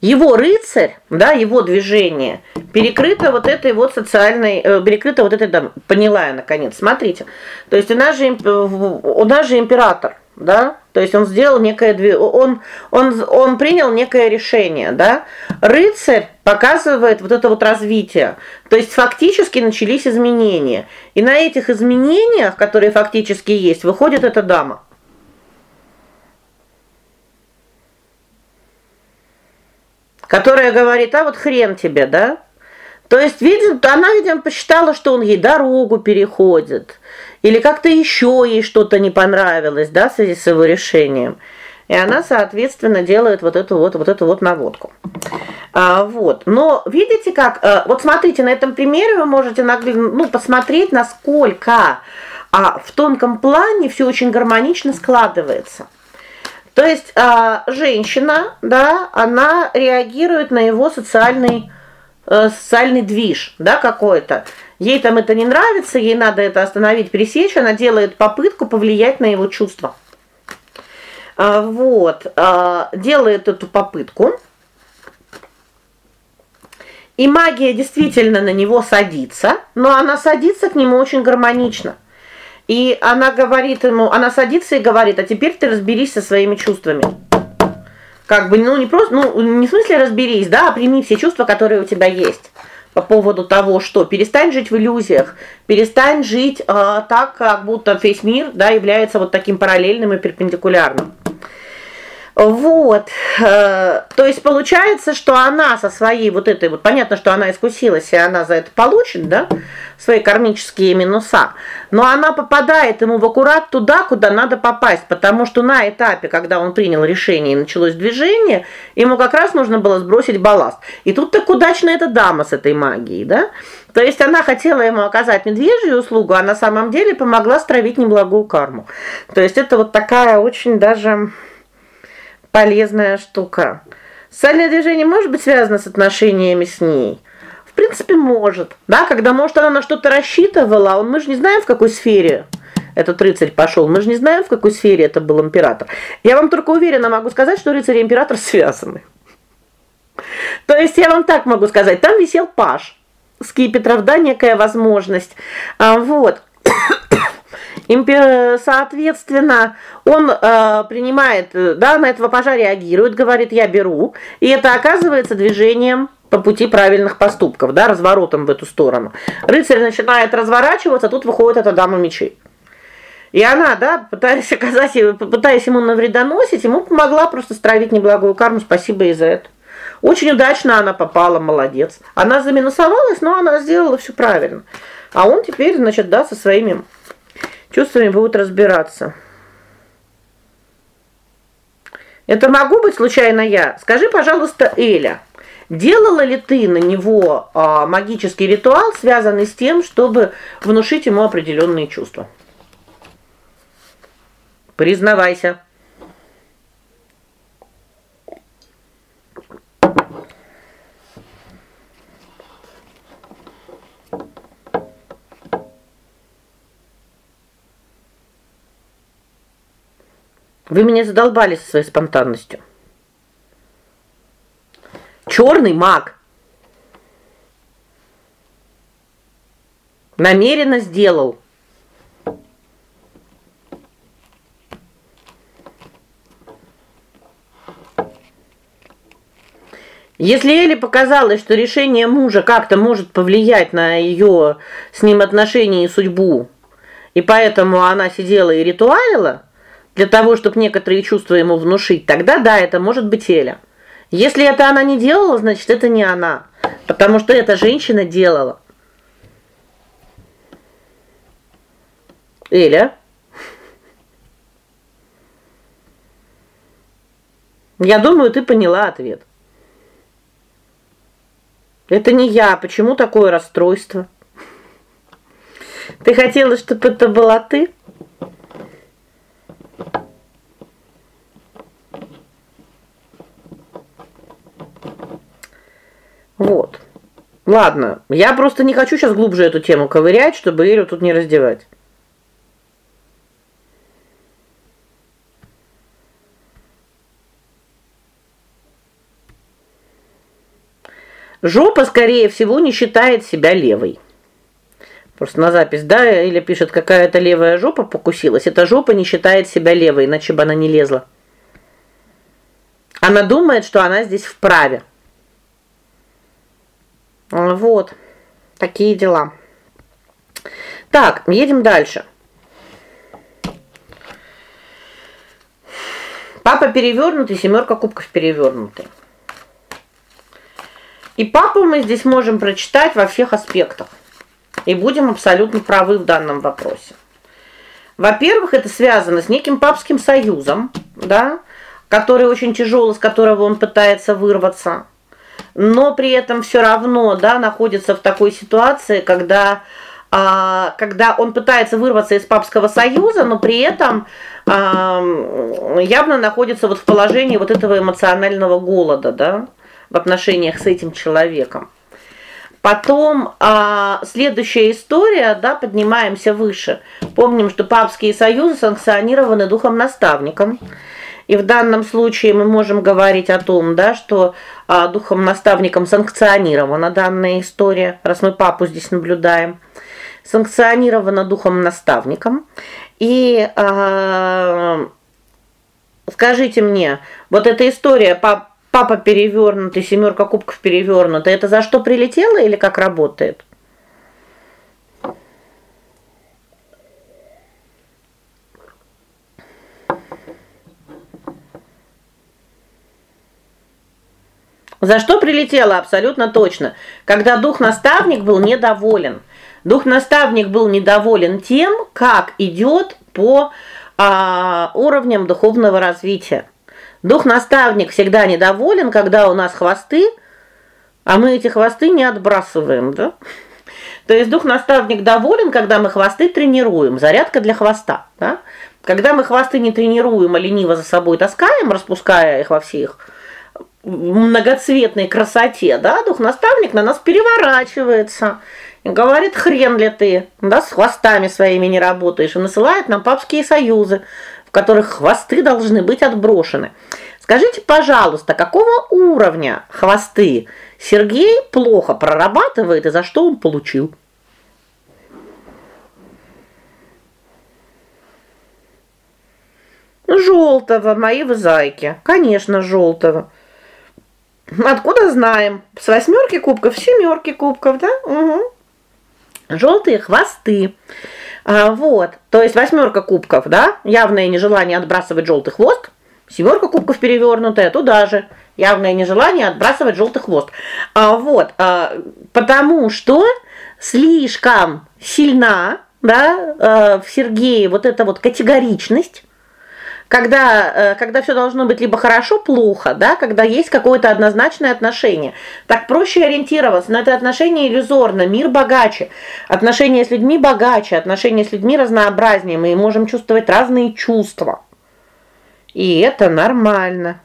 его рыцарь, да, его движение перекрыто вот этой вот социальной, э, перекрыто вот этой, да, поняла я наконец. Смотрите. То есть у нас же у нас же император, да? То есть он сделал некое он он он принял некое решение, да? Рыцарь показывает вот это вот развитие. То есть фактически начались изменения. И на этих изменениях, которые фактически есть, выходит эта дама. Которая говорит: "А вот хрен тебе, да?" То есть, видимо, она, видимо, посчитала, что он ей дорогу переходит, или как-то еще ей что-то не понравилось, да, в связи с его решением. И она, соответственно, делает вот эту вот вот эту вот наводку. А, вот. Но видите, как а, вот смотрите, на этом примере вы можете ну, посмотреть, насколько а в тонком плане все очень гармонично складывается. То есть а, женщина, да, она реагирует на его социальный э, социальный движ, да, какой-то. Ей там это не нравится, ей надо это остановить, пересечь, она делает попытку повлиять на его чувства. А, вот, а, делает эту попытку. И магия действительно на него садится, но она садится к нему очень гармонично. И она говорит ему, она садится и говорит: "А теперь ты разберись со своими чувствами". Как бы, ну не просто, ну не в смысле разберись, да, а прими все чувства, которые у тебя есть по поводу того, что перестань жить в иллюзиях, перестань жить э, так, как будто весь мир, да, является вот таким параллельным и перпендикулярным. Вот. Э, то есть получается, что она со своей вот этой вот понятно, что она искусилась, и она за это получит, да, свои кармические минуса. Но она попадает ему в аккурат туда, куда надо попасть, потому что на этапе, когда он принял решение и началось движение, ему как раз нужно было сбросить балласт. И тут так удачно эта дама с этой магией, да? То есть она хотела ему оказать медвежью услугу, а на самом деле помогла стравить неблагую карму. То есть это вот такая очень даже полезная штука. Социальное движение может быть связано с отношениями с ней. В принципе, может. Да, когда может она на что-то рассчитывала, он мы же не знаем в какой сфере этот рыцарь пошел. Мы же не знаем в какой сфере это был император. Я вам только уверенно могу сказать, что рыцарь и император связаны. То есть я вам так могу сказать, там висел паж скипетров, да, некая возможность. А вот. Соответственно, он э, принимает, да, на этого пажа реагирует, говорит: "Я беру". И это оказывается движением по пути правильных поступков, да, разворотом в эту сторону. Рыцарь начинает разворачиваться, тут выходит эта дама мечей. И она, да, пытаясь оказать, пытаясь ему навредоносить, ему помогла просто стравить неблагую карму, спасибо и за это. Очень удачно она попала, молодец. Она заминусовалась, но она сделала все правильно. А он теперь, значит, да, со своими чувствами будут разбираться. Это могу быть случайно я? Скажи, пожалуйста, Эля. Делала ли ты на него а, магический ритуал, связанный с тем, чтобы внушить ему определенные чувства? Признавайся. Вы меня задолбали со своей спонтанностью. Черный маг. Намеренно сделал. Если Эле показалось, что решение мужа как-то может повлиять на ее с ним отношения и судьбу, и поэтому она сидела и ритуалила, для того, чтобы некоторые чувства ему внушить, тогда да, это может быть Эля. Если это она не делала, значит, это не она, потому что эта женщина делала. Эля Я думаю, ты поняла ответ. Это не я, почему такое расстройство? Ты хотела, чтобы это была ты? Вот. Ладно, я просто не хочу сейчас глубже эту тему ковырять, чтобы Иру тут не раздевать. Жопа, скорее всего, не считает себя левой. Просто на запись, да, или пишет, какая-то левая жопа покусилась. Эта жопа не считает себя левой, иначе бы она не лезла. Она думает, что она здесь вправе. Вот. Такие дела. Так, едем дальше. Папа перевернутый, семерка кубков перевернутый. И папу мы здесь можем прочитать во всех аспектах. И будем абсолютно правы в данном вопросе. Во-первых, это связано с неким папским союзом, да, который очень тяжелый, с которого он пытается вырваться но при этом все равно, да, находится в такой ситуации, когда а, когда он пытается вырваться из папского союза, но при этом а, явно находится вот в положении вот этого эмоционального голода, да, в отношениях с этим человеком. Потом а, следующая история, да, поднимаемся выше. Помним, что папские союзы санкционированы духом наставником. И в данном случае мы можем говорить о том, да, что а, духом наставником санкционирована данная история, раз мы папу здесь наблюдаем. Санкционирована духом наставником. И а, скажите мне, вот эта история пап, папа перевернутый, семерка кубков перевернута, это за что прилетело или как работает? За что прилетело абсолютно точно, когда дух-наставник был недоволен. Дух-наставник был недоволен тем, как идет по а, уровням духовного развития. Дух-наставник всегда недоволен, когда у нас хвосты, а мы эти хвосты не отбрасываем, да? То есть дух-наставник доволен, когда мы хвосты тренируем, зарядка для хвоста, да? Когда мы хвосты не тренируем, а лениво за собой таскаем, распуская их во всех многоцветной красоте, да, дух-наставник на нас переворачивается и говорит: "Хрен ли ты, да, с хвостами своими не работаешь", и насылает нам папские союзы, в которых хвосты должны быть отброшены. Скажите, пожалуйста, какого уровня хвосты Сергей плохо прорабатывает и за что он получил? Желтого, мои вы зайки. Конечно, желтого. Откуда знаем? С восьмерки кубков, семерки кубков, да? Угу. Желтые хвосты. А, вот. То есть восьмерка кубков, да? Явное нежелание отбрасывать желтый хвост. Семерка кубков перевернутая туда же. Явное нежелание отбрасывать желтый хвост. А, вот. А, потому что слишком сильна, да, а, в Сергее вот эта вот категоричность когда, э, когда все должно быть либо хорошо, плохо, да, когда есть какое-то однозначное отношение. Так проще ориентироваться на это отношение иллюзорно, мир богаче, отношения с людьми богаче, отношения с людьми разнообразнее, мы можем чувствовать разные чувства. И это нормально.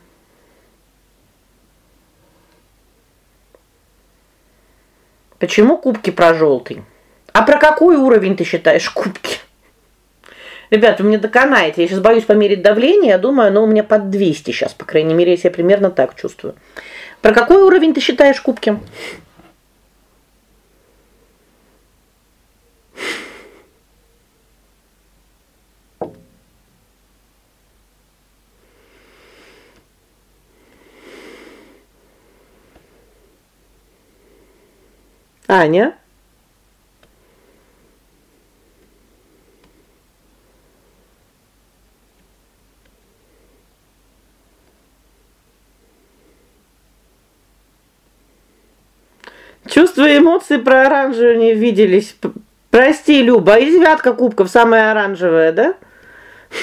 Почему кубки про желтый? А про какой уровень ты считаешь кубки? Ребята, вы мне доконаете. Я сейчас боюсь померить давление, я думаю, оно у меня под 200 сейчас, по крайней мере, я себя примерно так чувствую. Про какой уровень ты считаешь кубки? Аня Чувства и эмоции про оранжевые не виделись. Прости, Люба, а и девятка кубков самая оранжевая, да?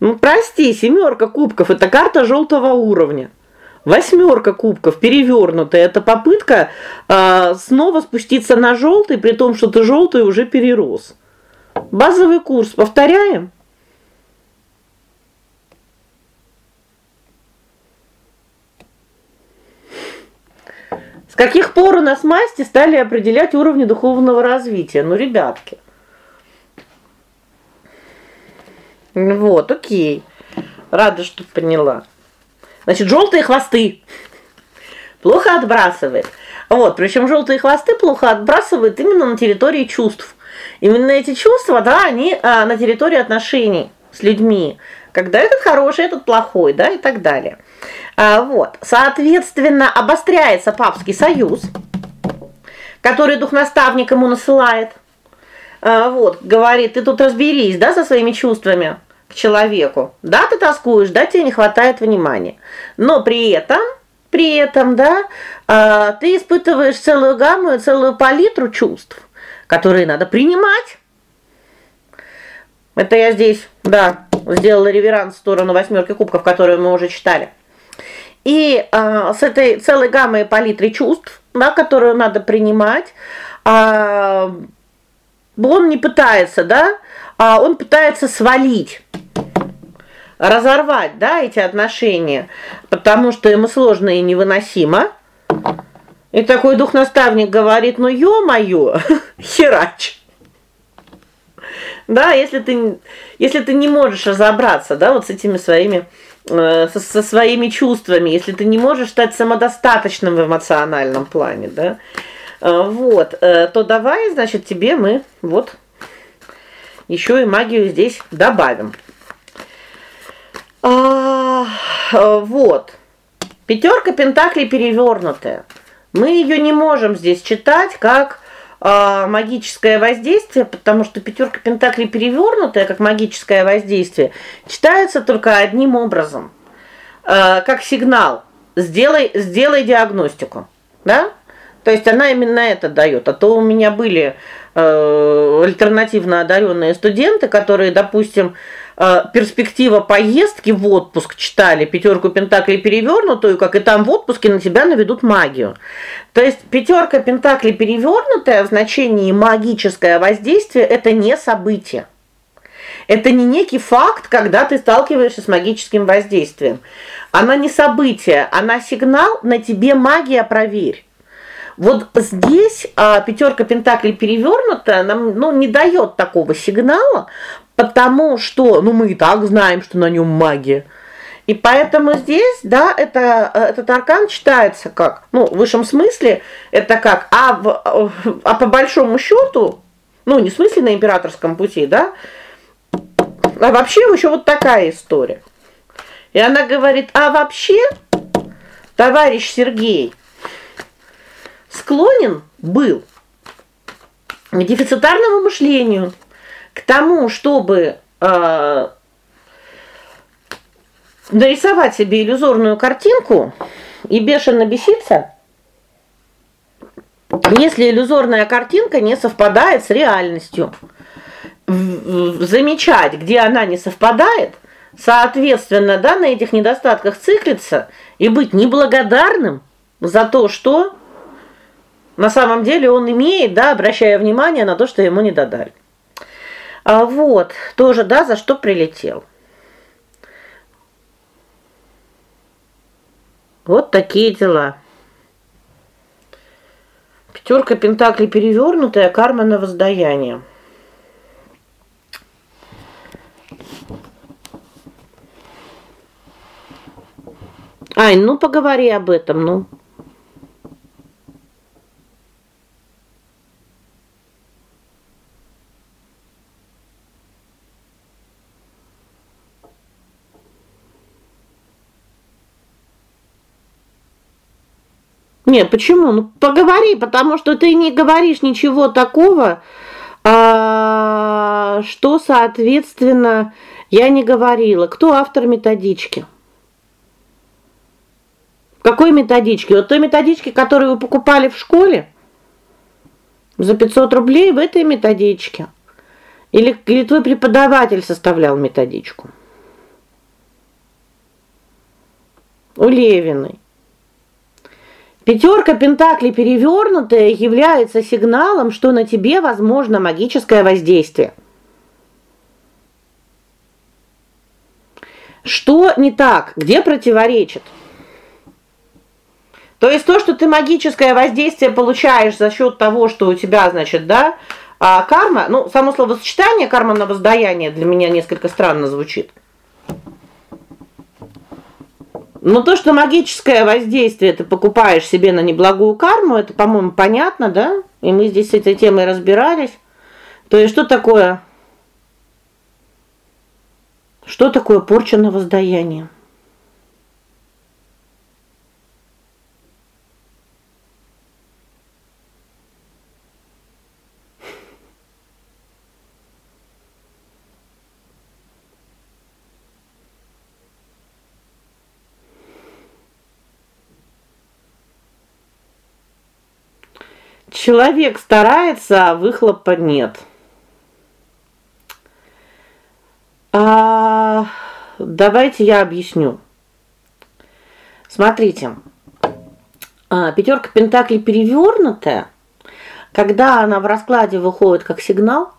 Ну прости, семерка кубков это карта желтого уровня. Восьмерка кубков перевернутая это попытка э, снова спуститься на желтый, при том, что ты желтый уже перерос. Базовый курс повторяем. Каких пор у нас масти стали определять уровни духовного развития? Ну, ребятки. Вот, о'кей. Рада, что поняла. Значит, желтые хвосты плохо отбрасывает. Вот, причем желтые хвосты плохо отбрасывают именно на территории чувств. Именно эти чувства, да, они а, на территории отношений с людьми. Когда этот хороший, этот плохой, да, и так далее. А, вот. Соответственно, обостряется папский союз, который духнаставник ему насылает. А, вот, говорит: "Ты тут разберись, да, со своими чувствами к человеку. Да, ты тоскуешь, да, тебе не хватает внимания. Но при этом при этом, да, а, ты испытываешь целую гамму, целую палитру чувств, которые надо принимать. Это я здесь, да, сделала реверанс в сторону восьмерки кубков, которую мы уже читали. И а, с этой целой гаммой палитры чувств, да, которую надо принимать, а, он не пытается, да, а он пытается свалить разорвать, да, эти отношения, потому что ему сложно и невыносимо. И такой дух-наставник говорит: "Ну ё-моё, херач". Да, если ты если ты не можешь разобраться, да, вот с этими своими э, со, со своими чувствами, если ты не можешь стать самодостаточным в эмоциональном плане, да? Э, вот, э, то давай, значит, тебе мы вот еще и магию здесь добавим. А, вот. Пятерка пентаклей перевернутая. Мы ее не можем здесь читать как магическое воздействие, потому что пятерка пентаклей перевернутая как магическое воздействие читается только одним образом. А, как сигнал. Сделай сделай диагностику, да? То есть она именно это дает. А то у меня были э, альтернативно одаренные студенты, которые, допустим, перспектива поездки в отпуск читали пятерку пентаклей перевернутую, как и там в отпуске на тебя наведут магию. То есть пятерка пентаклей перевернутая в значении магическое воздействие это не событие. Это не некий факт, когда ты сталкиваешься с магическим воздействием. Она не событие, она сигнал на тебе магия, проверь. Вот здесь а, пятерка пентаклей перевернутая нам, ну, не дает такого сигнала, потому что, ну, мы и так знаем, что на нем магия. И поэтому здесь, да, это этот аркан читается как, ну, в высшем смысле это как, а в, а по большому счету, ну, не в смысле на императорском пути, да? А вообще еще вот такая история. И она говорит: "А вообще, товарищ Сергей, склонен был к дефицитарному мышлению, к тому, чтобы э, нарисовать себе иллюзорную картинку и бешено беситься, если иллюзорная картинка не совпадает с реальностью. замечать, где она не совпадает, соответственно, да, на этих недостатках циклиться и быть неблагодарным за то, что на самом деле он имеет, да, обращая внимание на то, что ему не додали. А вот, тоже, да, за что прилетел. Вот такие дела. Пятерка пентаклей перевернутая, карма на воздаяние. Ай, ну поговори об этом, ну. Нет, почему? Ну поговори, потому что ты не говоришь ничего такого, а, что, соответственно, я не говорила. Кто автор методички? Какой методички? Вот той методички, которую вы покупали в школе за 500 рублей в этой методичке. Или или твой преподаватель составлял методичку? У Левиной. Пятерка пентаклей перевернутая является сигналом, что на тебе возможно магическое воздействие. Что не так? Где противоречит? То есть то, что ты магическое воздействие получаешь за счет того, что у тебя, значит, да, а карма, ну, само словосочетание карма на воздаяние для меня несколько странно звучит. Но то, что магическое воздействие ты покупаешь себе на неблагую карму, это, по-моему, понятно, да? И мы здесь с этой темой разбирались. То есть что такое Что такое порча на воздаяние? Человек старается, а выхлопа нет. А давайте я объясню. Смотрите. А, пятерка пентаклей перевернутая, когда она в раскладе выходит как сигнал,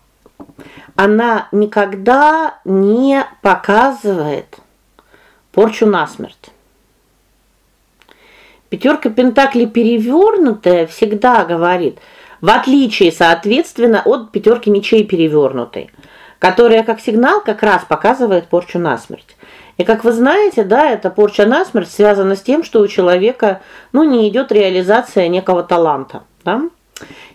она никогда не показывает порчу насмерть. Пятерка пентаклей перевернутая всегда говорит, в отличие, соответственно, от пятерки мечей перевернутой, которая как сигнал как раз показывает порчу насмерть. И как вы знаете, да, эта порча насмерть связана с тем, что у человека, ну, не идет реализация некого таланта, да?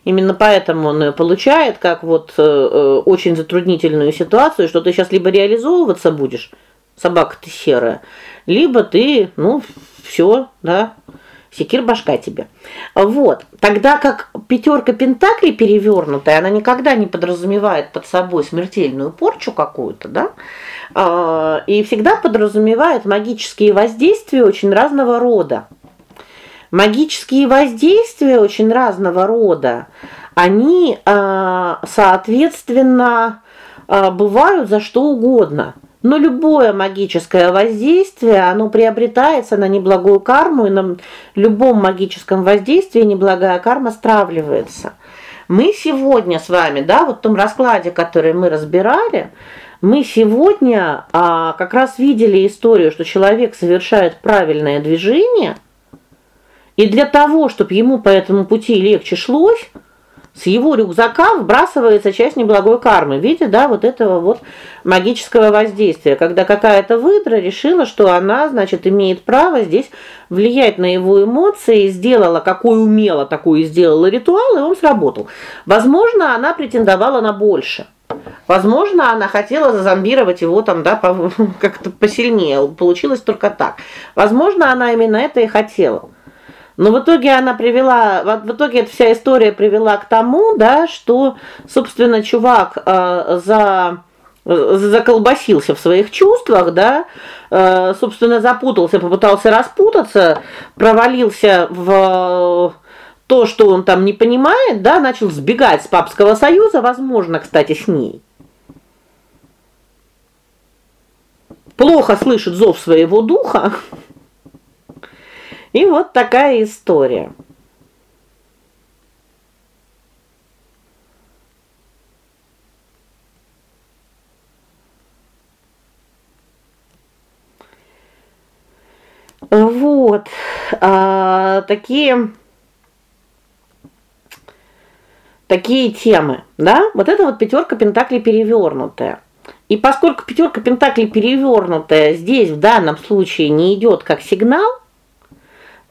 Именно поэтому он получает как вот э, э, очень затруднительную ситуацию, что ты сейчас либо реализовываться будешь, собака ты серая, либо ты, ну, все, да, секир башка тебе. Вот. Тогда как пятерка пентаклей перевернутая, она никогда не подразумевает под собой смертельную порчу какую-то, да? А, и всегда подразумевает магические воздействия очень разного рода. Магические воздействия очень разного рода, они, а, соответственно, а, бывают за что угодно. Но любое магическое воздействие, оно приобретается на неблагую карму, и на любом магическом воздействии неблагая карма стравливается. Мы сегодня с вами, да, вот в том раскладе, который мы разбирали, мы сегодня а, как раз видели историю, что человек совершает правильное движение, и для того, чтобы ему по этому пути легче шлось, с его рюкзака вбрасывается часть неблагой кармы в виде, да, вот этого вот магического воздействия, когда какая-то выдра решила, что она, значит, имеет право здесь влиять на его эмоции, сделала, какой умела, такой сделала ритуал, и он сработал. Возможно, она претендовала на больше. Возможно, она хотела зазомбировать его там, да, как-то посильнее. Получилось только так. Возможно, она именно это и хотела. Но в итоге она привела в итоге эта вся история привела к тому, да, что, собственно, чувак э, за заколбасился в своих чувствах, да, э, собственно, запутался, попытался распутаться, провалился в то, что он там не понимает, да, начал сбегать с папского союза, возможно, кстати, с ней. Плохо слышит зов своего духа. И вот такая история. Вот. А, такие такие темы, да? Вот это вот пятерка пентаклей перевернутая. И поскольку пятерка пентаклей перевернутая здесь в данном случае не идет как сигнал,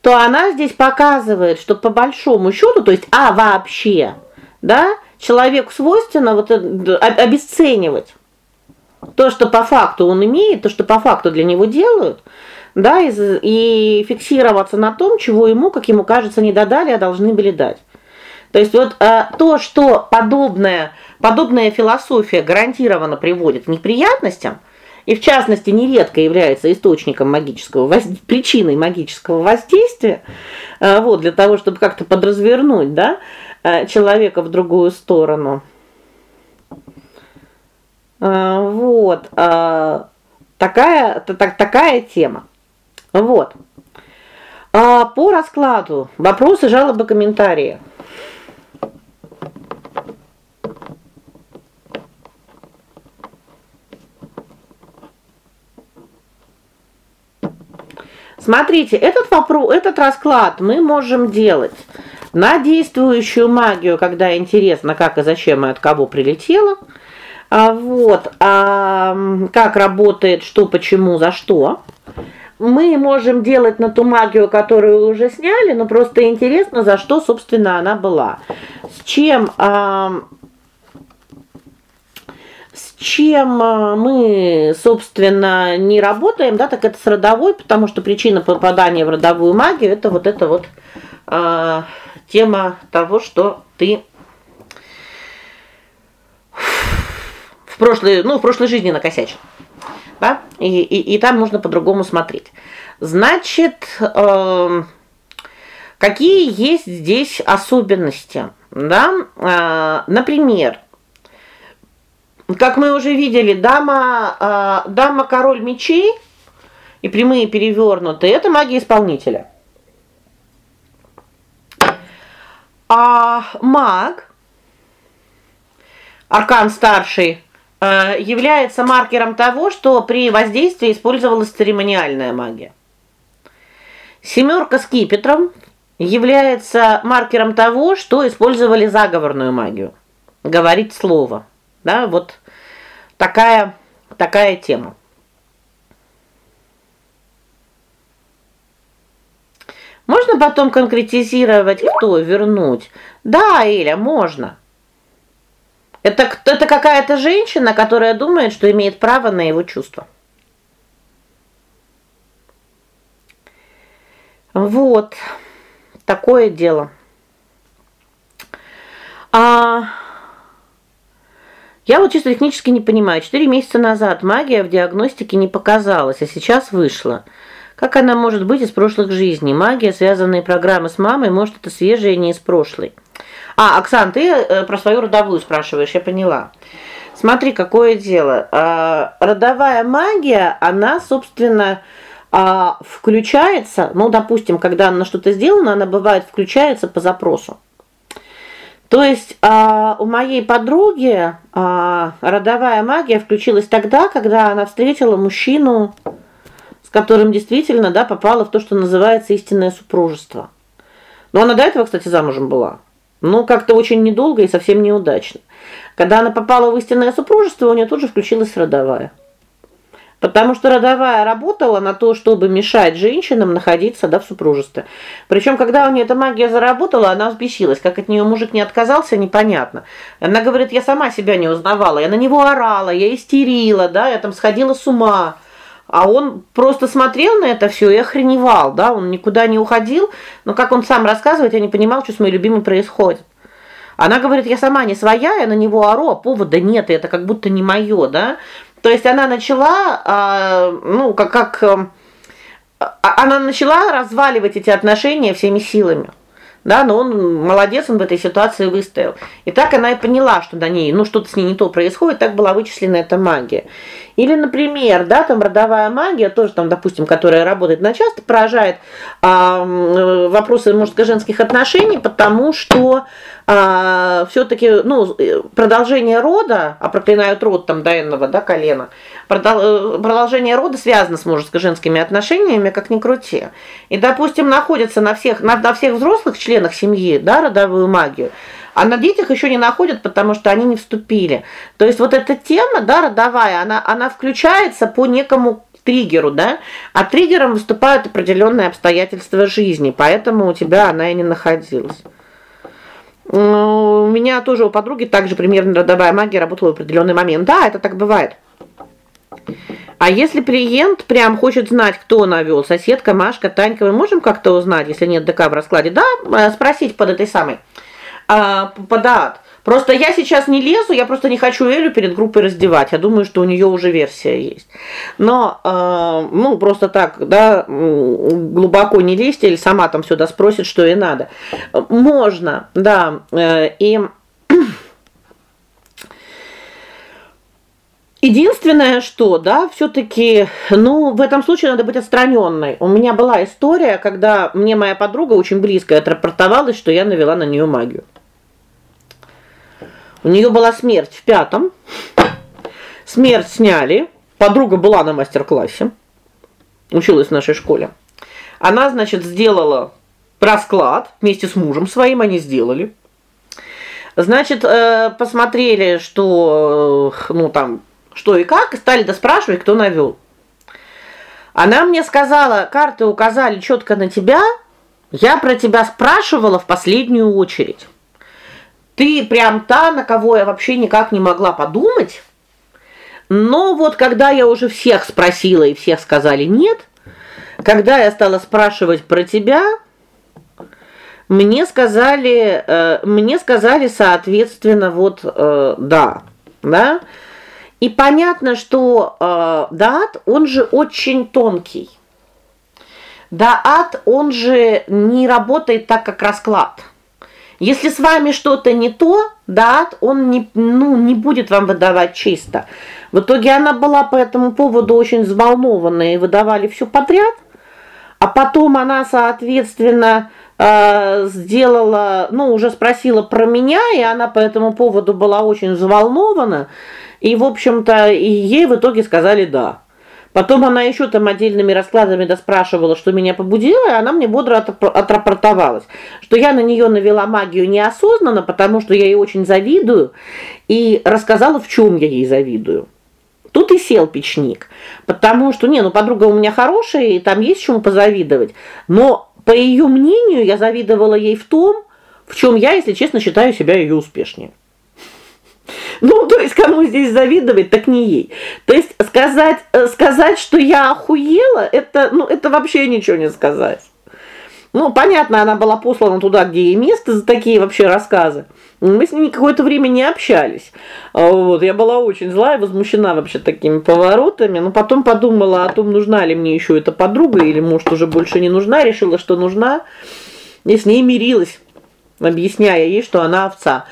то она здесь показывает, что по большому счету, то есть а вообще, да, человеку свойственно вот обесценивать то, что по факту он имеет, то, что по факту для него делают, да, и, и фиксироваться на том, чего ему, как ему кажется, не додали, а должны были дать. То есть вот а, то, что подобная подобная философия гарантированно приводит к неприятностям, и в частности нередко является источником магического причиной магического воздействия, а, вот для того, чтобы как-то подразвернуть, да, а, человека в другую сторону. А, вот. Такая так, такая тема. Вот. А по раскладу вопросы, жалобы, комментарии. Смотрите, этот вопрос, этот расклад мы можем делать на действующую магию, когда интересно, как и зачем и от кого прилетело. А вот, а как работает, что, почему, за что. Мы можем делать на ту магию, которую уже сняли, но просто интересно, за что, собственно, она была. С чем а, чем а, мы, собственно, не работаем, да, так это с родовой, потому что причина попадания в родовую магию это вот эта вот э, тема того, что ты в прошлой, ну, в прошлой жизни накосячил. Да? И и и там нужно по-другому смотреть. Значит, э, какие есть здесь особенности, да? Э, например, как мы уже видели, дама э, дама король мечей и прямые перевернутые это магия исполнителя. А маг аркан старший э, является маркером того, что при воздействии использовалась церемониальная магия. Семерка скипетром является маркером того, что использовали заговорную магию. Говорить слово. Да, вот такая такая тема. Можно потом конкретизировать, кто вернуть? Да, Эля, можно. Это это какая-то женщина, которая думает, что имеет право на его чувства. Вот. Такое дело. А я вот чисто технически не понимаю. Четыре месяца назад магия в диагностике не показалась, а сейчас вышла. Как она может быть из прошлых жизней? Магия, связанные программы с мамой, может, это свежее не из прошлой. А, Оксан, ты э, про свою родовую спрашиваешь, я поняла. Смотри, какое дело. А, родовая магия, она, собственно, а, включается, ну, допустим, когда она что-то сделана, она бывает включается по запросу. То есть, а, у моей подруги а, родовая магия включилась тогда, когда она встретила мужчину, с которым действительно, да, попала в то, что называется истинное супружество. Но она до этого, кстати, замужем была. Но как-то очень недолго и совсем неудачно. Когда она попала в истинное супружество, у нее тут же включилась родовая. Потому что родовая работала на то, чтобы мешать женщинам находиться да в супружестве. Причем, когда у нее эта магия заработала, она взбесилась, как от нее мужик не отказался, непонятно. Она говорит: "Я сама себя не узнавала, я на него орала, я истерила, да, я там сходила с ума". А он просто смотрел на это все и охреневал, да, он никуда не уходил, но как он сам рассказывает, я не понимал, что с моей любимой происходит. Она говорит: "Я сама не своя, я на него ору, а повода нет, это как будто не мое, да?" То есть она начала, а, ну, как как эм, а, она начала разваливать эти отношения всеми силами. Да, но он молодец, он в этой ситуации выстоял. И так она и поняла, что на ней, ну что-то с ней не то происходит, так была вычислена эта магия. Или, например, да, там родовая магия, тоже там, допустим, которая работает на часто, поражает а, вопросы мужско-женских отношений, потому что а, все-таки, ну, продолжение рода, а проклинают род там до да, колена. Продол, продолжение рода связано с мужско-женскими отношениями, как ни крути. И, допустим, находится на всех на, на всех взрослых членах семьи, да, родовую магию. А на детях еще не находят, потому что они не вступили. То есть вот эта тема, да, родовая, она она включается по некому триггеру, да? А триггером выступают определенные обстоятельства жизни, поэтому у тебя она и не находилась. Ну, у меня тоже у подруги также примерно родовая магия работала в определенный момент. Да, это так бывает. А если клиент прям хочет знать, кто навел, соседка, Машка, Танька, мы можем как-то узнать, если нет ДК в раскладе? Да, э, спросить под этой самой а, подат. Просто я сейчас не лезу, я просто не хочу Элю перед группой раздевать. Я думаю, что у нее уже версия есть. Но э, ну просто так, да, глубоко не лезть или сама там сюда спросит, что ей надо. Можно, да. Э, и Единственное, что, да, все таки ну, в этом случае надо быть отстраненной. У меня была история, когда мне моя подруга очень близкая отрапортовалась, что я навела на нее магию. У нее была смерть в пятом. Смерть сняли. Подруга была на мастер-классе. Училась в нашей школе. Она, значит, сделала расклад вместе с мужем своим они сделали. Значит, э, посмотрели, что ну там что и как, и стали доспрашивать, кто навел. Она мне сказала: "Карты указали четко на тебя. Я про тебя спрашивала в последнюю очередь. Ты прям та, на кого я вообще никак не могла подумать. Но вот когда я уже всех спросила и всех сказали нет, когда я стала спрашивать про тебя, мне сказали, э, мне сказали, соответственно, вот э, да, да? И понятно, что э, даат, он же очень тонкий. Даат, он же не работает так, как расклад. Если с вами что-то не то, даат, он не ну не будет вам выдавать чисто. В итоге она была по этому поводу очень взволнована и выдавали все подряд. А потом она, соответственно, э, сделала, ну, уже спросила про меня, и она по этому поводу была очень взволнована. И, в общем-то, и ей в итоге сказали да. Потом она еще там отдельными раскладами доспрашивала, что меня побудило, и она мне бодро отрапортовалась, что я на нее навела магию неосознанно, потому что я ей очень завидую, и рассказала, в чем я ей завидую. Тут и сел печник, потому что не, ну подруга у меня хорошая, и там есть чему позавидовать. Но по ее мнению, я завидовала ей в том, в чем я, если честно, считаю себя ее успешнее. Ну, то есть кому здесь завидовать, так не ей. То есть сказать э, сказать, что я охуела, это, ну, это вообще ничего не сказать. Ну, понятно, она была послана туда, где ей место за такие вообще рассказы. Мы с ней какое-то время не общались. А вот, я была очень злая, возмущена вообще такими поворотами, но потом подумала о том, нужна ли мне еще эта подруга или, может, уже больше не нужна, решила, что нужна, и с ней мирилась объясняя ей, что она овца.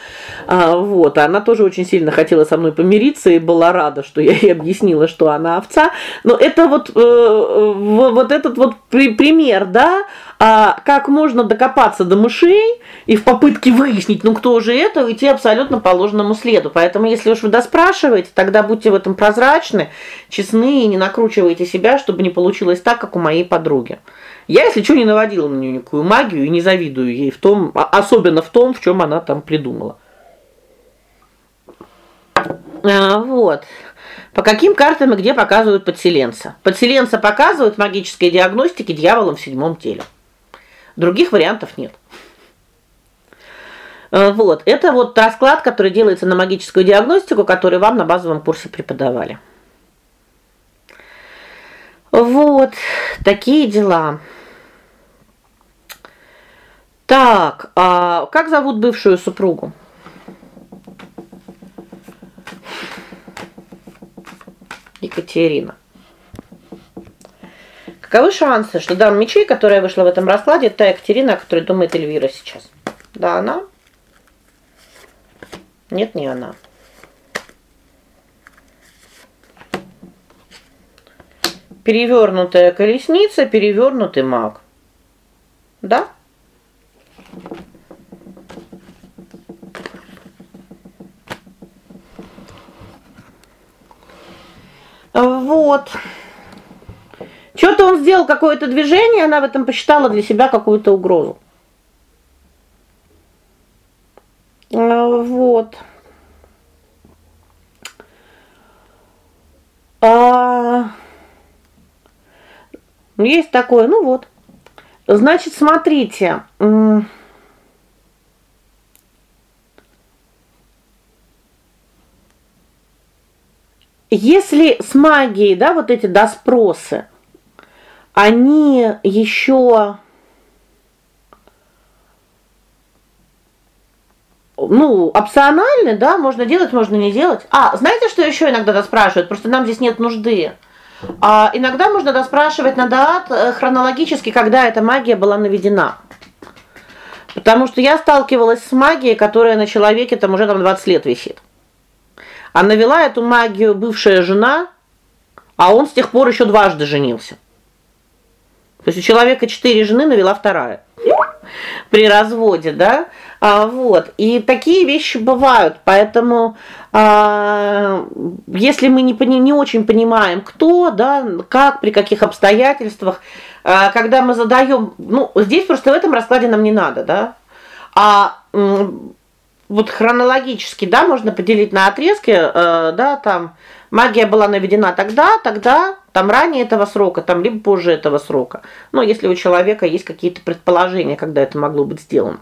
А, вот, она тоже очень сильно хотела со мной помириться и была рада, что я ей объяснила, что она овца. Но это вот э, вот этот вот при, пример, да, а как можно докопаться до мышей и в попытке выяснить, ну кто же это, идти абсолютно по ложному следу. Поэтому если уж вы доспрашиваете, тогда будьте в этом прозрачны, честны и не накручивайте себя, чтобы не получилось так, как у моей подруги. Я, если что, не наводила на нее никакую магию и не завидую ей в том, а, особенно в том, в чем она там придумала. А, вот. По каким картам и где показывают подселенца? Подселенца показывают в магической диагностике дьяволом в седьмом теле. Других вариантов нет. А, вот. Это вот расклад, который делается на магическую диагностику, который вам на базовом курсе преподавали. Вот такие дела. Так, а как зовут бывшую супругу? Екатерина. Каковы шансы, что дама мечей, которая вышла в этом раскладе, та Екатерина, о которой думает Эльвира сейчас? Да, она? Нет, не она. Перевернутая колесница, перевернутый маг. Да? Вот. Что-то он сделал какое-то движение, она в этом посчитала для себя какую-то угрозу. Вот. А есть такое, ну вот. Значит, смотрите, Если с магией, да, вот эти доспросы, они еще ну, опциональны, да, можно делать, можно не делать. А, знаете, что еще иногда доспрашивают? Просто нам здесь нет нужды. А иногда можно доспрашивать на дат э, хронологически, когда эта магия была наведена. Потому что я сталкивалась с магией, которая на человеке там уже там 20 лет висит. А навела эту магию бывшая жена, а он с тех пор еще дважды женился. То есть у человека четыре жены, навела вторая. При разводе, да? А вот. И такие вещи бывают. Поэтому а, если мы не не очень понимаем, кто, да, как, при каких обстоятельствах, а, когда мы задаем, ну, здесь просто в этом раскладе нам не надо, да? А вот хронологически, да, можно поделить на отрезки, э, да, там магия была наведена тогда, тогда, там ранее этого срока, там либо позже этого срока. Ну, если у человека есть какие-то предположения, когда это могло быть сделано.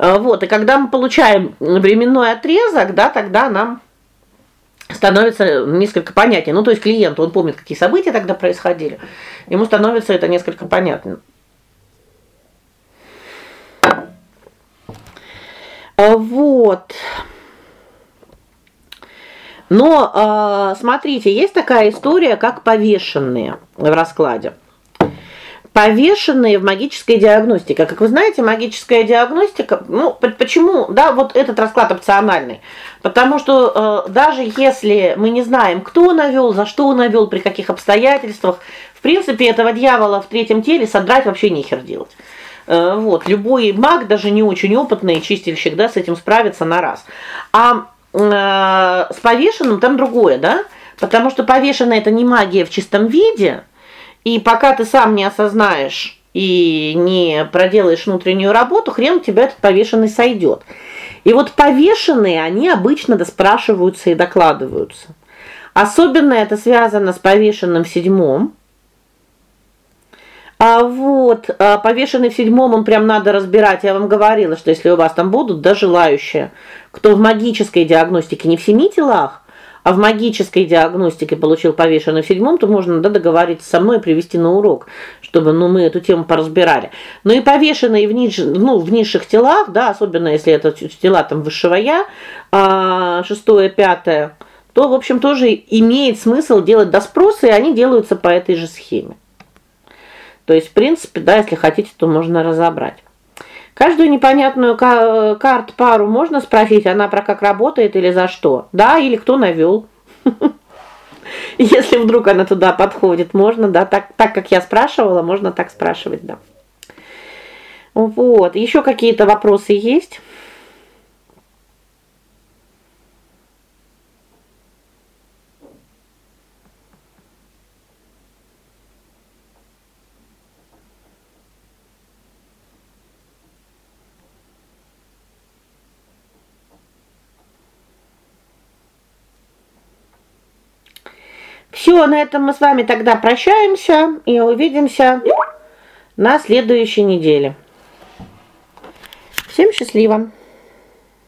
Э, вот, и когда мы получаем временной отрезок, да, тогда нам становится несколько понятнее. Ну, то есть клиент, он помнит, какие события тогда происходили. Ему становится это несколько понятно. А, вот. Но а, смотрите, есть такая история, как повешенные в раскладе. Повешенные в магической диагностике. Как вы знаете, магическая диагностика, ну, почему, да, вот этот расклад опциональный. Потому что э, даже если мы не знаем, кто навел, за что навел, при каких обстоятельствах, в принципе, этого дьявола в третьем теле содрать вообще нехер делать. Э, вот, любой маг, даже не очень опытный чистильщик, да, с этим справится на раз. А э, с повешенным там другое, да? Потому что повешенный это не магия в чистом виде, и пока ты сам не осознаешь и не проделаешь внутреннюю работу, хрен у тебя этот повешенный сойдет. И вот повешенные, они обычно доспрашиваются и докладываются. Особенно это связано с повешенным в седьмом, а вот, а, повешенный в седьмом, он прям надо разбирать. Я вам говорила, что если у вас там будут да желающие, кто в магической диагностике не в семи телах, а в магической диагностике получил повешенный в седьмом, то можно да договориться со мной и привести на урок, чтобы ну мы эту тему поразбирали. Но и повешенные в ниж, ну, в низших телах, да, особенно если это тела там высшего я, а шестое, пятое, то в общем тоже имеет смысл делать доспросы, и они делаются по этой же схеме. То есть, в принципе, да, если хотите, то можно разобрать. Каждую непонятную карт пару можно спросить, она про как работает или за что? Да, или кто навел. Если вдруг она туда подходит, можно, да, так так как я спрашивала, можно так спрашивать, да. Вот. Еще какие-то вопросы есть? Все, на этом мы с вами тогда прощаемся и увидимся на следующей неделе. Всем счастливо.